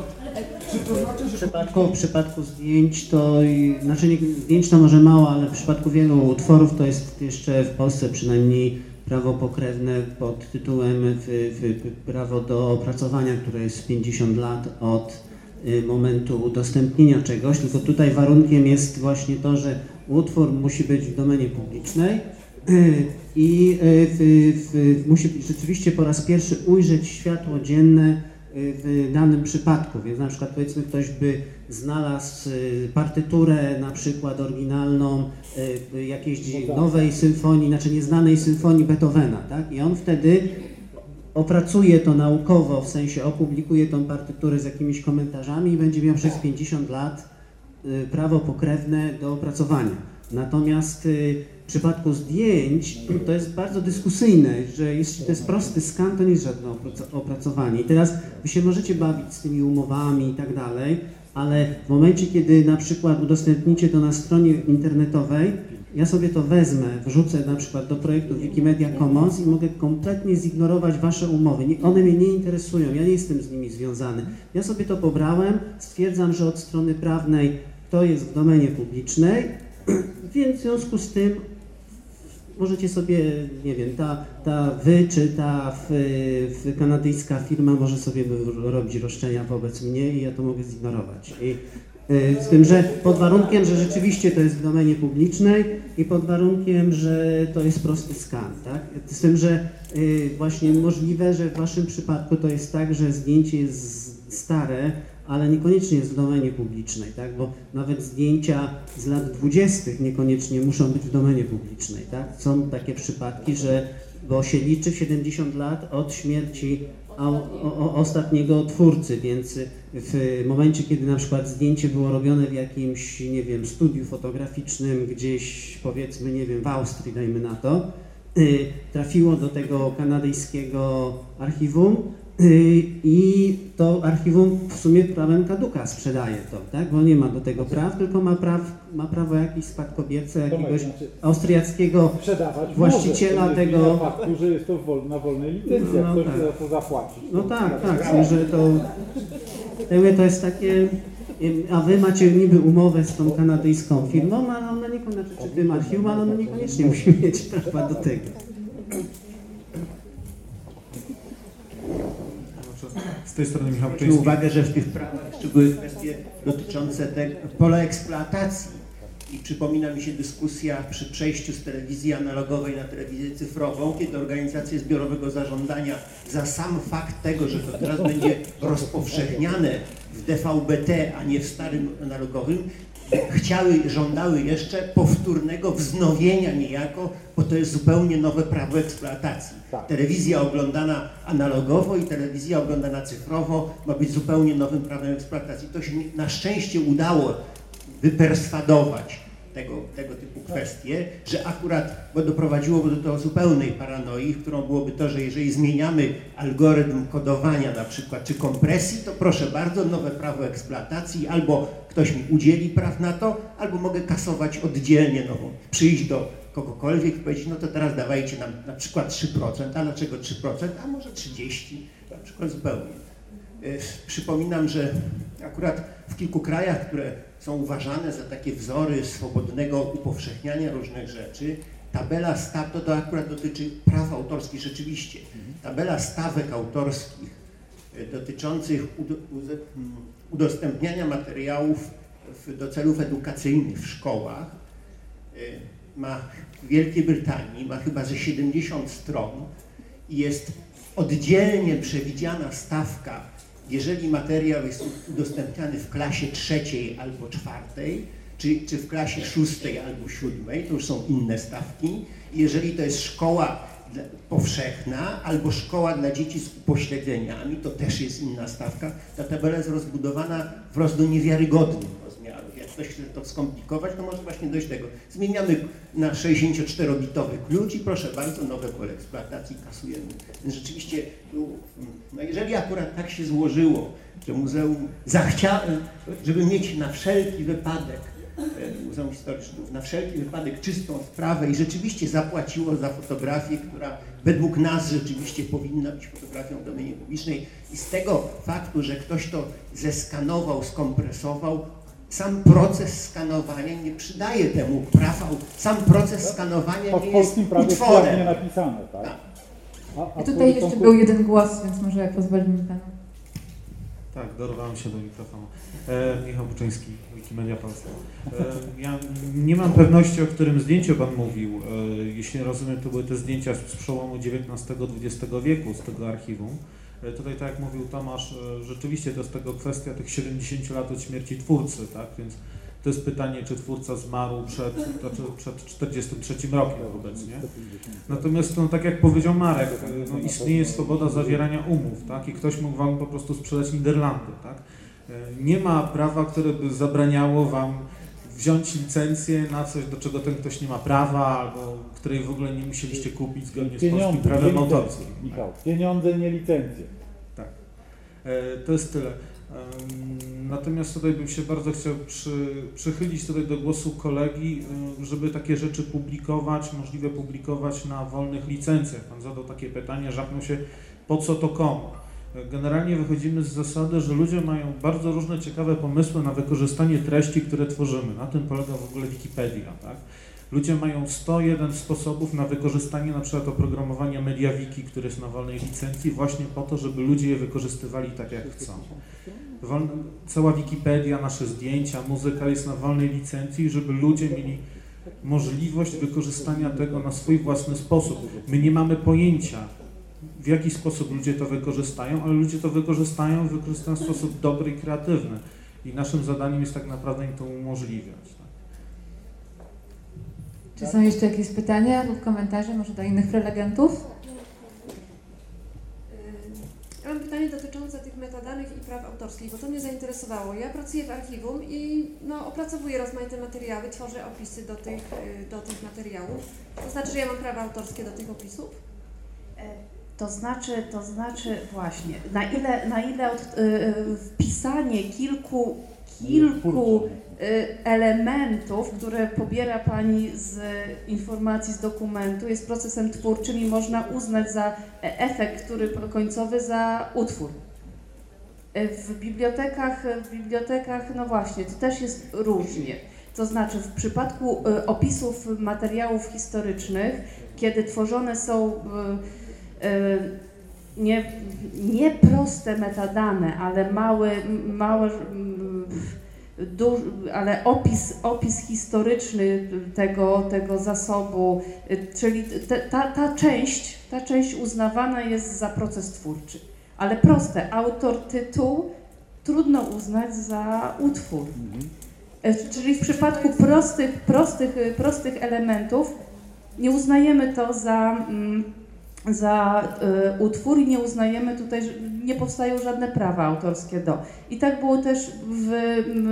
w przypadku, w przypadku zdjęć to, znaczy zdjęć to może mało, ale w przypadku wielu utworów to jest jeszcze w Polsce przynajmniej prawo pokrewne pod tytułem w, w, prawo do opracowania, które jest 50 lat od y, momentu udostępnienia czegoś, tylko tutaj warunkiem jest właśnie to, że utwór musi być w domenie publicznej y, i y, w, musi rzeczywiście po raz pierwszy ujrzeć światło dzienne y, w danym przypadku, więc na przykład powiedzmy ktoś by znalazł y, partyturę na przykład oryginalną y, jakiejś nowej symfonii, znaczy nieznanej symfonii Beethovena, tak? I on wtedy opracuje to naukowo, w sensie opublikuje tą partyturę z jakimiś komentarzami i będzie miał przez 50 lat y, prawo pokrewne do opracowania. Natomiast w przypadku zdjęć to jest bardzo dyskusyjne, że jeśli to jest prosty skan, to nie jest żadne opraco- opracowanie. I teraz wy się możecie bawić z tymi umowami i tak dalej, ale w momencie, kiedy na przykład udostępnicie to na stronie internetowej, ja sobie to wezmę, wrzucę na przykład do projektu Wikimedia Commons i mogę kompletnie zignorować wasze umowy. One mnie nie interesują, ja nie jestem z nimi związany. Ja sobie to pobrałem, stwierdzam, że od strony prawnej to jest w domenie publicznej, więc w związku z tym możecie sobie, nie wiem, ta, ta wy czy ta w, w kanadyjska firma może sobie robić roszczenia wobec mnie i ja to mogę zignorować. I, y, z tym, że pod warunkiem, że rzeczywiście to jest w domenie publicznej i pod warunkiem, że to jest prosty skan, tak? Z tym, że y, właśnie możliwe, że w waszym przypadku to jest tak, że zdjęcie jest stare, ale niekoniecznie jest w domenie publicznej, tak? Bo nawet zdjęcia z lat 20. niekoniecznie muszą być w domenie publicznej, tak? Są takie przypadki, że bo się liczy 70 lat od śmierci ostatniego twórcy, więc w momencie, kiedy na przykład zdjęcie było robione w jakimś, nie wiem, studiu fotograficznym gdzieś, powiedzmy, nie wiem, w Austrii, dajmy na to, y, trafiło do tego kanadyjskiego archiwum, I to archiwum w sumie prawem kaduka sprzedaje to, tak? Bo nie ma do tego praw, tylko ma, praw, ma prawo jakieś spadkobiercy, jakiegoś znaczy, austriackiego Sprzedawać właściciela może, tego. faktu, że jest to wol, na wolnej licencji, No ktoś tak. za to zapłacić. No tak, sprawa. tak, że to, to jest takie, a wy macie niby umowę z tą kanadyjską firmą, ale ona niekoniecznie, czy tym archiwum, ale ona niekoniecznie musi mieć prawa do tego. Z tej strony Michał Zwróćmy uwagę, że w tych prawach jeszcze były kwestie dotyczące te, pola eksploatacji. I przypomina mi się dyskusja przy przejściu z telewizji analogowej na telewizję cyfrową, kiedy organizacje zbiorowego zarządzania za sam fakt tego, że to teraz będzie rozpowszechniane w DVB-T, a nie w starym analogowym, chciały, żądały jeszcze powtórnego wznowienia niejako, bo to jest zupełnie nowe prawo eksploatacji. Telewizja oglądana analogowo i telewizja oglądana cyfrowo ma być zupełnie nowym prawem eksploatacji. To się na szczęście udało wyperswadować tego, tego typu kwestie, że akurat, bo doprowadziłoby do tego zupełnej paranoi, którą byłoby to, że jeżeli zmieniamy algorytm kodowania na przykład, czy kompresji, to proszę bardzo, nowe prawo eksploatacji, albo ktoś mi udzieli praw na to, albo mogę kasować oddzielnie nową, przyjść do kogokolwiek i powiedzieć, no to teraz dawajcie nam na przykład 3%, a dlaczego 3%, a może 30%, na przykład zupełnie. Przypominam, że akurat w kilku krajach, które są uważane za takie wzory swobodnego upowszechniania różnych rzeczy, tabela staw, to, to akurat dotyczy praw autorskich rzeczywiście, tabela stawek autorskich dotyczących udostępniania materiałów do celów edukacyjnych w szkołach ma w Wielkiej Brytanii, ma chyba ze 70 stron i jest oddzielnie przewidziana stawka jeżeli materiał jest udostępniany w klasie trzeciej albo czwartej, czy, czy w klasie szóstej albo siódmej, to już są inne stawki. Jeżeli to jest szkoła powszechna albo szkoła dla dzieci z upośledzeniami, to też jest inna stawka. Ta tabela jest rozbudowana wprost do niewiarygodnych ktoś chce to skomplikować, to może właśnie dojść do tego. Zmieniamy na 64-bitowy klucz i proszę bardzo, nowe pole eksploatacji kasujemy. Rzeczywiście, no jeżeli akurat tak się złożyło, że muzeum zachciało, żeby mieć na wszelki wypadek Muzeum Historii Żydów, na wszelki wypadek czystą sprawę i rzeczywiście zapłaciło za fotografię, która według nas rzeczywiście powinna być fotografią w domenie publicznej i z tego faktu, że ktoś to zeskanował, skompresował, sam proces skanowania nie przydaje temu prawa, sam proces skanowania nie jest utworem. nie napisane, tak? tak. A, a tutaj jeszcze był jeden głos, więc może pozwolimy panu. Tak, dorwałem się do mikrofonu. E, Michał Buczyński, Wikimedia Polska. E, ja nie mam pewności, o którym zdjęciu Pan mówił. E, jeśli rozumiem, to były te zdjęcia z przełomu XIX-XX wieku, z tego archiwum. E, tutaj, tak jak mówił Tomasz, e, rzeczywiście to jest tego kwestia tych 70 lat od śmierci twórcy, tak? Więc to jest pytanie, czy twórca zmarł przed, znaczy przed 43 rokiem obecnie. Natomiast, no, tak jak powiedział Marek, no, istnieje swoboda zawierania umów, tak? I ktoś mógł Wam po prostu sprzedać Niderlandy, tak? Nie ma prawa, które by zabraniało Wam wziąć licencję na coś, do czego ten ktoś nie ma prawa, albo której w ogóle nie musieliście kupić zgodnie z polskim prawem autorskim. Michał, pieniądze, nie licencje. Tak. E, to jest tyle. Natomiast tutaj bym się bardzo chciał przy, przychylić tutaj do głosu kolegi, żeby takie rzeczy publikować, możliwe publikować na wolnych licencjach. Pan zadał takie pytanie, żapnął się, po co to komu? Generalnie wychodzimy z zasady, że ludzie mają bardzo różne ciekawe pomysły na wykorzystanie treści, które tworzymy. Na tym polega w ogóle Wikipedia. Tak? Ludzie mają 101 sposobów na wykorzystanie na przykład oprogramowania MediaWiki, które jest na wolnej licencji, właśnie po to, żeby ludzie je wykorzystywali tak jak chcą. Wolne, cała Wikipedia, nasze zdjęcia, muzyka jest na wolnej licencji, żeby ludzie mieli możliwość wykorzystania tego na swój własny sposób. My nie mamy pojęcia, w jaki sposób ludzie to wykorzystają, ale ludzie to wykorzystają, wykorzystają w sposób dobry i kreatywny. I naszym zadaniem jest tak naprawdę im to umożliwiać. Czy są jeszcze jakieś pytania lub komentarze może do innych prelegentów? Ja mam pytanie dotyczące tych metadanych i praw autorskich, bo to mnie zainteresowało. Ja pracuję w archiwum i no, opracowuję rozmaite materiały, tworzę opisy do tych, do tych materiałów. To znaczy, że ja mam prawa autorskie do tych opisów? To znaczy, to znaczy właśnie, na ile, na ile od, y, wpisanie kilku, kilku y, elementów, które pobiera Pani z informacji z dokumentu jest procesem twórczym i można uznać za efekt, który końcowy za utwór. W bibliotekach, w bibliotekach, no właśnie, to też jest różnie. To znaczy w przypadku y, opisów materiałów historycznych, kiedy tworzone są nie, nie proste metadane, ale mały, małe, duż, ale opis, opis historyczny tego, tego zasobu, czyli te, ta, ta część, ta część uznawana jest za proces twórczy. Ale proste, autor, tytuł trudno uznać za utwór. E, Czyli w przypadku prostych, prostych, prostych elementów nie uznajemy to za, mm, za y, utwór i nie uznajemy tutaj, nie powstają żadne prawa autorskie do. I tak było też w,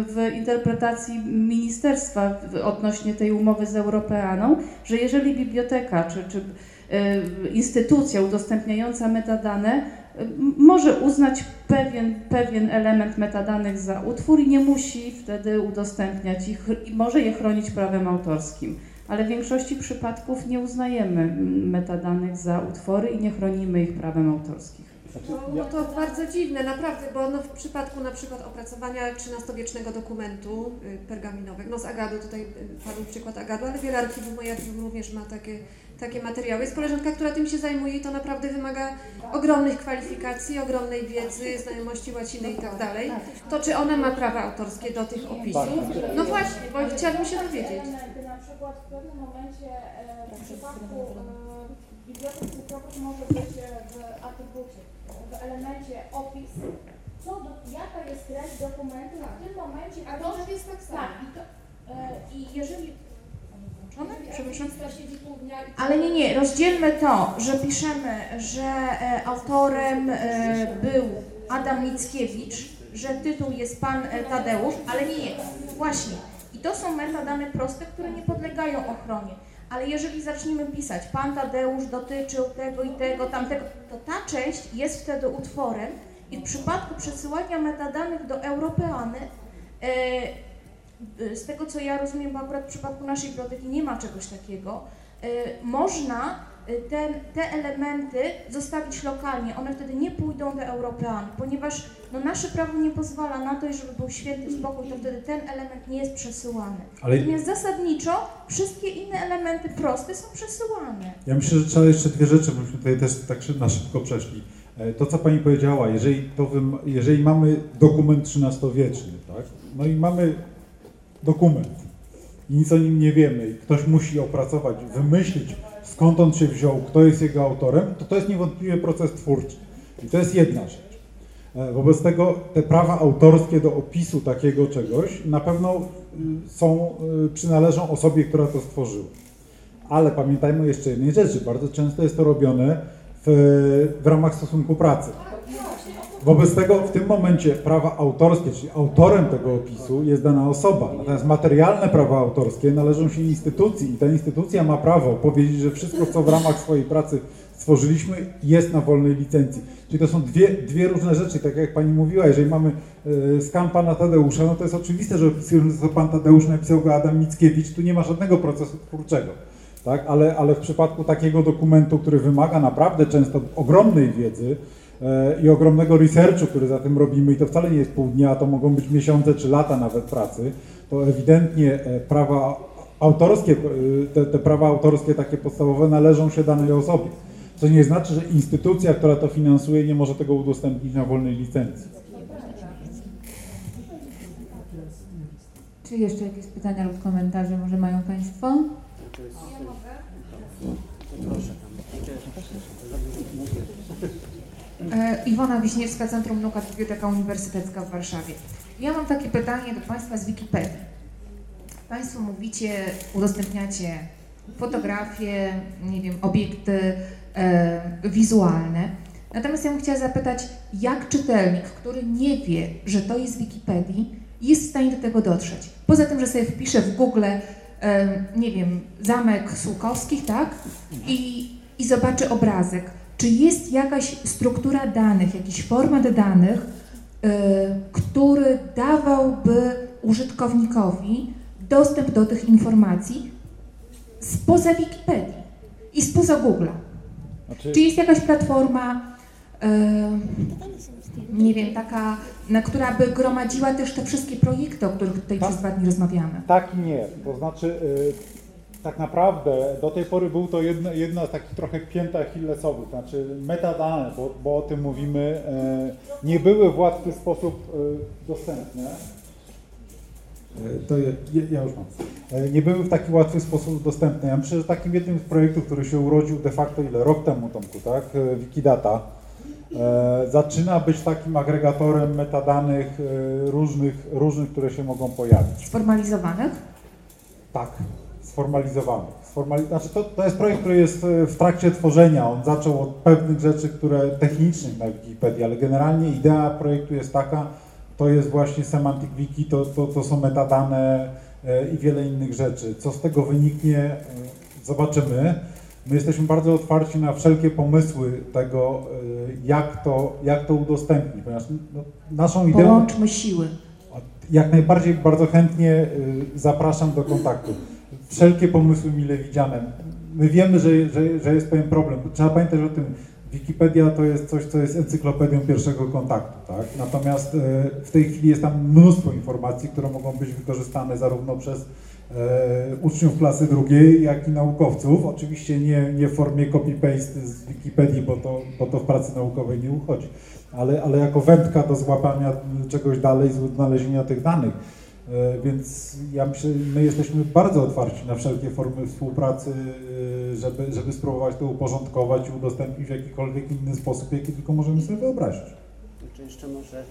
w interpretacji ministerstwa odnośnie tej umowy z Europeaną, że jeżeli biblioteka czy, czy y, instytucja udostępniająca metadane y, może uznać pewien, pewien element metadanych za utwór i nie musi wtedy udostępniać ich i może je chronić prawem autorskim. Ale w większości przypadków nie uznajemy metadanych za utwory i nie chronimy ich prawem autorskim. No, no to bardzo dziwne, naprawdę, bo no w przypadku na przykład opracowania XIII-wiecznego dokumentu y, pergaminowego, no z Agadu, tutaj y, padł przykład Agadu, ale wiele archiwum moje archiwum również ma takie, takie materiały. Jest koleżanka, która tym się zajmuje i to naprawdę wymaga ogromnych kwalifikacji, ogromnej wiedzy, znajomości łaciny i tak dalej. To czy ona ma prawa autorskie do tych opisów? No właśnie, bo chciałabym się dowiedzieć. Na przykład w pewnym momencie e, w przypadku e, bibliotek cyfrowych może być e, w atrybucie, w elemencie opis, co do, jaka jest treść dokumentu na tym momencie. A ktoś- to jest tak samo. Tak, i, to, Przepraszam. Ale nie, nie, rozdzielmy to, że piszemy, że e, autorem e, był Adam Mickiewicz, że tytuł jest Pan e, Tadeusz, ale nie, nie, właśnie. I to są metadane proste, które nie podlegają ochronie. Ale jeżeli zaczniemy pisać, Pan Tadeusz dotyczył tego i tego, tamtego, to ta część jest wtedy utworem i w przypadku przesyłania metadanych do Europeany, z tego co ja rozumiem, bo akurat w przypadku naszej biblioteki nie ma czegoś takiego, y, można y, ten, te elementy zostawić lokalnie. One wtedy nie pójdą do European, ponieważ no, nasze prawo nie pozwala na to, i żeby był święty spokój, to wtedy ten element nie jest przesyłany. Ale- Natomiast zasadniczo wszystkie inne elementy proste są przesyłane. Ja myślę, że trzeba jeszcze dwie rzeczy, byśmy tutaj też tak na szybko przeszli. E, To, co Pani powiedziała, jeżeli, to jeżeli mamy dokument XIII-wieczny, tak? no i mamy dokument i nic o nim nie wiemy i ktoś musi opracować, wymyślić skąd on się wziął, kto jest jego autorem, to to jest niewątpliwie proces twórczy. I to jest jedna rzecz. E, Wobec tego te prawa autorskie do opisu takiego czegoś na pewno y, są, y, przynależą osobie, która to stworzyła. Ale pamiętajmy jeszcze jednej rzeczy, bardzo często jest to robione w, w ramach stosunku pracy. Wobec tego w tym momencie prawa autorskie, czyli autorem tego opisu jest dana osoba, natomiast materialne prawa autorskie należą się instytucji i ta instytucja ma prawo powiedzieć, że wszystko, co w ramach swojej pracy stworzyliśmy, jest na wolnej licencji. Czyli to są dwie, dwie różne rzeczy, tak jak Pani mówiła, jeżeli mamy e, skan Pana Tadeusza, no to jest oczywiste, że opisujemy, że to Pan Tadeusz napisał go Adam Mickiewicz, tu nie ma żadnego procesu twórczego. Tak? Ale, ale w przypadku takiego dokumentu, który wymaga naprawdę często ogromnej wiedzy i ogromnego researchu, który za tym robimy, i to wcale nie jest pół dnia, to mogą być miesiące czy lata nawet pracy, to ewidentnie e, prawa autorskie, e, te, te prawa autorskie takie podstawowe należą się danej osobie. Co nie znaczy, że instytucja, która to finansuje, nie może tego udostępnić na wolnej licencji. Czy jeszcze jakieś pytania lub komentarze może mają Państwo? E, Iwona Wiśniewska, Centrum Nauka Biblioteka Uniwersytecka w Warszawie. Ja mam takie pytanie do Państwa z Wikipedii. Państwo mówicie, udostępniacie fotografie, nie wiem, obiekty e, wizualne. Natomiast ja bym chciała zapytać, jak czytelnik, który nie wie, że to jest Wikipedii, jest w stanie do tego dotrzeć? Poza tym, że sobie wpisze w Google, e, nie wiem, zamek Sułkowskich, tak? I, I zobaczy obrazek. Czy jest jakaś struktura danych, jakiś format danych, e, który dawałby użytkownikowi dostęp do tych informacji spoza Wikipedii i spoza Google'a? Znaczy- Czy jest jakaś platforma, e, nie wiem, taka, na, która by gromadziła też te wszystkie projekty, o których tutaj przez dwa dni rozmawiamy? Tak i nie. To znaczy, y, tak naprawdę do tej pory był to jedna, jedna z takich trochę pięt achillesowych, znaczy metadane, bo, bo o tym mówimy, e, nie były w łatwy sposób e, dostępne. E, To ja, ja już mam. E, Nie były w taki łatwy sposób dostępne. Ja myślę, że takim jednym z projektów, który się urodził de facto ile? Rok temu, Tomku, tak? E, Wikidata. E, zaczyna być takim agregatorem metadanych e, różnych, różnych, które się mogą pojawić. Sformalizowanych? Tak, sformalizowany. Sformali... Znaczy to, to jest projekt, który jest e, w trakcie tworzenia. On zaczął od pewnych rzeczy, które technicznych na Wikipedii, ale generalnie idea projektu jest taka, to jest właśnie Semantic Wiki, to, to, to są metadane e, i wiele innych rzeczy. Co z tego wyniknie, e, zobaczymy. My jesteśmy bardzo otwarci na wszelkie pomysły tego, jak to, jak to udostępnić, ponieważ no, naszą ideą... Połączmy siły. Jak najbardziej bardzo chętnie zapraszam do kontaktu. Wszelkie pomysły mile widziane. My wiemy, że, że, że jest pewien problem. Trzeba pamiętać o tym, Wikipedia to jest coś, co jest encyklopedią pierwszego kontaktu, tak? Natomiast y, w tej chwili jest tam mnóstwo informacji, które mogą być wykorzystane zarówno przez e, uczniów klasy drugiej, jak i naukowców. Oczywiście nie, nie w formie copy-paste z Wikipedii, bo to, bo to w pracy naukowej nie uchodzi, ale, ale jako wędka do złapania czegoś dalej, znalezienia tych danych. E, Więc ja myślę, my jesteśmy bardzo otwarci na wszelkie formy współpracy, e, żeby, żeby spróbować to uporządkować i udostępnić w jakikolwiek inny sposób, jaki tylko możemy sobie wyobrazić. Czy jeszcze może...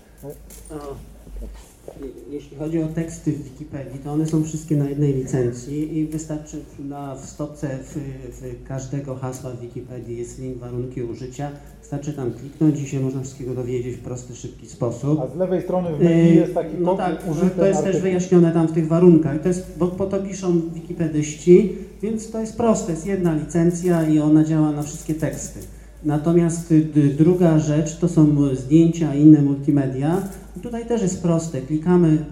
Jeśli chodzi o teksty w Wikipedii, to one są wszystkie na jednej licencji i wystarczy na, w stopce w, w każdego hasła w Wikipedii jest link warunki użycia. Wystarczy tam kliknąć i się można wszystkiego dowiedzieć w prosty, szybki sposób. A z lewej strony w menu jest taki No kod tak, to jest też wyjaśnione tam w tych warunkach. To jest, bo po to piszą wikipedyści, więc to jest proste, jest jedna licencja i ona działa na wszystkie teksty. Natomiast y, d- druga rzecz to są zdjęcia i inne multimedia. Tutaj też jest proste. Klikamy,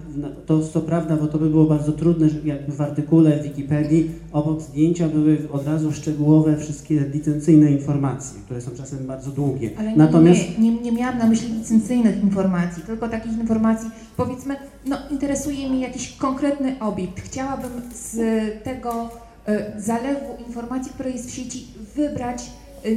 to co prawda, bo to by było bardzo trudne, jakby w artykule w Wikipedii obok zdjęcia były od razu szczegółowe wszystkie licencyjne informacje, które są czasem bardzo długie. Ale nie, Natomiast nie, nie, nie miałam na myśli licencyjnych informacji, tylko takich informacji, powiedzmy, no interesuje mnie jakiś konkretny obiekt. Chciałabym z tego e, zalewu informacji, która jest w sieci, wybrać,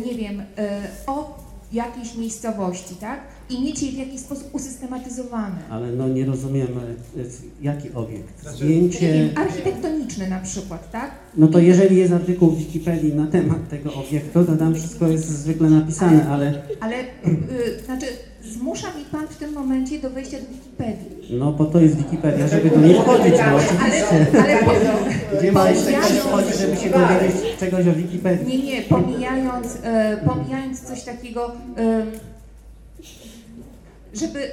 nie wiem, e, o jakiejś miejscowości, tak? I mieć je w jakiś sposób usystematyzowane. Ale no nie rozumiem, w- jaki obiekt? Nie Zdjęcie. wiem, architektoniczny na przykład, tak? No to jeżeli jest artykuł w Wikipedii na temat tego obiektu, to tam wszystko jest zwykle napisane, ale Ale, y, znaczy, zmusza mi Pan w tym momencie do wejścia do Wikipedii. no po to jest Wikipedia, żeby do niej wchodzić, no oczywiście. Ale, ale Gdzie ma jeszcze ktoś wchodzić, żeby się dowiedzieć czegoś o Wikipedii? Nie, nie, pomijając, e, pomijając coś takiego, em, żeby,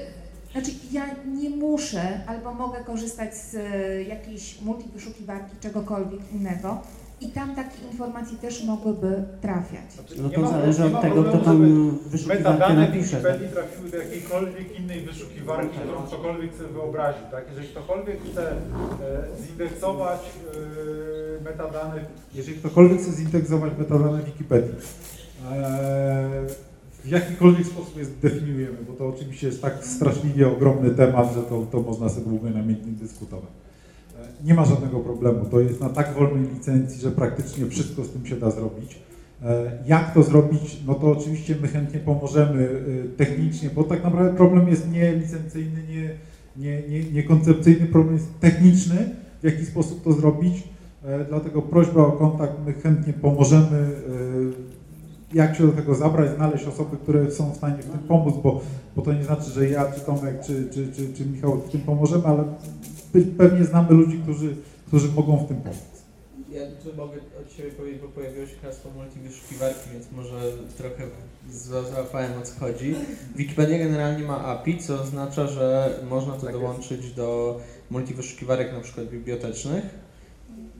znaczy ja nie muszę albo mogę korzystać z e, jakiejś multiwyszukiwarki, czegokolwiek innego i tam takie informacje też mogłyby trafiać. No Nie to zależy od tego, kto tam wyszukiwarkę Metadane w napisze. tak? Wikipedii trafiły do jakiejkolwiek innej wyszukiwarki, którą ktokolwiek sobie wyobraził. Tak? Jeżeli ktokolwiek chce e, zindeksować e, metadane, Jeżeli ktokolwiek chce zindeksować metadane Wikipedii, e, w jakikolwiek sposób je zdefiniujemy, bo to oczywiście jest tak straszliwie ogromny temat, że to, to można sobie długo i namiętnie dyskutować. Nie ma żadnego problemu. To jest na tak wolnej licencji, że praktycznie wszystko z tym się da zrobić. E, Jak to zrobić? No to oczywiście my chętnie pomożemy e, technicznie, bo tak naprawdę problem jest nie licencyjny, nie, nie, nie, nie koncepcyjny, problem jest techniczny, w jaki sposób to zrobić. E, Dlatego prośba o kontakt, my chętnie pomożemy, jak się do tego zabrać, znaleźć osoby, które są w stanie w tym pomóc, bo, bo to nie znaczy, że ja, czy Tomek, czy, czy, czy, czy Michał w tym pomożemy, ale pewnie znamy ludzi, którzy, którzy mogą w tym pomóc. Ja tu mogę od siebie powiedzieć, bo pojawiło się hasło multiwyszukiwarki, więc może trochę za- załapałem o co chodzi. Wikipedia generalnie ma API, co oznacza, że można to dołączyć do multiwyszukiwarek na przykład bibliotecznych.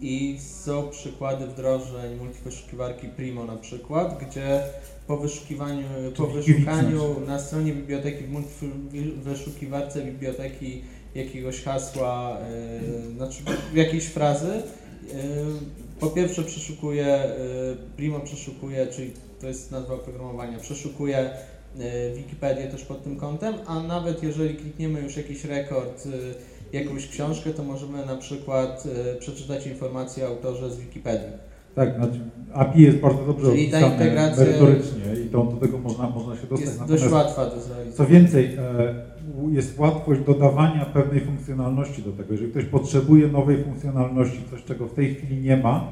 I są przykłady wdrożeń multiwyszukiwarki Primo na przykład, gdzie po wyszukiwaniu, po wyszukaniu na stronie biblioteki, w multiwyszukiwarce biblioteki jakiegoś hasła, yy, znaczy jakiejś frazy, yy, po pierwsze przeszukuje, yy, Primo przeszukuje, czyli to jest nazwa oprogramowania, przeszukuje Wikipedię też pod tym kątem, a nawet jeżeli klikniemy już jakiś rekord jakąś książkę, to możemy na przykład przeczytać informacje o autorze z Wikipedii. Tak, znaczy API jest bardzo dobrze Czyli opisane integracja merytorycznie i to, do tego można, można się dostać. jest dość łatwa do zrealizowania. Co więcej, e, jest łatwość dodawania pewnej funkcjonalności do tego. Jeżeli ktoś potrzebuje nowej funkcjonalności, coś czego w tej chwili nie ma,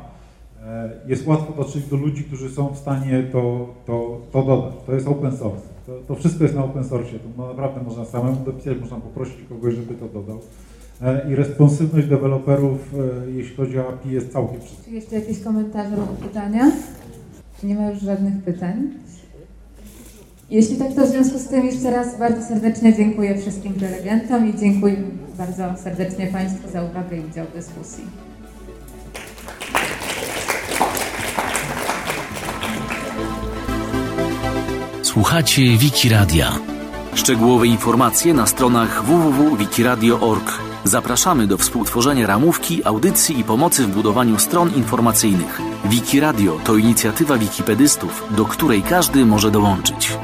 e, jest łatwo dotrzeć do ludzi, którzy są w stanie to, to, to dodać. To jest open source. To, to wszystko jest na open source. To naprawdę można samemu dopisać, można poprosić kogoś, żeby to dodał. E, I responsywność deweloperów, e, jeśli chodzi o API, jest całkiem wszystko. Czy jeszcze jakieś komentarze lub pytania? Nie ma już żadnych pytań. Jeśli tak, to w związku z tym jeszcze raz bardzo serdecznie dziękuję wszystkim prelegentom i dziękuję bardzo serdecznie Państwu za uwagę i udział w dyskusji. Słuchacie Wiki Radia. Szczegółowe informacje na stronach www.wikiradio.org. Zapraszamy do współtworzenia ramówki, audycji i pomocy w budowaniu stron informacyjnych. Wiki Radio to inicjatywa wikipedystów, do której każdy może dołączyć.